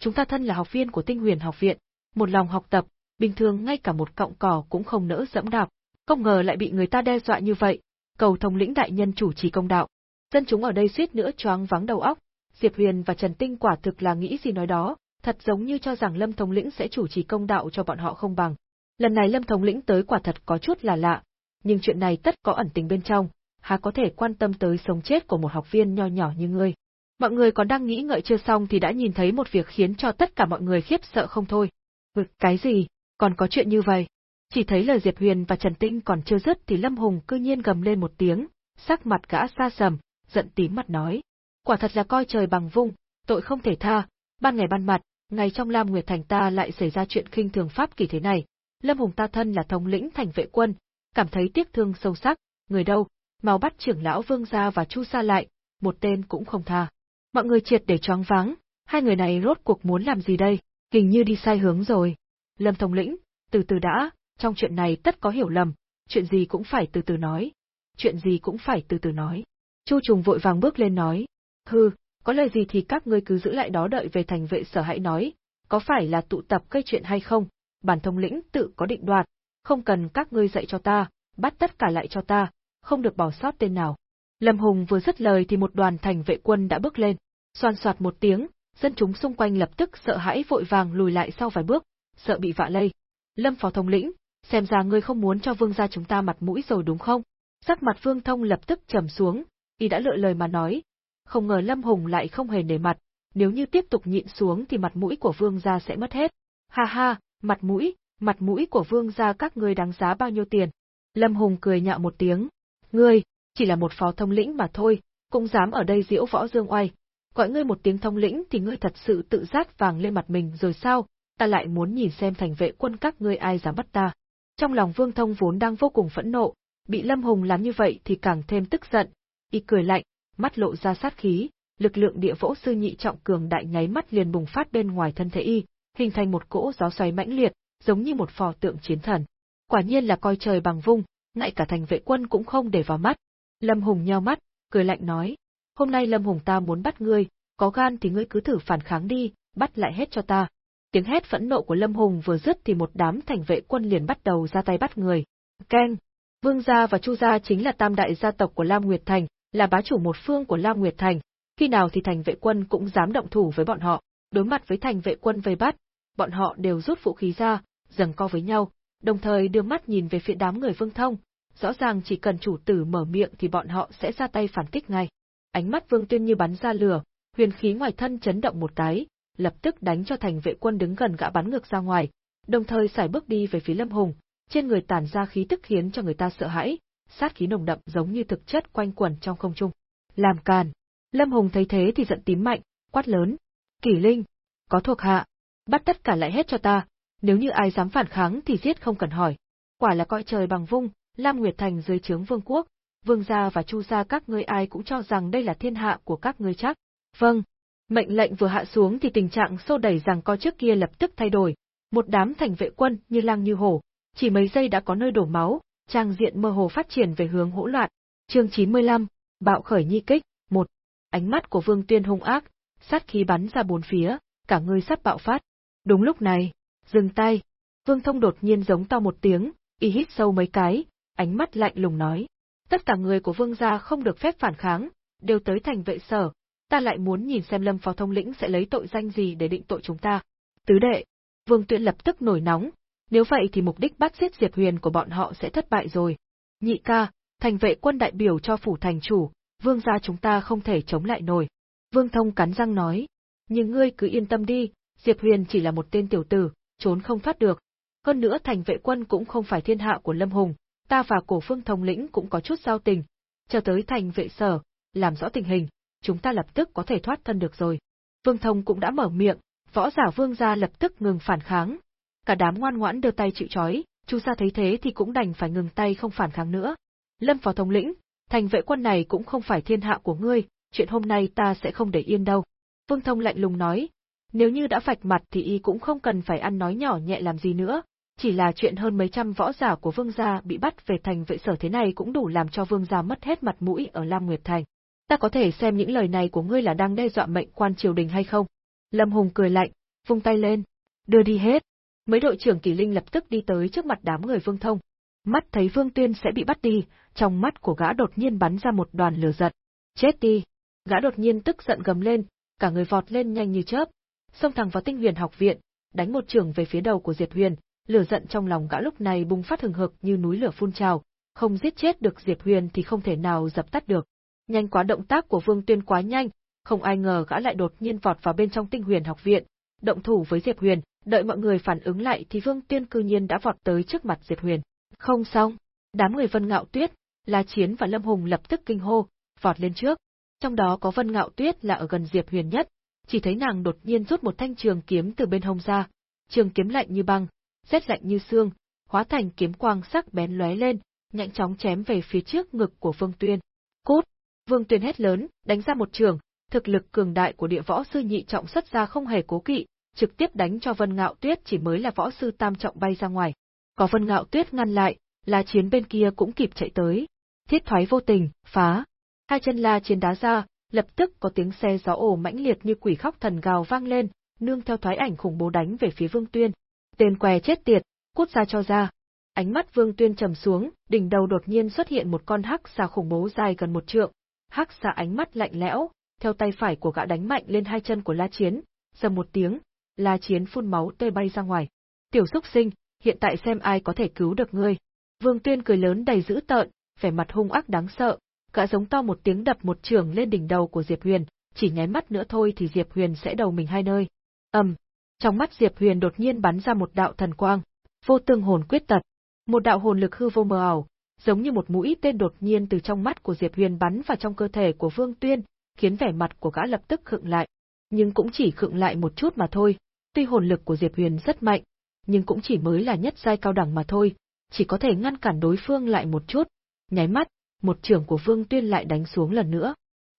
Chúng ta thân là học viên của Tinh Huyền học viện, một lòng học tập, bình thường ngay cả một cọng cỏ cũng không nỡ dẫm đạp, không ngờ lại bị người ta đe dọa như vậy, cầu thống lĩnh đại nhân chủ trì công đạo. Dân chúng ở đây suýt nữa choáng vắng đầu óc, Diệp Huyền và Trần Tinh quả thực là nghĩ gì nói đó, thật giống như cho rằng Lâm thống lĩnh sẽ chủ trì công đạo cho bọn họ không bằng. Lần này Lâm thống lĩnh tới quả thật có chút là lạ, nhưng chuyện này tất có ẩn tình bên trong, há có thể quan tâm tới sống chết của một học viên nho nhỏ như ngươi. Mọi người còn đang nghĩ ngợi chưa xong thì đã nhìn thấy một việc khiến cho tất cả mọi người khiếp sợ không thôi. Vực cái gì? còn có chuyện như vậy. Chỉ thấy lời Diệp Huyền và Trần Tinh còn chưa dứt thì Lâm Hùng cư nhiên gầm lên một tiếng, sắc mặt gã xa sầm, giận tím mặt nói. Quả thật là coi trời bằng vung, tội không thể tha, ban ngày ban mặt, ngày trong Lam Nguyệt Thành ta lại xảy ra chuyện khinh thường pháp kỳ thế này. Lâm Hùng ta thân là thống lĩnh thành vệ quân, cảm thấy tiếc thương sâu sắc, người đâu, mau bắt trưởng lão Vương gia và Chu Sa lại, một tên cũng không tha. Mọi người triệt để choáng váng, hai người này rốt cuộc muốn làm gì đây, hình như đi sai hướng rồi. Lâm thống lĩnh, từ từ đã, trong chuyện này tất có hiểu lầm, chuyện gì cũng phải từ từ nói. Chuyện gì cũng phải từ từ nói. Chu Trùng vội vàng bước lên nói. Hừ, có lời gì thì các ngươi cứ giữ lại đó đợi về thành vệ sở hãy nói, có phải là tụ tập gây chuyện hay không, bản thống lĩnh tự có định đoạt, không cần các ngươi dạy cho ta, bắt tất cả lại cho ta, không được bỏ sót tên nào. Lâm Hùng vừa dứt lời thì một đoàn thành vệ quân đã bước lên, xoan xoạt một tiếng, dân chúng xung quanh lập tức sợ hãi vội vàng lùi lại sau vài bước, sợ bị vạ lây. Lâm phó thống lĩnh, xem ra ngươi không muốn cho vương gia chúng ta mặt mũi rồi đúng không? Sắc mặt vương thông lập tức trầm xuống, y đã lựa lời mà nói. Không ngờ Lâm Hùng lại không hề nể mặt, nếu như tiếp tục nhịn xuống thì mặt mũi của vương gia sẽ mất hết. Ha ha, mặt mũi, mặt mũi của vương gia các ngươi đáng giá bao nhiêu tiền? Lâm Hùng cười nhạo một tiếng, ngươi, chỉ là một phó thông lĩnh mà thôi, cũng dám ở đây diễu võ dương oai. Gọi ngươi một tiếng thông lĩnh thì ngươi thật sự tự rát vàng lên mặt mình rồi sao, ta lại muốn nhìn xem thành vệ quân các ngươi ai dám bắt ta. Trong lòng Vương Thông vốn đang vô cùng phẫn nộ, bị Lâm Hùng làm như vậy thì càng thêm tức giận, y cười lạnh, mắt lộ ra sát khí, lực lượng địa vỗ sư nhị trọng cường đại nháy mắt liền bùng phát bên ngoài thân thể y, hình thành một cỗ gió xoáy mãnh liệt, giống như một phò tượng chiến thần. Quả nhiên là coi trời bằng vung, ngay cả thành vệ quân cũng không để vào mắt. Lâm Hùng nheo mắt, cười lạnh nói, hôm nay Lâm Hùng ta muốn bắt ngươi, có gan thì ngươi cứ thử phản kháng đi, bắt lại hết cho ta. Tiếng hét phẫn nộ của Lâm Hùng vừa dứt thì một đám thành vệ quân liền bắt đầu ra tay bắt người. Keng! Vương gia và Chu gia chính là tam đại gia tộc của Lam Nguyệt Thành, là bá chủ một phương của Lam Nguyệt Thành, khi nào thì thành vệ quân cũng dám động thủ với bọn họ, đối mặt với thành vệ quân vây bắt, bọn họ đều rút vũ khí ra, dần co với nhau, đồng thời đưa mắt nhìn về phía đám người Vương Thông, rõ ràng chỉ cần chủ tử mở miệng thì bọn họ sẽ ra tay phản kích ngay. Ánh mắt Vương Tuyên như bắn ra lửa, huyền khí ngoài thân chấn động một cái, lập tức đánh cho thành vệ quân đứng gần gã bắn ngược ra ngoài, đồng thời xài bước đi về phía Lâm Hùng, trên người tản ra khí tức khiến cho người ta sợ hãi, sát khí nồng đậm giống như thực chất quanh quẩn trong không trung. Làm càn. Lâm Hùng thấy thế thì giận tím mạnh, quát lớn. Kỷ Linh, có thuộc hạ, bắt tất cả lại hết cho ta, nếu như ai dám phản kháng thì giết không cần hỏi. Quả là coi trời bằng vung, Lam Nguyệt Thành dưới trướng vương quốc, vương gia và chu gia các ngươi ai cũng cho rằng đây là thiên hạ của các ngươi chắc. Vâng. Mệnh lệnh vừa hạ xuống thì tình trạng xô đẩy rằng co trước kia lập tức thay đổi, một đám thành vệ quân như lang như hổ, chỉ mấy giây đã có nơi đổ máu, trang diện mơ hồ phát triển về hướng hỗn loạn. Chương 95, bạo khởi nhi kích, một. Ánh mắt của Vương Tuyên hung ác, sát khí bắn ra bốn phía, cả người sắp bạo phát. Đúng lúc này, dừng tay. Vương Thông đột nhiên giống to một tiếng, y hít sâu mấy cái, ánh mắt lạnh lùng nói: "Tất cả người của Vương gia không được phép phản kháng, đều tới thành vệ sở, ta lại muốn nhìn xem Lâm Phó thông lĩnh sẽ lấy tội danh gì để định tội chúng ta." Tứ đệ, Vương Tuyễn lập tức nổi nóng, nếu vậy thì mục đích bắt giết Diệp Huyền của bọn họ sẽ thất bại rồi. Nhị ca, thành vệ quân đại biểu cho phủ thành chủ, vương gia chúng ta không thể chống lại nổi. Vương Thông cắn răng nói, nhưng ngươi cứ yên tâm đi, Diệp Huyền chỉ là một tên tiểu tử, trốn không thoát được. Hơn nữa thành vệ quân cũng không phải thiên hạ của Lâm Hùng, ta và cổ phương thống lĩnh cũng có chút giao tình. Chờ tới thành vệ sở, làm rõ tình hình, chúng ta lập tức có thể thoát thân được rồi. Vương Thông cũng đã mở miệng, võ giả vương gia lập tức ngừng phản kháng, cả đám ngoan ngoãn đưa tay chịu chói, Chu gia thấy thế thì cũng đành phải ngừng tay không phản kháng nữa. Lâm phó thống lĩnh, thành vệ quân này cũng không phải thiên hạ của ngươi, chuyện hôm nay ta sẽ không để yên đâu. Vương Thông lạnh lùng nói, nếu như đã vạch mặt thì y cũng không cần phải ăn nói nhỏ nhẹ làm gì nữa, chỉ là chuyện hơn mấy trăm võ giả của vương gia bị bắt về thành vệ sở thế này cũng đủ làm cho vương gia mất hết mặt mũi ở Lam Nguyệt Thành. Ta có thể xem những lời này của ngươi là đang đe dọa mệnh quan triều đình hay không? Lâm Hùng cười lạnh, vung tay lên, đưa đi hết. Mấy đội trưởng Kỳ Linh lập tức đi tới trước mặt đám người Vương Thông. Mắt thấy Vương Tuyên sẽ bị bắt đi, trong mắt của gã đột nhiên bắn ra một đoàn lửa giật. Chết đi! Gã đột nhiên tức giận gầm lên, cả người vọt lên nhanh như chớp, xông thẳng vào Tinh Huyền học viện, đánh một trường về phía đầu của Diệp Huyền, lửa giận trong lòng gã lúc này bùng phát hừng hực như núi lửa phun trào, không giết chết được Diệp Huyền thì không thể nào dập tắt được. Nhanh quá động tác của Vương Tuyên quá nhanh, không ai ngờ gã lại đột nhiên vọt vào bên trong Tinh Huyền học viện, động thủ với Diệp Huyền, Đợi mọi người phản ứng lại thì Vương Tuyên cư nhiên đã vọt tới trước mặt Diệp Huyền. Không xong, đám người Vân Ngạo Tuyết, La Chiến và Lâm Hùng lập tức kinh hô, vọt lên trước. Trong đó có Vân Ngạo Tuyết là ở gần Diệp Huyền nhất, chỉ thấy nàng đột nhiên rút một thanh trường kiếm từ bên hông ra, trường kiếm lạnh như băng, rét lạnh như xương, hóa thành kiếm quang sắc bén lóe lên, nhanh chóng chém về phía trước ngực của Vương Tuyên. Cút! Vương Tuyên hét lớn, đánh ra một trường, thực lực cường đại của địa võ sư nhị trọng xuất ra không hề cố kỵ, trực tiếp đánh cho Vân Ngạo Tuyết chỉ mới là võ sư tam trọng bay ra ngoài. Có Vân Ngạo Tuyết ngăn lại, La Chiến bên kia cũng kịp chạy tới. Thiết thoái vô tình, phá. Hai chân La Chiến đá ra, lập tức có tiếng xe gió ồ mãnh liệt như quỷ khóc thần gào vang lên, nương theo thoái ảnh khủng bố đánh về phía Vương Tuyên. Tên què chết tiệt, cút ra cho ra. Ánh mắt Vương Tuyên trầm xuống, đỉnh đầu đột nhiên xuất hiện một con hắc xà khủng bố dài gần một trượng. Hắc xà ánh mắt lạnh lẽo, theo tay phải của gã đánh mạnh lên hai chân của La Chiến, dầm một tiếng, La Chiến phun máu tê bay ra ngoài. Tiểu xúc sinh, hiện tại xem ai có thể cứu được ngươi. Vương Tuyên cười lớn đầy dữ tợn, vẻ mặt hung ác đáng sợ, gã giống to một tiếng đập một trường lên đỉnh đầu của Diệp Huyền, chỉ nháy mắt nữa thôi thì Diệp Huyền sẽ đầu mình hai nơi. Ầm, trong mắt Diệp Huyền đột nhiên bắn ra một đạo thần quang, Vô tương hồn quyết tật. Một đạo hồn lực hư vô mờ ảo, giống như một mũi tên đột nhiên từ trong mắt của Diệp Huyền bắn vào trong cơ thể của Vương Tuyên, khiến vẻ mặt của gã lập tức khựng lại. Nhưng cũng chỉ khựng lại một chút mà thôi. Tuy hồn lực của Diệp Huyền rất mạnh, nhưng cũng chỉ mới là nhất giai cao đẳng mà thôi, chỉ có thể ngăn cản đối phương lại một chút. Nháy mắt, một trưởng của Vương Tuyên lại đánh xuống lần nữa.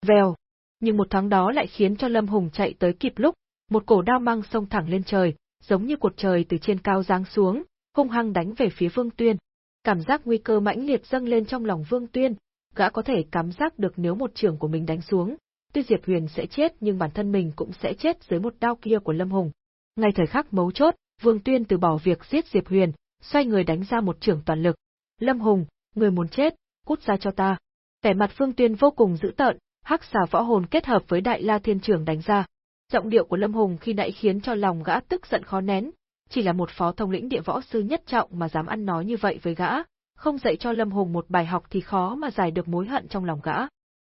Vèo! Nhưng một tháng đó lại khiến cho Lâm Hùng chạy tới kịp lúc, một cổ đao mang xông thẳng lên trời, giống như cột trời từ trên cao giáng xuống, hung hăng đánh về phía Vương Tuyên. Cảm giác nguy cơ mãnh liệt dâng lên trong lòng Vương Tuyên, gã có thể cảm giác được nếu một trưởng của mình đánh xuống, tuy Diệp Huyền sẽ chết nhưng bản thân mình cũng sẽ chết dưới một đao kia của Lâm Hùng. Ngay thời khắc mấu chốt, Vương Tuyên từ bỏ việc giết Diệp Huyền, xoay người đánh ra một trưởng toàn lực. Lâm Hùng, người muốn chết, cút ra cho ta. Vẻ mặt Phương Tuyên vô cùng dữ tợn, hắc xà võ hồn kết hợp với đại la thiên trường đánh ra. Giọng điệu của Lâm Hùng khi nãy khiến cho lòng gã tức giận khó nén, chỉ là một phó thông lĩnh địa võ sư nhất trọng mà dám ăn nói như vậy với gã, không dạy cho Lâm Hùng một bài học thì khó mà giải được mối hận trong lòng gã.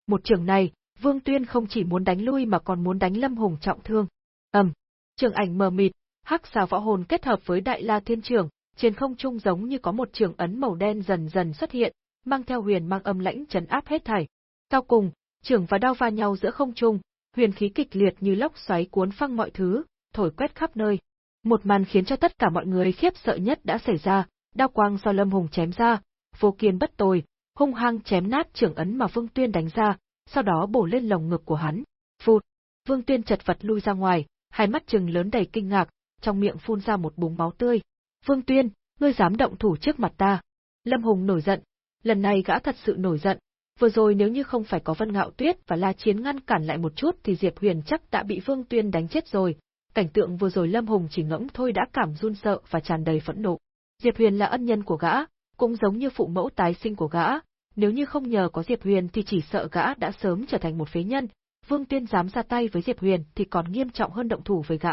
Một trường này, Vương Tuyên không chỉ muốn đánh lui mà còn muốn đánh Lâm Hùng trọng thương. Ầm, trường ảnh mờ mịt, hắc xà võ hồn kết hợp với đại la thiên trường, trên không trung giống như có một trường ấn màu đen dần dần xuất hiện, mang theo huyền mang âm lãnh chấn áp hết thảy. Sau cùng, trưởng và đao va nhau giữa không trung, huyền khí kịch liệt như lốc xoáy cuốn phăng mọi thứ, thổi quét khắp nơi. Một màn khiến cho tất cả mọi người khiếp sợ nhất đã xảy ra, đao quang do Lâm Hùng chém ra, vô kiên bất tồi, hung hăng chém nát trưởng ấn mà Vương Tuyên đánh ra, sau đó bổ lên lồng ngực của hắn. Phụt, Vương Tuyên chật vật lui ra ngoài, hai mắt trừng lớn đầy kinh ngạc, trong miệng phun ra một búng máu tươi. Vương Tuyên, ngươi dám động thủ trước mặt ta. Lâm Hùng nổi giận. Lần này gã thật sự nổi giận. Vừa rồi nếu như không phải có Vân Ngạo Tuyết và La Chiến ngăn cản lại một chút thì Diệp Huyền chắc đã bị Vương Tuyên đánh chết rồi. Cảnh tượng vừa rồi Lâm Hùng chỉ ngẫm thôi đã cảm run sợ và tràn đầy phẫn nộ. Diệp Huyền là ân nhân của gã, cũng giống như phụ mẫu tái sinh của gã, nếu như không nhờ có Diệp Huyền thì chỉ sợ gã đã sớm trở thành một phế nhân, Vương Tuyên dám ra tay với Diệp Huyền thì còn nghiêm trọng hơn động thủ với gã.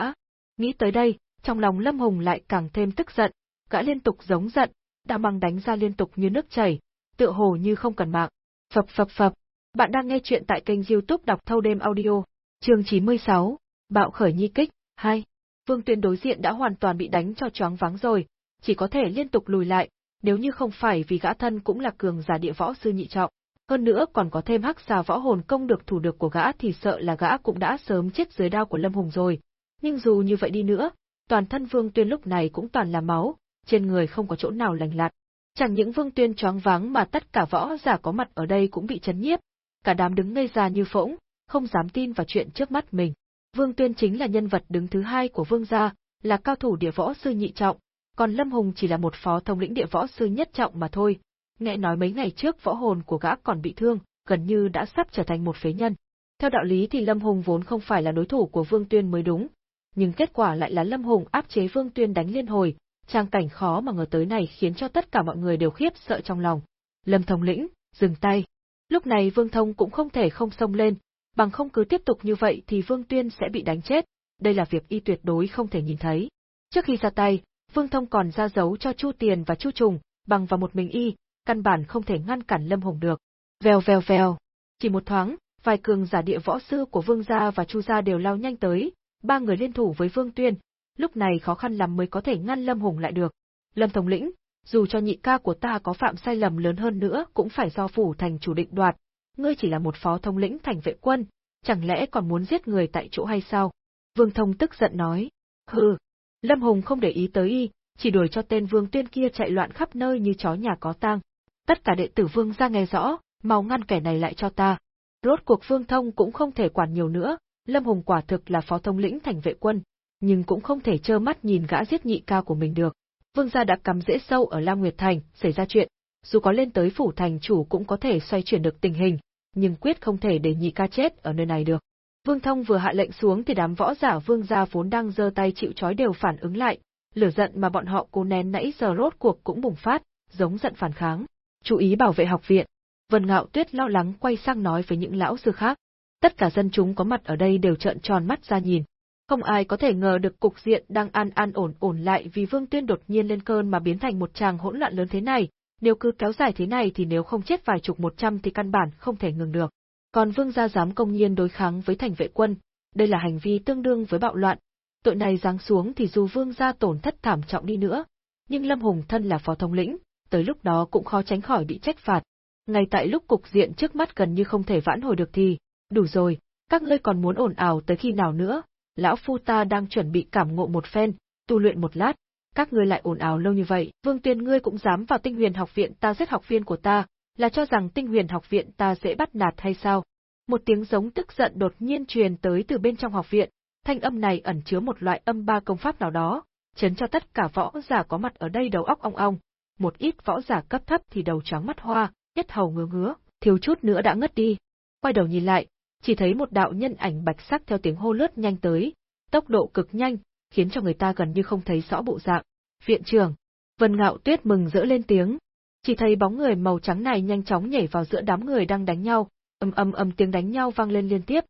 Nghĩ tới đây, trong lòng Lâm Hùng lại càng thêm tức giận, gã liên tục giống giận, đã mang đánh ra liên tục như nước chảy, tựa hồ như không cần mạng. Phập phập phập, bạn đang nghe chuyện tại kênh youtube đọc thâu đêm audio, chương 96, Bạo khởi nhi kích, 2. Vương Tuyên đối diện đã hoàn toàn bị đánh cho choáng váng rồi, chỉ có thể liên tục lùi lại, nếu như không phải vì gã thân cũng là cường giả địa võ sư nhị trọng, hơn nữa còn có thêm hắc xà võ hồn công được thủ được của gã thì sợ là gã cũng đã sớm chết dưới đao của Lâm Hùng rồi. Nhưng dù như vậy đi nữa, toàn thân Vương Tuyên lúc này cũng toàn là máu, trên người không có chỗ nào lành lặn. Chẳng những Vương Tuyên choáng váng mà tất cả võ giả có mặt ở đây cũng bị chấn nhiếp, cả đám đứng ngây ra như phỗng, không dám tin vào chuyện trước mắt mình. Vương Tuyên chính là nhân vật đứng thứ hai của Vương gia, là cao thủ địa võ sư nhị trọng, còn Lâm Hùng chỉ là một phó thống lĩnh địa võ sư nhất trọng mà thôi. Nghe nói mấy ngày trước võ hồn của gã còn bị thương, gần như đã sắp trở thành một phế nhân. Theo đạo lý thì Lâm Hùng vốn không phải là đối thủ của Vương Tuyên mới đúng, nhưng kết quả lại là Lâm Hùng áp chế Vương Tuyên đánh liên hồi, trang cảnh khó mà ngờ tới này khiến cho tất cả mọi người đều khiếp sợ trong lòng. Lâm Thông lĩnh, dừng tay. Lúc này Vương Thông cũng không thể không xông lên, bằng không cứ tiếp tục như vậy thì Vương Tuyên sẽ bị đánh chết, đây là việc y tuyệt đối không thể nhìn thấy. Trước khi ra tay, Vương Thông còn ra dấu cho Chu Tiền và Chu Trùng, bằng vào một mình y, căn bản không thể ngăn cản Lâm Hùng được. Vèo vèo vèo, chỉ một thoáng, vài cường giả địa võ sư của Vương gia và Chu gia đều lao nhanh tới, ba người liên thủ với Vương Tuyên, lúc này khó khăn lắm mới có thể ngăn Lâm Hùng lại được. Lâm Thống lĩnh, dù cho nhị ca của ta có phạm sai lầm lớn hơn nữa cũng phải do phủ thành chủ định đoạt, ngươi chỉ là một phó thống lĩnh thành vệ quân, chẳng lẽ còn muốn giết người tại chỗ hay sao? Vương Thông tức giận nói. Hừ, Lâm Hùng không để ý tới y, chỉ đuổi cho tên Vương Tuyên kia chạy loạn khắp nơi như chó nhà có tang. Tất cả đệ tử Vương ra nghe rõ, mau ngăn kẻ này lại cho ta. Rốt cuộc Vương Thông cũng không thể quản nhiều nữa, Lâm Hùng quả thực là phó thông lĩnh thành vệ quân, nhưng cũng không thể trơ mắt nhìn gã giết nhị ca của mình được. Vương gia đã cắm rễ sâu ở Lam Nguyệt Thành, xảy ra chuyện, dù có lên tới phủ thành chủ cũng có thể xoay chuyển được tình hình, nhưng quyết không thể để nhị ca chết ở nơi này được. Vương Thông vừa hạ lệnh xuống thì đám võ giả Vương gia vốn đang giơ tay chịu trói đều phản ứng lại, lửa giận mà bọn họ cố nén nãy giờ rốt cuộc cũng bùng phát, giống giận phản kháng. Chú ý bảo vệ học viện. Vân Ngạo Tuyết lo lắng quay sang nói với những lão sư khác. Tất cả dân chúng có mặt ở đây đều trợn tròn mắt ra nhìn. Không ai có thể ngờ được cục diện đang an an ổn ổn lại vì Vương Tuyên đột nhiên lên cơn mà biến thành một tràng hỗn loạn lớn thế này, nếu cứ kéo dài thế này thì nếu không chết vài chục một trăm thì căn bản không thể ngừng được. Còn Vương gia dám công nhiên đối kháng với thành vệ quân, đây là hành vi tương đương với bạo loạn. Tội này giáng xuống thì dù Vương gia tổn thất thảm trọng đi nữa, nhưng Lâm Hùng thân là phó thống lĩnh, tới lúc đó cũng khó tránh khỏi bị trách phạt. Ngay tại lúc cục diện trước mắt gần như không thể vãn hồi được thì, đủ rồi, các ngươi còn muốn ồn ào tới khi nào nữa? Lão phu ta đang chuẩn bị cảm ngộ một phen, tu luyện một lát, các ngươi lại ồn ào lâu như vậy, Vương Tuyên ngươi cũng dám vào Tinh Huyền học viện ta giết học viên của ta, là cho rằng Tinh Huyền học viện ta dễ bắt nạt hay sao? Một tiếng giống tức giận đột nhiên truyền tới từ bên trong học viện, thanh âm này ẩn chứa một loại âm ba công pháp nào đó, chấn cho tất cả võ giả có mặt ở đây đầu óc ong ong. Một ít võ giả cấp thấp thì đầu trắng mắt hoa, nhất hầu ngứa ngứa, thiếu chút nữa đã ngất đi. Quay đầu nhìn lại, chỉ thấy một đạo nhân ảnh bạch sắc theo tiếng hô lướt nhanh tới, tốc độ cực nhanh, khiến cho người ta gần như không thấy rõ bộ dạng. Viện trưởng, Vân Ngạo Tuyết mừng rỡ lên tiếng. Chỉ thấy bóng người màu trắng này nhanh chóng nhảy vào giữa đám người đang đánh nhau, ầm ầm ầm tiếng đánh nhau vang lên liên tiếp.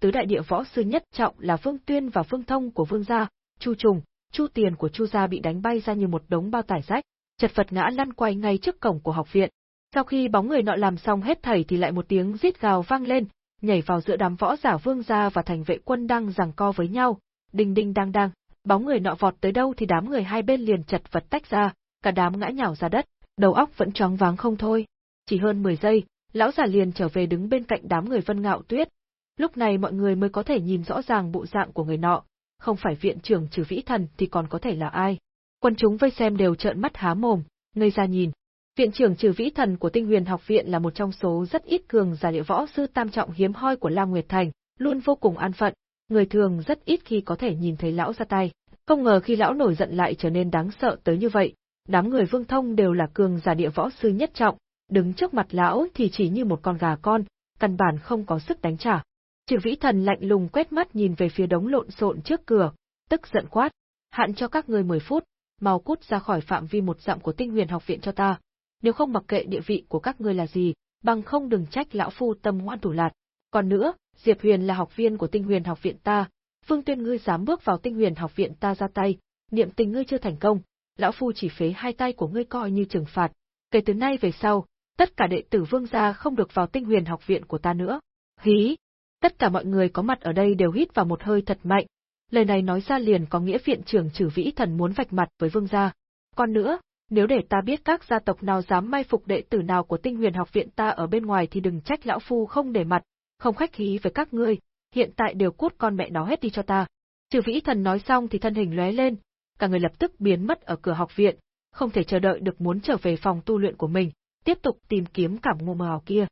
Tứ đại địa võ sư nhất trọng là Vương Tuyên và Vương Thông của Vương gia, Chu Trùng, Chu Tiền của Chu gia bị đánh bay ra như một đống bao tải rách, chật vật ngã lăn quay ngay trước cổng của học viện. Sau khi bóng người nọ làm xong hết thảy thì lại một tiếng rít gào vang lên, nhảy vào giữa đám võ giả Vương gia và thành vệ quân đang giằng co với nhau, đinh đinh đang đang, bóng người nọ vọt tới đâu thì đám người hai bên liền chật vật tách ra, cả đám ngã nhào ra đất, đầu óc vẫn choáng váng không thôi. Chỉ hơn 10 giây, lão già liền trở về đứng bên cạnh đám người Vân Ngạo Tuyết. Lúc này mọi người mới có thể nhìn rõ ràng bộ dạng của người nọ, không phải viện trưởng trừ vĩ thần thì còn có thể là ai. Quân chúng vây xem đều trợn mắt há mồm, ngây ra nhìn. Viện trưởng trừ vĩ thần của tinh huyền học viện là một trong số rất ít cường giả địa võ sư tam trọng hiếm hoi của Lam Nguyệt Thành, luôn vô cùng an phận, người thường rất ít khi có thể nhìn thấy lão ra tay. Không ngờ khi lão nổi giận lại trở nên đáng sợ tới như vậy, đám người vương thông đều là cường giả địa võ sư nhất trọng, đứng trước mặt lão thì chỉ như một con gà con, căn bản không có sức đánh trả. Trừ vĩ thần lạnh lùng quét mắt nhìn về phía đống lộn xộn trước cửa, tức giận quát, hạn cho các ngươi 10 phút, mau cút ra khỏi phạm vi một dặm của tinh huyền học viện cho ta. Nếu không mặc kệ địa vị của các ngươi là gì, bằng không đừng trách lão phu tâm ngoan thủ lạt. Còn nữa, Diệp Huyền là học viên của tinh huyền học viện ta, Phương Tuyên ngươi dám bước vào tinh huyền học viện ta ra tay, niệm tình ngươi chưa thành công, lão phu chỉ phế hai tay của ngươi coi như trừng phạt. Kể từ nay về sau, tất cả đệ tử vương gia không được vào tinh huyền học viện của ta nữa. Hí! Tất cả mọi người có mặt ở đây đều hít vào một hơi thật mạnh. Lời này nói ra liền có nghĩa viện trưởng trừ vĩ thần muốn vạch mặt với vương gia. Còn nữa, nếu để ta biết các gia tộc nào dám mai phục đệ tử nào của tinh huyền học viện ta ở bên ngoài thì đừng trách lão phu không để mặt, không khách khí với các ngươi, hiện tại đều cút con mẹ nó hết đi cho ta. Trừ vĩ thần nói xong thì thân hình lóe lên, cả người lập tức biến mất ở cửa học viện, không thể chờ đợi được muốn trở về phòng tu luyện của mình, tiếp tục tìm kiếm cảm ngộ mờ kia.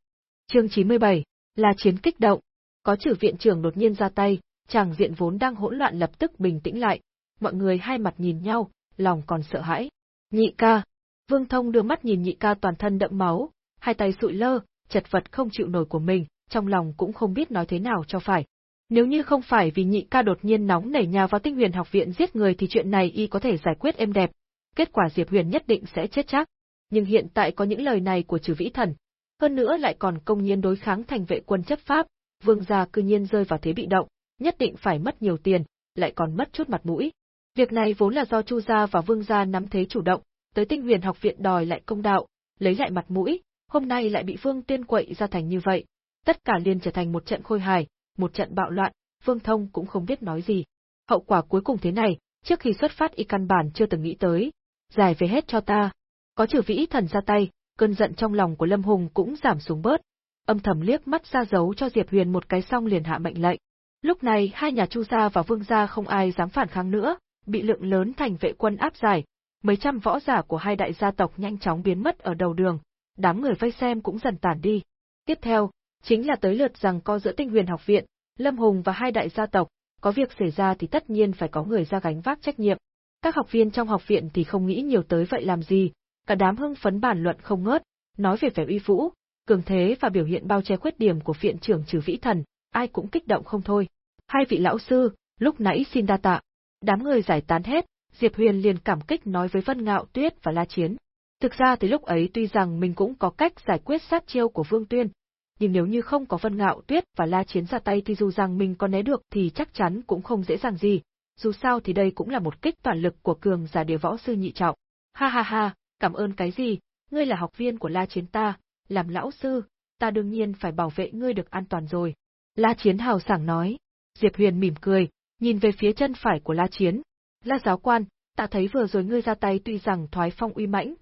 Chương 97, là chiến kích động. Có trừ viện trưởng đột nhiên ra tay, chàng diện vốn đang hỗn loạn lập tức bình tĩnh lại, mọi người hai mặt nhìn nhau, lòng còn sợ hãi. Nhị ca. Vương Thông đưa mắt nhìn nhị ca toàn thân đậm máu, hai tay sụi lơ, chật vật không chịu nổi của mình, trong lòng cũng không biết nói thế nào cho phải. Nếu như không phải vì nhị ca đột nhiên nóng nảy nhào vào tinh huyền học viện giết người thì chuyện này y có thể giải quyết êm đẹp. Kết quả Diệp Huyền nhất định sẽ chết chắc nhưng hiện tại có những lời này của trừ vĩ thần, hơn nữa lại còn công nhiên đối kháng thành vệ quân chấp pháp, vương gia cư nhiên rơi vào thế bị động, nhất định phải mất nhiều tiền, lại còn mất chút mặt mũi. Việc này vốn là do Chu gia và Vương gia nắm thế chủ động, tới Tinh Huyền học viện đòi lại công đạo, lấy lại mặt mũi, hôm nay lại bị Vương Tiên quậy ra thành như vậy, tất cả liền trở thành một trận khôi hài, một trận bạo loạn, Vương Thông cũng không biết nói gì. Hậu quả cuối cùng thế này, trước khi xuất phát y căn bản chưa từng nghĩ tới. Giải về hết cho ta, có trừ vĩ thần ra tay, cơn giận trong lòng của Lâm Hùng cũng giảm xuống bớt. Âm thầm liếc mắt ra dấu cho Diệp Huyền một cái xong liền hạ mệnh lệnh. Lúc này hai nhà Chu gia và Vương gia không ai dám phản kháng nữa, bị lượng lớn thành vệ quân áp giải, mấy trăm võ giả của hai đại gia tộc nhanh chóng biến mất ở đầu đường, đám người vây xem cũng dần tản đi. Tiếp theo, chính là tới lượt rằng co giữa Tinh Huyền học viện, Lâm Hùng và hai đại gia tộc, có việc xảy ra thì tất nhiên phải có người ra gánh vác trách nhiệm. Các học viên trong học viện thì không nghĩ nhiều tới vậy làm gì, cả đám hưng phấn bàn luận không ngớt, nói về vẻ uy vũ, cường thế và biểu hiện bao che khuyết điểm của viện trưởng trừ vĩ thần, ai cũng kích động không thôi. Hai vị lão sư, lúc nãy xin đa tạ. Đám người giải tán hết, Diệp Huyền liền cảm kích nói với Vân Ngạo Tuyết và La Chiến. Thực ra thì lúc ấy tuy rằng mình cũng có cách giải quyết sát chiêu của Vương Tuyên, nhưng nếu như không có Vân Ngạo Tuyết và La Chiến ra tay thì dù rằng mình có né được thì chắc chắn cũng không dễ dàng gì, dù sao thì đây cũng là một kích toàn lực của cường giả địa võ sư nhị trọng. Ha ha ha, cảm ơn cái gì, ngươi là học viên của La Chiến ta, làm lão sư, ta đương nhiên phải bảo vệ ngươi được an toàn rồi. La Chiến hào sảng nói. Diệp Huyền mỉm cười, nhìn về phía chân phải của La Chiến. La giáo quan, Ta thấy vừa rồi ngươi ra tay tuy rằng thoái phong uy mãnh,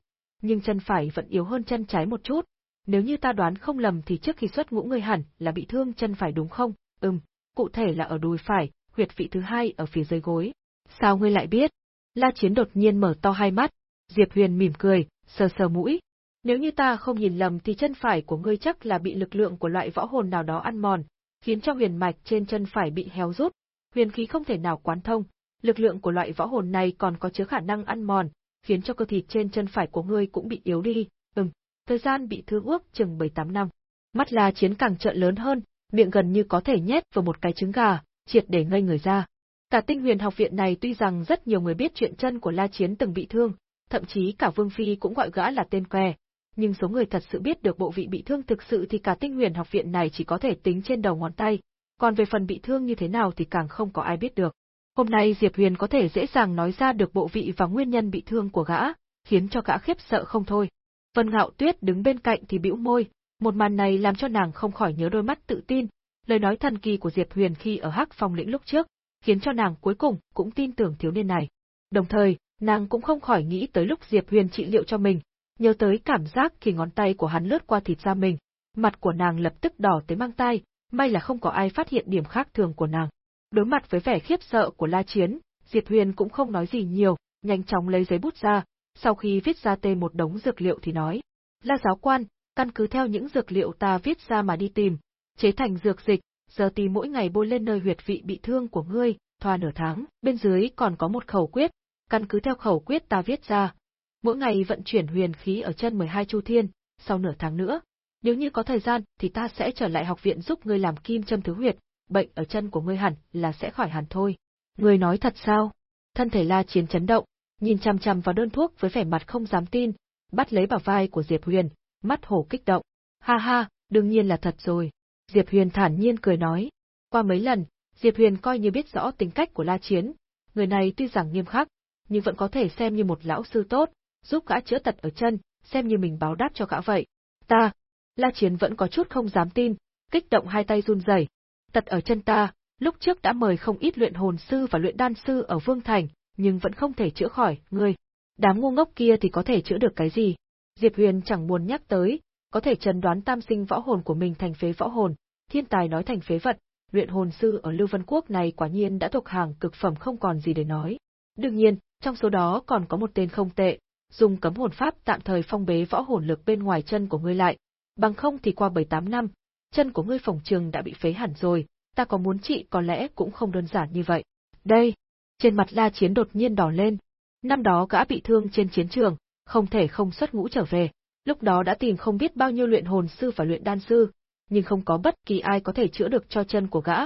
nhưng chân phải vẫn yếu hơn chân trái một chút. Nếu như ta đoán không lầm thì trước khi xuất ngũ ngươi hẳn là bị thương chân phải đúng không? Ừm, cụ thể là ở đùi phải, huyệt vị thứ hai ở phía dưới gối. Sao ngươi lại biết? La Chiến đột nhiên mở to hai mắt, Diệp Huyền mỉm cười, sờ sờ mũi. Nếu như ta không nhìn lầm thì chân phải của ngươi chắc là bị lực lượng của loại võ hồn nào đó ăn mòn, khiến cho huyền mạch trên chân phải bị héo rút, huyền khí không thể nào quán thông. Lực lượng của loại võ hồn này còn có chứa khả năng ăn mòn, khiến cho cơ thịt trên chân phải của ngươi cũng bị yếu đi. Ừm, thời gian bị thương ước chừng 7-8 năm. Mắt La Chiến càng trợn lớn hơn, miệng gần như có thể nhét vào một cái trứng gà, triệt để ngây người ra. Cả tinh huyền học viện này tuy rằng rất nhiều người biết chuyện chân của La Chiến từng bị thương, thậm chí cả Vương Phi cũng gọi gã là tên què, nhưng số người thật sự biết được bộ vị bị thương thực sự thì cả tinh huyền học viện này chỉ có thể tính trên đầu ngón tay, còn về phần bị thương như thế nào thì càng không có ai biết được. Hôm nay Diệp Huyền có thể dễ dàng nói ra được bộ vị và nguyên nhân bị thương của gã, khiến cho gã khiếp sợ không thôi. Vân Ngạo Tuyết đứng bên cạnh thì bĩu môi, một màn này làm cho nàng không khỏi nhớ đôi mắt tự tin, lời nói thần kỳ của Diệp Huyền khi ở Hắc Phong lĩnh lúc trước, khiến cho nàng cuối cùng cũng tin tưởng thiếu niên này. Đồng thời, nàng cũng không khỏi nghĩ tới lúc Diệp Huyền trị liệu cho mình, nhớ tới cảm giác khi ngón tay của hắn lướt qua thịt da mình, mặt của nàng lập tức đỏ tới mang tai may là không có ai phát hiện điểm khác thường của nàng. Đối mặt với vẻ khiếp sợ của La Chiến, Diệp Huyền cũng không nói gì nhiều, nhanh chóng lấy giấy bút ra, sau khi viết ra tên một đống dược liệu thì nói: "La giáo quan, căn cứ theo những dược liệu ta viết ra mà đi tìm, chế thành dược dịch, giờ thì mỗi ngày bôi lên nơi huyệt vị bị thương của ngươi, thoa nửa tháng, bên dưới còn có một khẩu quyết, căn cứ theo khẩu quyết ta viết ra, mỗi ngày vận chuyển huyền khí ở chân 12 chu thiên, sau nửa tháng nữa, nếu như có thời gian thì ta sẽ trở lại học viện giúp ngươi làm kim châm thứ huyệt, bệnh ở chân của ngươi hẳn là sẽ khỏi hẳn thôi. Ngươi nói thật sao? Thân thể La Chiến chấn động, nhìn chằm chằm vào đơn thuốc với vẻ mặt không dám tin, bắt lấy bảo vai của Diệp Huyền, mắt hổ kích động. Ha ha, đương nhiên là thật rồi. Diệp Huyền thản nhiên cười nói. Qua mấy lần, Diệp Huyền coi như biết rõ tính cách của La Chiến. Người này tuy rằng nghiêm khắc, nhưng vẫn có thể xem như một lão sư tốt, giúp gã chữa tật ở chân, xem như mình báo đáp cho gã vậy. Ta, La Chiến vẫn có chút không dám tin, kích động hai tay run rẩy. Tật ở chân ta, lúc trước đã mời không ít luyện hồn sư và luyện đan sư ở Vương Thành, nhưng vẫn không thể chữa khỏi, ngươi. Đám ngu ngốc kia thì có thể chữa được cái gì? Diệp Huyền chẳng buồn nhắc tới, có thể trần đoán tam sinh võ hồn của mình thành phế võ hồn, thiên tài nói thành phế vật, luyện hồn sư ở Lưu Vân Quốc này quả nhiên đã thuộc hàng cực phẩm không còn gì để nói. Đương nhiên, trong số đó còn có một tên không tệ, dùng cấm hồn pháp tạm thời phong bế võ hồn lực bên ngoài chân của ngươi lại, bằng không thì qua 7-8 năm, chân của ngươi phòng trường đã bị phế hẳn rồi, ta có muốn trị có lẽ cũng không đơn giản như vậy. Đây, trên mặt La Chiến đột nhiên đỏ lên. Năm đó gã bị thương trên chiến trường, không thể không xuất ngũ trở về, lúc đó đã tìm không biết bao nhiêu luyện hồn sư và luyện đan sư, nhưng không có bất kỳ ai có thể chữa được cho chân của gã.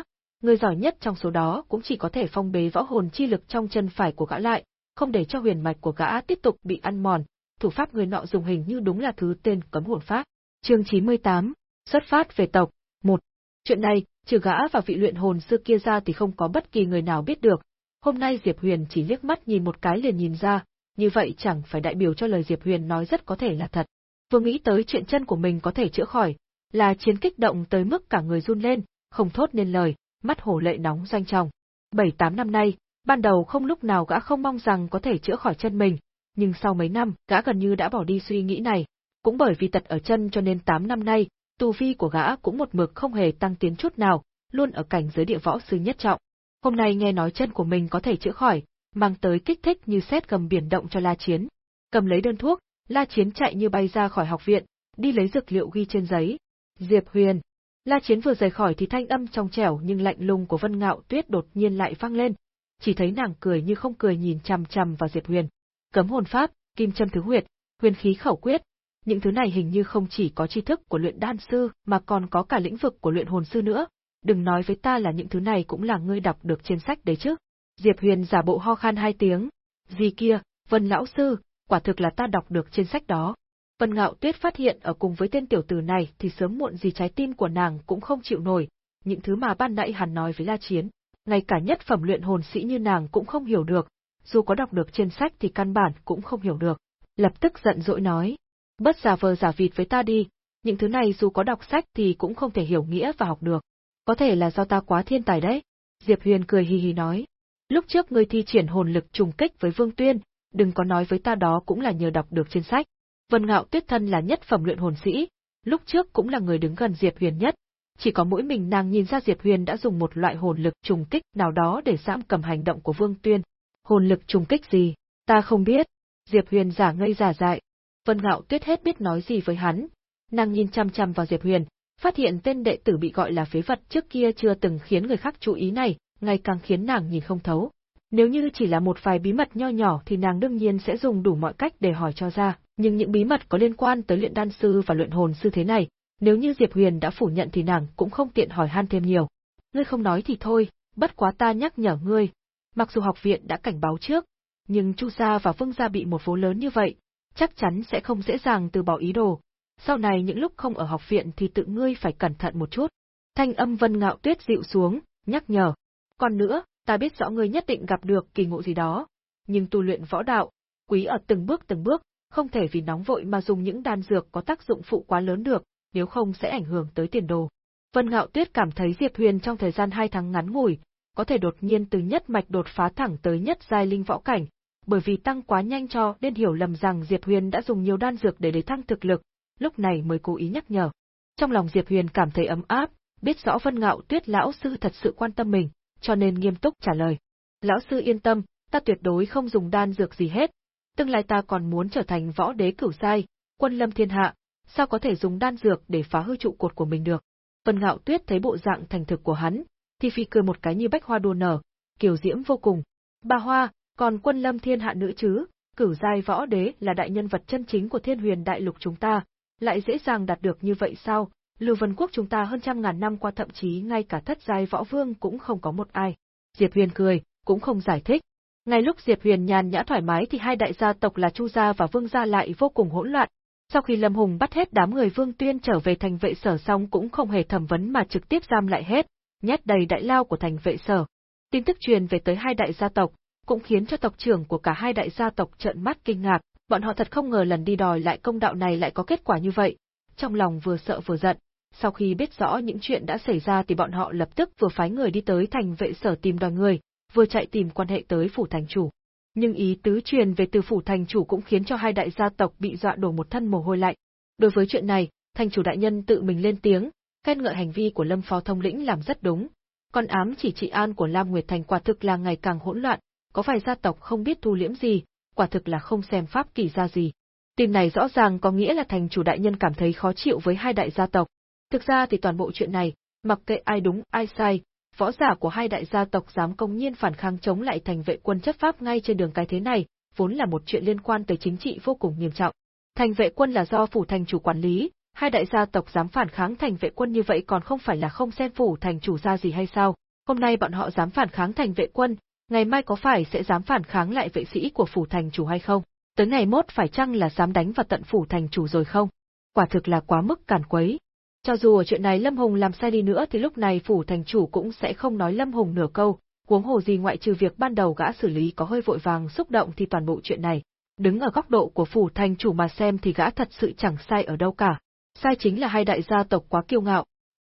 Người giỏi nhất trong số đó cũng chỉ có thể phong bế võ hồn chi lực trong chân phải của gã lại, không để cho huyền mạch của gã tiếp tục bị ăn mòn. Thủ pháp người nọ dùng hình như đúng là thứ tên cấm hồn pháp. Chương 98, xuất phát về tộc, 1. Chuyện này, trừ gã và vị luyện hồn sư kia ra thì không có bất kỳ người nào biết được. Hôm nay Diệp Huyền chỉ liếc mắt nhìn một cái liền nhìn ra, như vậy chẳng phải đại biểu cho lời Diệp Huyền nói rất có thể là thật. Vừa nghĩ tới chuyện chân của mình có thể chữa khỏi, là chiến kích động tới mức cả người run lên, không thốt nên lời, mắt hổ lệ nóng doanh trọng. Bảy tám năm nay, ban đầu không lúc nào gã không mong rằng có thể chữa khỏi chân mình, nhưng sau mấy năm, gã gần như đã bỏ đi suy nghĩ này, cũng bởi vì tật ở chân cho nên 8 năm nay, tu vi của gã cũng một mực không hề tăng tiến chút nào, luôn ở cảnh giới địa võ sư nhất trọng. Hôm nay nghe nói chân của mình có thể chữa khỏi, mang tới kích thích như xét gầm biển động cho La Chiến. Cầm lấy đơn thuốc, La Chiến chạy như bay ra khỏi học viện, đi lấy dược liệu ghi trên giấy. Diệp Huyền. La Chiến vừa rời khỏi thì thanh âm trong trẻo nhưng lạnh lùng của Vân Ngạo Tuyết đột nhiên lại vang lên, chỉ thấy nàng cười như không cười nhìn chằm chằm vào Diệp Huyền. Cấm hồn pháp, kim châm thứ huyệt, huyền khí khẩu quyết, những thứ này hình như không chỉ có tri thức của luyện đan sư mà còn có cả lĩnh vực của luyện hồn sư nữa. Đừng nói với ta là những thứ này cũng là ngươi đọc được trên sách đấy chứ. Diệp Huyền giả bộ ho khan hai tiếng. Gì kia, Vân lão sư, quả thực là ta đọc được trên sách đó. Vân Ngạo Tuyết phát hiện ở cùng với tên tiểu tử này thì sớm muộn gì trái tim của nàng cũng không chịu nổi, những thứ mà ban nãy hắn nói với La Chiến, ngay cả nhất phẩm luyện hồn sĩ như nàng cũng không hiểu được, dù có đọc được trên sách thì căn bản cũng không hiểu được. Lập tức giận dỗi nói, bất giả vờ giả vịt với ta đi, những thứ này dù có đọc sách thì cũng không thể hiểu nghĩa và học được. Có thể là do ta quá thiên tài đấy. Diệp Huyền cười hì hì nói. Lúc trước ngươi thi triển hồn lực trùng kích với Vương Tuyên, đừng có nói với ta đó cũng là nhờ đọc được trên sách. Vân Ngạo Tuyết thân là nhất phẩm luyện hồn sĩ, lúc trước cũng là người đứng gần Diệp Huyền nhất, chỉ có mỗi mình nàng nhìn ra Diệp Huyền đã dùng một loại hồn lực trùng kích nào đó để giam cầm hành động của Vương Tuyên. Hồn lực trùng kích gì? Ta không biết. Diệp Huyền giả ngây giả dại. Vân Ngạo Tuyết hết biết nói gì với hắn. Nàng nhìn chăm chăm vào Diệp Huyền, phát hiện tên đệ tử bị gọi là phế vật trước kia chưa từng khiến người khác chú ý này, ngày càng khiến nàng nhìn không thấu. Nếu như chỉ là một vài bí mật nho nhỏ thì nàng đương nhiên sẽ dùng đủ mọi cách để hỏi cho ra, nhưng những bí mật có liên quan tới luyện đan sư và luyện hồn sư thế này, nếu như Diệp Huyền đã phủ nhận thì nàng cũng không tiện hỏi han thêm nhiều. Ngươi không nói thì thôi, bất quá ta nhắc nhở ngươi. Mặc dù học viện đã cảnh báo trước, nhưng Chu gia và Vương gia bị một vố lớn như vậy, chắc chắn sẽ không dễ dàng từ bỏ ý đồ. Sau này những lúc không ở học viện thì tự ngươi phải cẩn thận một chút. Thanh âm Vân Ngạo Tuyết dịu xuống, nhắc nhở. Còn nữa, ta biết rõ ngươi nhất định gặp được kỳ ngộ gì đó, nhưng tu luyện võ đạo, quý ở từng bước từng bước, không thể vì nóng vội mà dùng những đan dược có tác dụng phụ quá lớn được, nếu không sẽ ảnh hưởng tới tiền đồ. Vân Ngạo Tuyết cảm thấy Diệp Huyền trong thời gian hai tháng ngắn ngủi, có thể đột nhiên từ nhất mạch đột phá thẳng tới nhất giai linh võ cảnh, bởi vì tăng quá nhanh cho nên hiểu lầm rằng Diệp Huyền đã dùng nhiều đan dược để để thăng thực lực, lúc này mới cố ý nhắc nhở. Trong lòng Diệp Huyền cảm thấy ấm áp, biết rõ Vân Ngạo Tuyết lão sư thật sự quan tâm mình, cho nên nghiêm túc trả lời. Lão sư yên tâm, ta tuyệt đối không dùng đan dược gì hết. Tương lai ta còn muốn trở thành võ đế cửu giai, quân lâm thiên hạ, sao có thể dùng đan dược để phá hư trụ cột của mình được. Vân Ngạo Tuyết thấy bộ dạng thành thực của hắn, thì phi cười một cái như bách hoa đua nở, kiều diễm vô cùng. Bà Hoa, còn quân lâm thiên hạ nữ chứ, cửu giai võ đế là đại nhân vật chân chính của thiên huyền đại lục chúng ta, lại dễ dàng đạt được như vậy sao? Lưu Vân Quốc chúng ta hơn trăm ngàn năm qua thậm chí ngay cả thất giai võ vương cũng không có một ai. Diệp Huyền cười, cũng không giải thích. Ngay lúc Diệp Huyền nhàn nhã thoải mái thì hai đại gia tộc là Chu gia và Vương gia lại vô cùng hỗn loạn, sau khi Lâm Hùng bắt hết đám người Vương Tuyên trở về thành vệ sở xong cũng không hề thẩm vấn mà trực tiếp giam lại hết, nhét đầy đại lao của thành vệ sở. Tin tức truyền về tới hai đại gia tộc, cũng khiến cho tộc trưởng của cả hai đại gia tộc trợn mắt kinh ngạc, bọn họ thật không ngờ lần đi đòi lại công đạo này lại có kết quả như vậy, trong lòng vừa sợ vừa giận. Sau khi biết rõ những chuyện đã xảy ra thì bọn họ lập tức vừa phái người đi tới thành vệ sở tìm đòi người, vừa chạy tìm quan hệ tới phủ thành chủ nhưng ý tứ truyền về từ phủ thành chủ cũng khiến cho hai đại gia tộc bị dọa đổ một thân mồ hôi lạnh. Đối với chuyện này, thành chủ đại nhân tự mình lên tiếng, khen ngợi hành vi của Lâm Phó thông lĩnh làm rất đúng. Còn ám chỉ trị an của Lam Nguyệt Thành quả thực là ngày càng hỗn loạn, có vài gia tộc không biết thu liễm gì, quả thực là không xem pháp kỳ ra gì. Tin này rõ ràng có nghĩa là thành chủ đại nhân cảm thấy khó chịu với hai đại gia tộc. Thực ra thì toàn bộ chuyện này, mặc kệ ai đúng ai sai, võ giả của hai đại gia tộc dám công nhiên phản kháng chống lại thành vệ quân chấp pháp ngay trên đường cái thế này, vốn là một chuyện liên quan tới chính trị vô cùng nghiêm trọng. Thành vệ quân là do phủ thành chủ quản lý, hai đại gia tộc dám phản kháng thành vệ quân như vậy còn không phải là không xem phủ thành chủ ra gì hay sao? Hôm nay bọn họ dám phản kháng thành vệ quân, ngày mai có phải sẽ dám phản kháng lại vệ sĩ của phủ thành chủ hay không? Tới ngày mốt phải chăng là dám đánh vào tận phủ thành chủ rồi không? Quả thực là quá mức cản quấy. Cho dù ở chuyện này Lâm Hùng làm sai đi nữa thì lúc này phủ thành chủ cũng sẽ không nói Lâm Hùng nửa câu, huống hồ gì ngoại trừ việc ban đầu gã xử lý có hơi vội vàng xúc động thì toàn bộ chuyện này. Đứng ở góc độ của phủ thành chủ mà xem thì gã thật sự chẳng sai ở đâu cả. Sai chính là hai đại gia tộc quá kiêu ngạo.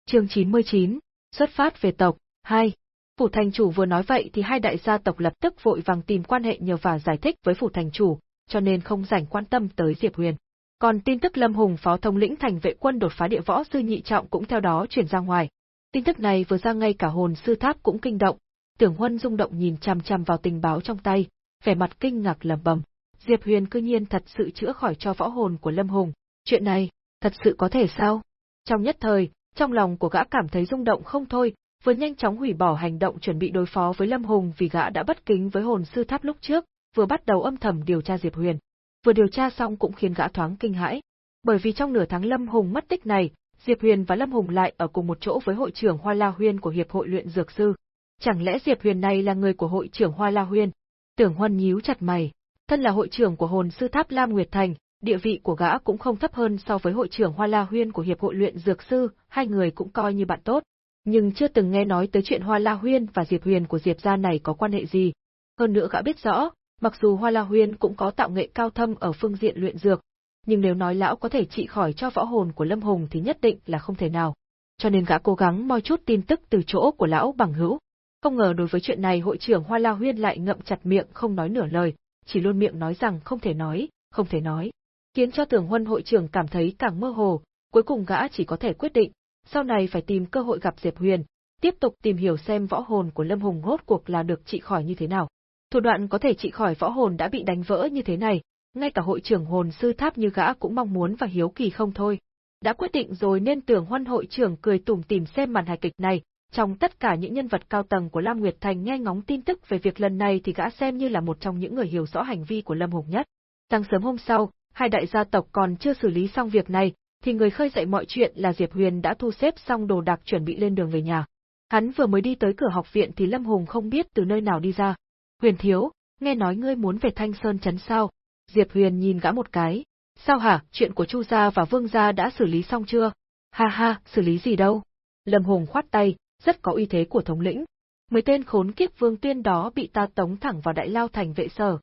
Chương 99, xuất phát về tộc, 2. Phủ thành chủ vừa nói vậy thì hai đại gia tộc lập tức vội vàng tìm quan hệ nhờ và giải thích với phủ thành chủ, cho nên không rảnh quan tâm tới Diệp Huyền. Còn tin tức Lâm Hùng phó thống lĩnh thành vệ quân đột phá địa võ sư nhị trọng cũng theo đó truyền ra ngoài. Tin tức này vừa ra ngay cả hồn sư tháp cũng kinh động, Tưởng Huân rung động nhìn chằm chằm vào tình báo trong tay, vẻ mặt kinh ngạc lẩm bẩm. Diệp Huyền cư nhiên thật sự chữa khỏi cho võ hồn của Lâm Hùng, chuyện này, thật sự có thể sao? Trong nhất thời, trong lòng của gã cảm thấy rung động không thôi, vừa nhanh chóng hủy bỏ hành động chuẩn bị đối phó với Lâm Hùng vì gã đã bất kính với hồn sư tháp lúc trước, vừa bắt đầu âm thầm điều tra Diệp Huyền vừa điều tra xong cũng khiến gã thoáng kinh hãi. Bởi vì trong nửa tháng Lâm Hùng mất tích này, Diệp Huyền và Lâm Hùng lại ở cùng một chỗ với hội trưởng Hoa La Huyên của Hiệp hội luyện dược sư. Chẳng lẽ Diệp Huyền này là người của hội trưởng Hoa La Huyên? Tưởng Huân nhíu chặt mày, thân là hội trưởng của hồn sư tháp Lam Nguyệt Thành, địa vị của gã cũng không thấp hơn so với hội trưởng Hoa La Huyên của Hiệp hội luyện dược sư, hai người cũng coi như bạn tốt. Nhưng chưa từng nghe nói tới chuyện Hoa La Huyên và Diệp Huyền của Diệp gia này có quan hệ gì. Hơn nữa gã biết rõ, Mặc dù Hoa La Huyên cũng có tạo nghệ cao thâm ở phương diện luyện dược, nhưng nếu nói lão có thể trị khỏi cho võ hồn của Lâm Hùng thì nhất định là không thể nào. Cho nên gã cố gắng moi chút tin tức từ chỗ của lão bằng hữu. Không ngờ đối với chuyện này hội trưởng Hoa La Huyên lại ngậm chặt miệng không nói nửa lời, chỉ luôn miệng nói rằng không thể nói, không thể nói. Khiến cho tưởng huân hội trưởng cảm thấy càng mơ hồ, cuối cùng gã chỉ có thể quyết định, sau này phải tìm cơ hội gặp Diệp Huyền, tiếp tục tìm hiểu xem võ hồn của Lâm Hùng hốt cuộc là được trị khỏi như thế nào. Thủ đoạn có thể trị khỏi võ hồn đã bị đánh vỡ như thế này, ngay cả hội trưởng hồn sư tháp như gã cũng mong muốn và hiếu kỳ không thôi. Đã quyết định rồi nên tưởng huân hội trưởng cười tủm tìm xem màn hài kịch này, trong tất cả những nhân vật cao tầng của Lam Nguyệt Thành nghe ngóng tin tức về việc lần này thì gã xem như là một trong những người hiểu rõ hành vi của Lâm Hùng nhất. Sáng sớm hôm sau, hai đại gia tộc còn chưa xử lý xong việc này, thì người khơi dậy mọi chuyện là Diệp Huyền đã thu xếp xong đồ đạc chuẩn bị lên đường về nhà. Hắn vừa mới đi tới cửa học viện thì Lâm Hùng không biết từ nơi nào đi ra. Huyền thiếu, nghe nói ngươi muốn về Thanh Sơn Trấn sao? Diệp Huyền nhìn gã một cái. Sao hả, chuyện của Chu gia và Vương gia đã xử lý xong chưa? Ha ha, xử lý gì đâu? Lâm Hùng khoát tay, rất có uy thế của thống lĩnh. Mấy tên khốn kiếp vương tuyên đó bị ta tống thẳng vào đại lao thành vệ sở.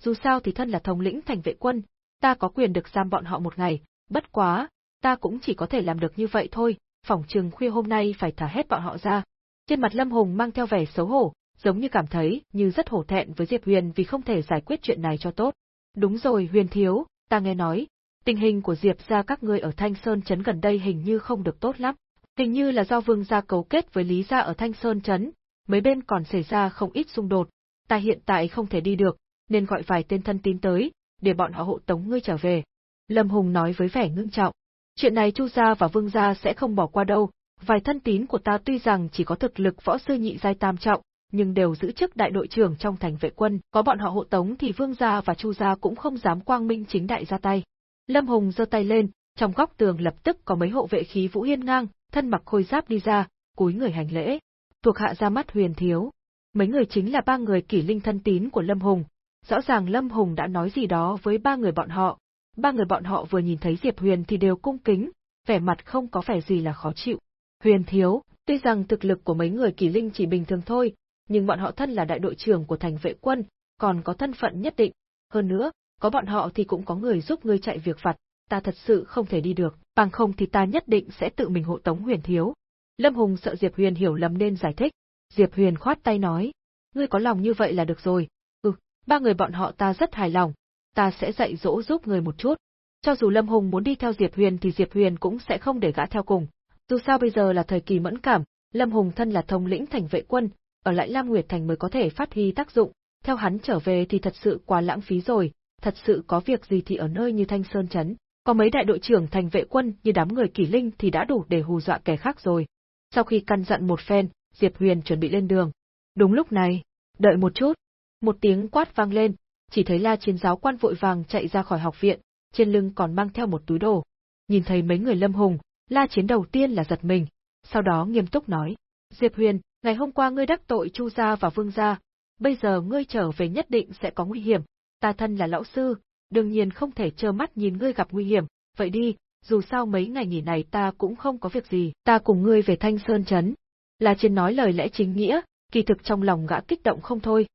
Dù sao thì thân là thống lĩnh thành vệ quân, ta có quyền được giam bọn họ một ngày, bất quá, ta cũng chỉ có thể làm được như vậy thôi, phỏng chừng khuya hôm nay phải thả hết bọn họ ra. Trên mặt Lâm Hùng mang theo vẻ xấu hổ, giống như cảm thấy như rất hổ thẹn với Diệp Huyền vì không thể giải quyết chuyện này cho tốt. Đúng rồi Huyền thiếu, ta nghe nói, tình hình của Diệp gia các ngươi ở Thanh Sơn Trấn gần đây hình như không được tốt lắm. Hình như là do Vương gia cấu kết với Lý gia ở Thanh Sơn Trấn, mấy bên còn xảy ra không ít xung đột. Ta hiện tại không thể đi được, nên gọi vài tên thân tín tới, để bọn họ hộ tống ngươi trở về. Lâm Hùng nói với vẻ ngưng trọng. Chuyện này Chu gia và Vương gia sẽ không bỏ qua đâu, vài thân tín của ta tuy rằng chỉ có thực lực võ sư nhị giai tam trọng, nhưng đều giữ chức đại đội trưởng trong thành vệ quân, có bọn họ hộ tống thì Vương gia và Chu gia cũng không dám quang minh chính đại ra tay. Lâm Hùng giơ tay lên, trong góc tường lập tức có mấy hộ vệ khí vũ hiên ngang, thân mặc khôi giáp đi ra, cúi người hành lễ. Thuộc hạ ra mắt huyền thiếu. Mấy người chính là ba người kỷ linh thân tín của Lâm Hùng. Rõ ràng Lâm Hùng đã nói gì đó với ba người bọn họ. Ba người bọn họ vừa nhìn thấy Diệp Huyền thì đều cung kính, vẻ mặt không có vẻ gì là khó chịu. Huyền thiếu, tuy rằng thực lực của mấy người kỳ linh chỉ bình thường thôi, nhưng bọn họ thân là đại đội trưởng của thành vệ quân, còn có thân phận nhất định. Hơn nữa, có bọn họ thì cũng có người giúp ngươi chạy việc vặt, ta thật sự không thể đi được, bằng không thì ta nhất định sẽ tự mình hộ tống huyền thiếu. Lâm Hùng sợ Diệp Huyền hiểu lầm nên giải thích. Diệp Huyền khoát tay nói, ngươi có lòng như vậy là được rồi. Ừ, ba người bọn họ ta rất hài lòng, ta sẽ dạy dỗ giúp người một chút. Cho dù Lâm Hùng muốn đi theo Diệp Huyền thì Diệp Huyền cũng sẽ không để gã theo cùng. Dù sao bây giờ là thời kỳ mẫn cảm, Lâm Hùng thân là thống lĩnh thành vệ quân, ở lại Lam Nguyệt Thành mới có thể phát huy tác dụng, theo hắn trở về thì thật sự quá lãng phí rồi, thật sự có việc gì thì ở nơi như Thanh Sơn Trấn, có mấy đại đội trưởng thành vệ quân như đám người kỷ linh thì đã đủ để hù dọa kẻ khác rồi. Sau khi căn dặn một phen, Diệp Huyền chuẩn bị lên đường. Đúng lúc này, đợi một chút, một tiếng quát vang lên, chỉ thấy La Chiến giáo quan vội vàng chạy ra khỏi học viện, trên lưng còn mang theo một túi đồ. Nhìn thấy mấy người Lâm Hùng, La Chiến đầu tiên là giật mình, sau đó nghiêm túc nói: "Diệp Huyền, ngày hôm qua ngươi đắc tội Chu gia và Vương gia, bây giờ ngươi trở về nhất định sẽ có nguy hiểm, ta thân là lão sư, đương nhiên không thể trơ mắt nhìn ngươi gặp nguy hiểm, vậy đi, dù sao mấy ngày nghỉ này ta cũng không có việc gì, ta cùng ngươi về Thanh Sơn Trấn. Là trên nói lời lẽ chính nghĩa, kỳ thực trong lòng gã kích động không thôi.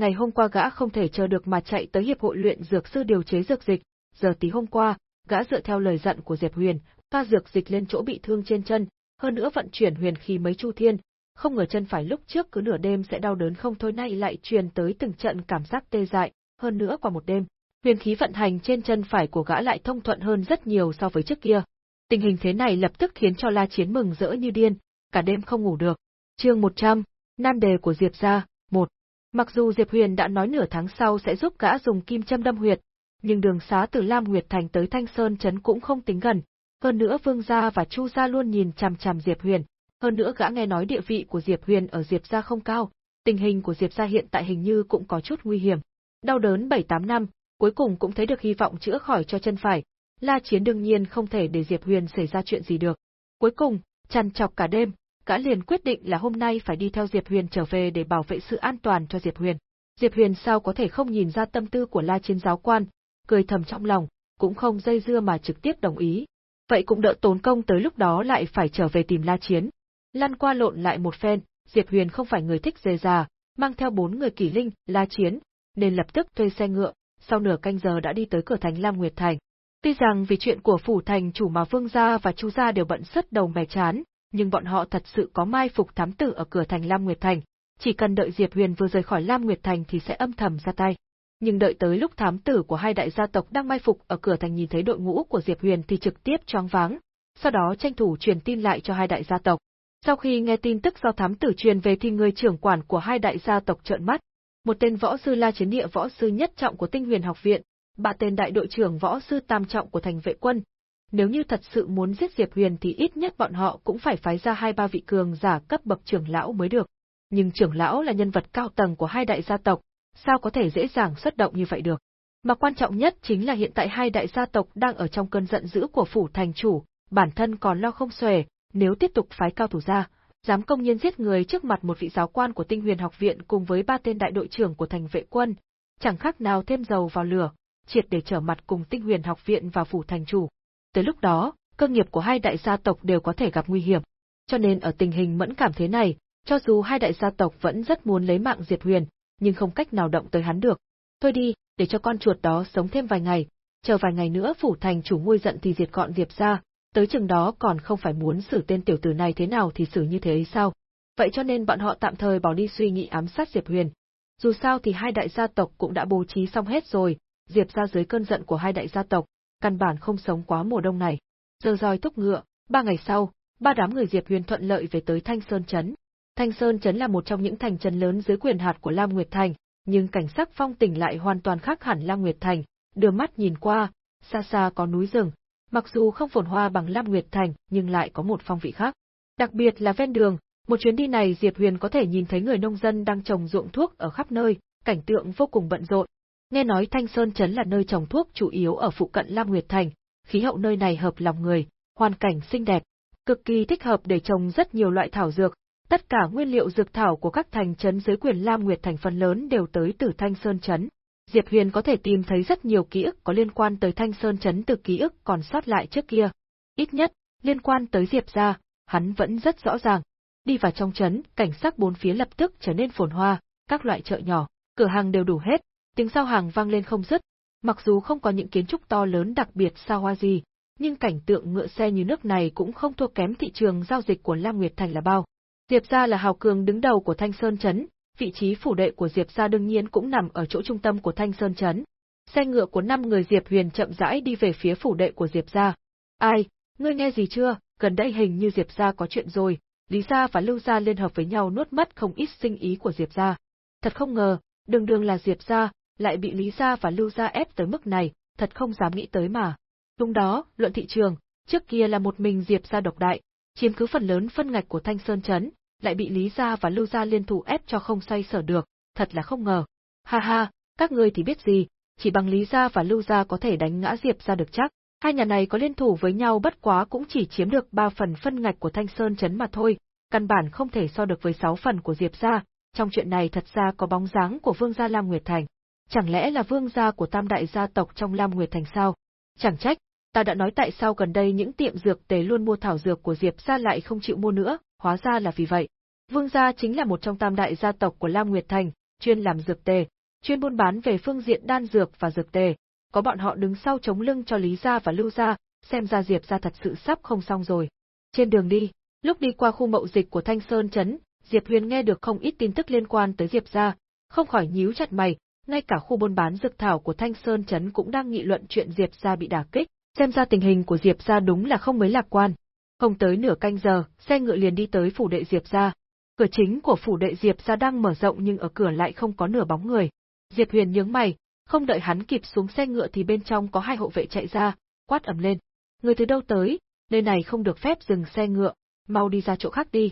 Ngày hôm qua gã không thể chờ được mà chạy tới hiệp hội luyện dược sư điều chế dược dịch, giờ tí hôm qua, gã dựa theo lời dặn của Diệp Huyền, pha dược dịch lên chỗ bị thương trên chân, hơn nữa vận chuyển huyền khí mấy chu thiên, không ngờ chân phải lúc trước cứ nửa đêm sẽ đau đớn không thôi nay lại truyền tới từng trận cảm giác tê dại, hơn nữa qua một đêm, huyền khí vận hành trên chân phải của gã lại thông thuận hơn rất nhiều so với trước kia. Tình hình thế này lập tức khiến cho La Chiến mừng rỡ như điên, cả đêm không ngủ được. Chương 100, nan đề của Diệp gia, 1. Mặc dù Diệp Huyền đã nói nửa tháng sau sẽ giúp gã dùng kim châm đâm huyệt, nhưng đường xá từ Lam Nguyệt Thành tới Thanh Sơn trấn cũng không tính gần, hơn nữa Vương gia và Chu gia luôn nhìn chằm chằm Diệp Huyền, hơn nữa gã nghe nói địa vị của Diệp Huyền ở Diệp gia không cao, tình hình của Diệp gia hiện tại hình như cũng có chút nguy hiểm. Đau đớn 7-8 năm, cuối cùng cũng thấy được hy vọng chữa khỏi cho chân phải. La Chiến đương nhiên không thể để Diệp Huyền xảy ra chuyện gì được. Cuối cùng, chăn chọc cả đêm, gã liền quyết định là hôm nay phải đi theo Diệp Huyền trở về để bảo vệ sự an toàn cho Diệp Huyền. Diệp Huyền sao có thể không nhìn ra tâm tư của La Chiến giáo quan, cười thầm trong lòng, cũng không dây dưa mà trực tiếp đồng ý. Vậy cũng đỡ tốn công tới lúc đó lại phải trở về tìm La Chiến. Lăn qua lộn lại một phen, Diệp Huyền không phải người thích dề già, mang theo bốn người kỷ linh, La Chiến, nên lập tức thuê xe ngựa, sau nửa canh giờ đã đi tới cửa thành Lam Nguyệt Thành. Tuy rằng vì chuyện của phủ thành chủ mà Vương gia và Chu gia đều bận sứt đầu mẻ chán, nhưng bọn họ thật sự có mai phục thám tử ở cửa thành Lam Nguyệt Thành, chỉ cần đợi Diệp Huyền vừa rời khỏi Lam Nguyệt Thành thì sẽ âm thầm ra tay. Nhưng đợi tới lúc thám tử của hai đại gia tộc đang mai phục ở cửa thành nhìn thấy đội ngũ của Diệp Huyền thì trực tiếp choáng váng, sau đó tranh thủ truyền tin lại cho hai đại gia tộc. Sau khi nghe tin tức do thám tử truyền về thì người trưởng quản của hai đại gia tộc trợn mắt. Một tên võ sư La Chiến Địa võ sư nhất trọng của Tinh Huyền học viện, ba tên đại đội trưởng võ sư tam trọng của thành vệ quân. Nếu như thật sự muốn giết Diệp Huyền thì ít nhất bọn họ cũng phải phái ra hai ba vị cường giả cấp bậc trưởng lão mới được. Nhưng trưởng lão là nhân vật cao tầng của hai đại gia tộc, sao có thể dễ dàng xuất động như vậy được. Mà quan trọng nhất chính là hiện tại hai đại gia tộc đang ở trong cơn giận dữ của phủ thành chủ, bản thân còn lo không xuể, nếu tiếp tục phái cao thủ ra, dám công nhiên giết người trước mặt một vị giáo quan của Tinh Huyền học viện cùng với ba tên đại đội trưởng của thành vệ quân, chẳng khác nào thêm dầu vào lửa, triệt để trở mặt cùng Tinh Huyền học viện và phủ thành chủ. Tới lúc đó, cơ nghiệp của hai đại gia tộc đều có thể gặp nguy hiểm. Cho nên ở tình hình mẫn cảm thế này, cho dù hai đại gia tộc vẫn rất muốn lấy mạng Diệp Huyền, nhưng không cách nào động tới hắn được. Thôi đi, để cho con chuột đó sống thêm vài ngày, chờ vài ngày nữa phủ thành chủ nguôi giận thì diệt gọn Diệp ra, tới chừng đó còn không phải muốn xử tên tiểu tử này thế nào thì xử như thế ấy sao. Vậy cho nên bọn họ tạm thời bỏ đi suy nghĩ ám sát Diệp Huyền. Dù sao thì hai đại gia tộc cũng đã bố trí xong hết rồi, Diệp ra dưới cơn giận của hai đại gia tộc, căn bản không sống quá mùa đông này. Giờ roi thúc ngựa, ba ngày sau, ba đám người Diệp Huyền thuận lợi về tới Thanh Sơn Trấn. Thanh Sơn Trấn là một trong những thành trấn lớn dưới quyền hạt của Lam Nguyệt Thành, nhưng cảnh sắc phong tình lại hoàn toàn khác hẳn Lam Nguyệt Thành, đưa mắt nhìn qua, xa xa có núi rừng, mặc dù không phồn hoa bằng Lam Nguyệt Thành nhưng lại có một phong vị khác. Đặc biệt là ven đường, một chuyến đi này Diệp Huyền có thể nhìn thấy người nông dân đang trồng ruộng thuốc ở khắp nơi, cảnh tượng vô cùng bận rộn. Nghe nói Thanh Sơn Trấn là nơi trồng thuốc chủ yếu ở phụ cận Lam Nguyệt Thành, khí hậu nơi này hợp lòng người, hoàn cảnh xinh đẹp, cực kỳ thích hợp để trồng rất nhiều loại thảo dược, Tất cả nguyên liệu dược thảo của các thành trấn dưới quyền Lam Nguyệt thành phần lớn đều tới từ Thanh Sơn trấn. Diệp Huyền có thể tìm thấy rất nhiều ký ức có liên quan tới Thanh Sơn trấn từ ký ức còn sót lại trước kia. Ít nhất, liên quan tới Diệp gia, hắn vẫn rất rõ ràng. Đi vào trong trấn, cảnh sắc bốn phía lập tức trở nên phồn hoa, các loại chợ nhỏ, cửa hàng đều đủ hết, tiếng giao hàng vang lên không dứt. Mặc dù không có những kiến trúc to lớn đặc biệt xa hoa gì, nhưng cảnh tượng ngựa xe như nước này cũng không thua kém thị trường giao dịch của Lam Nguyệt Thành là bao. Diệp gia là hào cường đứng đầu của Thanh Sơn Trấn, vị trí phủ đệ của Diệp gia đương nhiên cũng nằm ở chỗ trung tâm của Thanh Sơn Trấn. Xe ngựa của năm người Diệp Huyền chậm rãi đi về phía phủ đệ của Diệp gia. Ai, ngươi nghe gì chưa, gần đây hình như Diệp gia có chuyện rồi, Lý gia và Lưu gia liên hợp với nhau nuốt mất không ít sinh ý của Diệp gia. Thật không ngờ, đường đường là Diệp gia, lại bị Lý gia và Lưu gia ép tới mức này, thật không dám nghĩ tới mà. Đúng đó, luận thị trường, trước kia là một mình Diệp gia độc đại, chiếm cứ phần lớn phân ngạch của Thanh Sơn Trấn, lại bị Lý Gia và Lưu Gia liên thủ ép cho không xoay sở được, thật là không ngờ. Ha ha, các ngươi thì biết gì, chỉ bằng Lý Gia và Lưu Gia có thể đánh ngã Diệp Gia được chắc. Hai nhà này có liên thủ với nhau bất quá cũng chỉ chiếm được ba phần phân ngạch của Thanh Sơn Trấn mà thôi, căn bản không thể so được với sáu phần của Diệp Gia, trong chuyện này thật ra có bóng dáng của Vương Gia Lam Nguyệt Thành. Chẳng lẽ là Vương Gia của tam đại gia tộc trong Lam Nguyệt Thành sao? Chẳng trách, ta đã nói tại sao gần đây những tiệm dược tề luôn mua thảo dược của Diệp Gia lại không chịu mua nữa, hóa ra là vì vậy. Vương gia chính là một trong tam đại gia tộc của Lam Nguyệt Thành, chuyên làm dược tề, chuyên buôn bán về phương diện đan dược và dược tề. Có bọn họ đứng sau chống lưng cho Lý gia và Lưu gia, xem ra Diệp gia thật sự sắp không xong rồi. Trên đường đi, lúc đi qua khu mậu dịch của Thanh Sơn trấn, Diệp Huyền nghe được không ít tin tức liên quan tới Diệp gia, không khỏi nhíu chặt mày, ngay cả khu buôn bán dược thảo của Thanh Sơn trấn cũng đang nghị luận chuyện Diệp gia bị đả kích, xem ra tình hình của Diệp gia đúng là không mấy lạc quan. Không tới nửa canh giờ, xe ngựa liền đi tới phủ đệ Diệp gia. Cửa chính của phủ đệ Diệp gia đang mở rộng nhưng ở cửa lại không có nửa bóng người. Diệp Huyền nhướng mày, không đợi hắn kịp xuống xe ngựa thì bên trong có hai hộ vệ chạy ra, quát ầm lên. Người từ đâu tới, nơi này không được phép dừng xe ngựa, mau đi ra chỗ khác đi.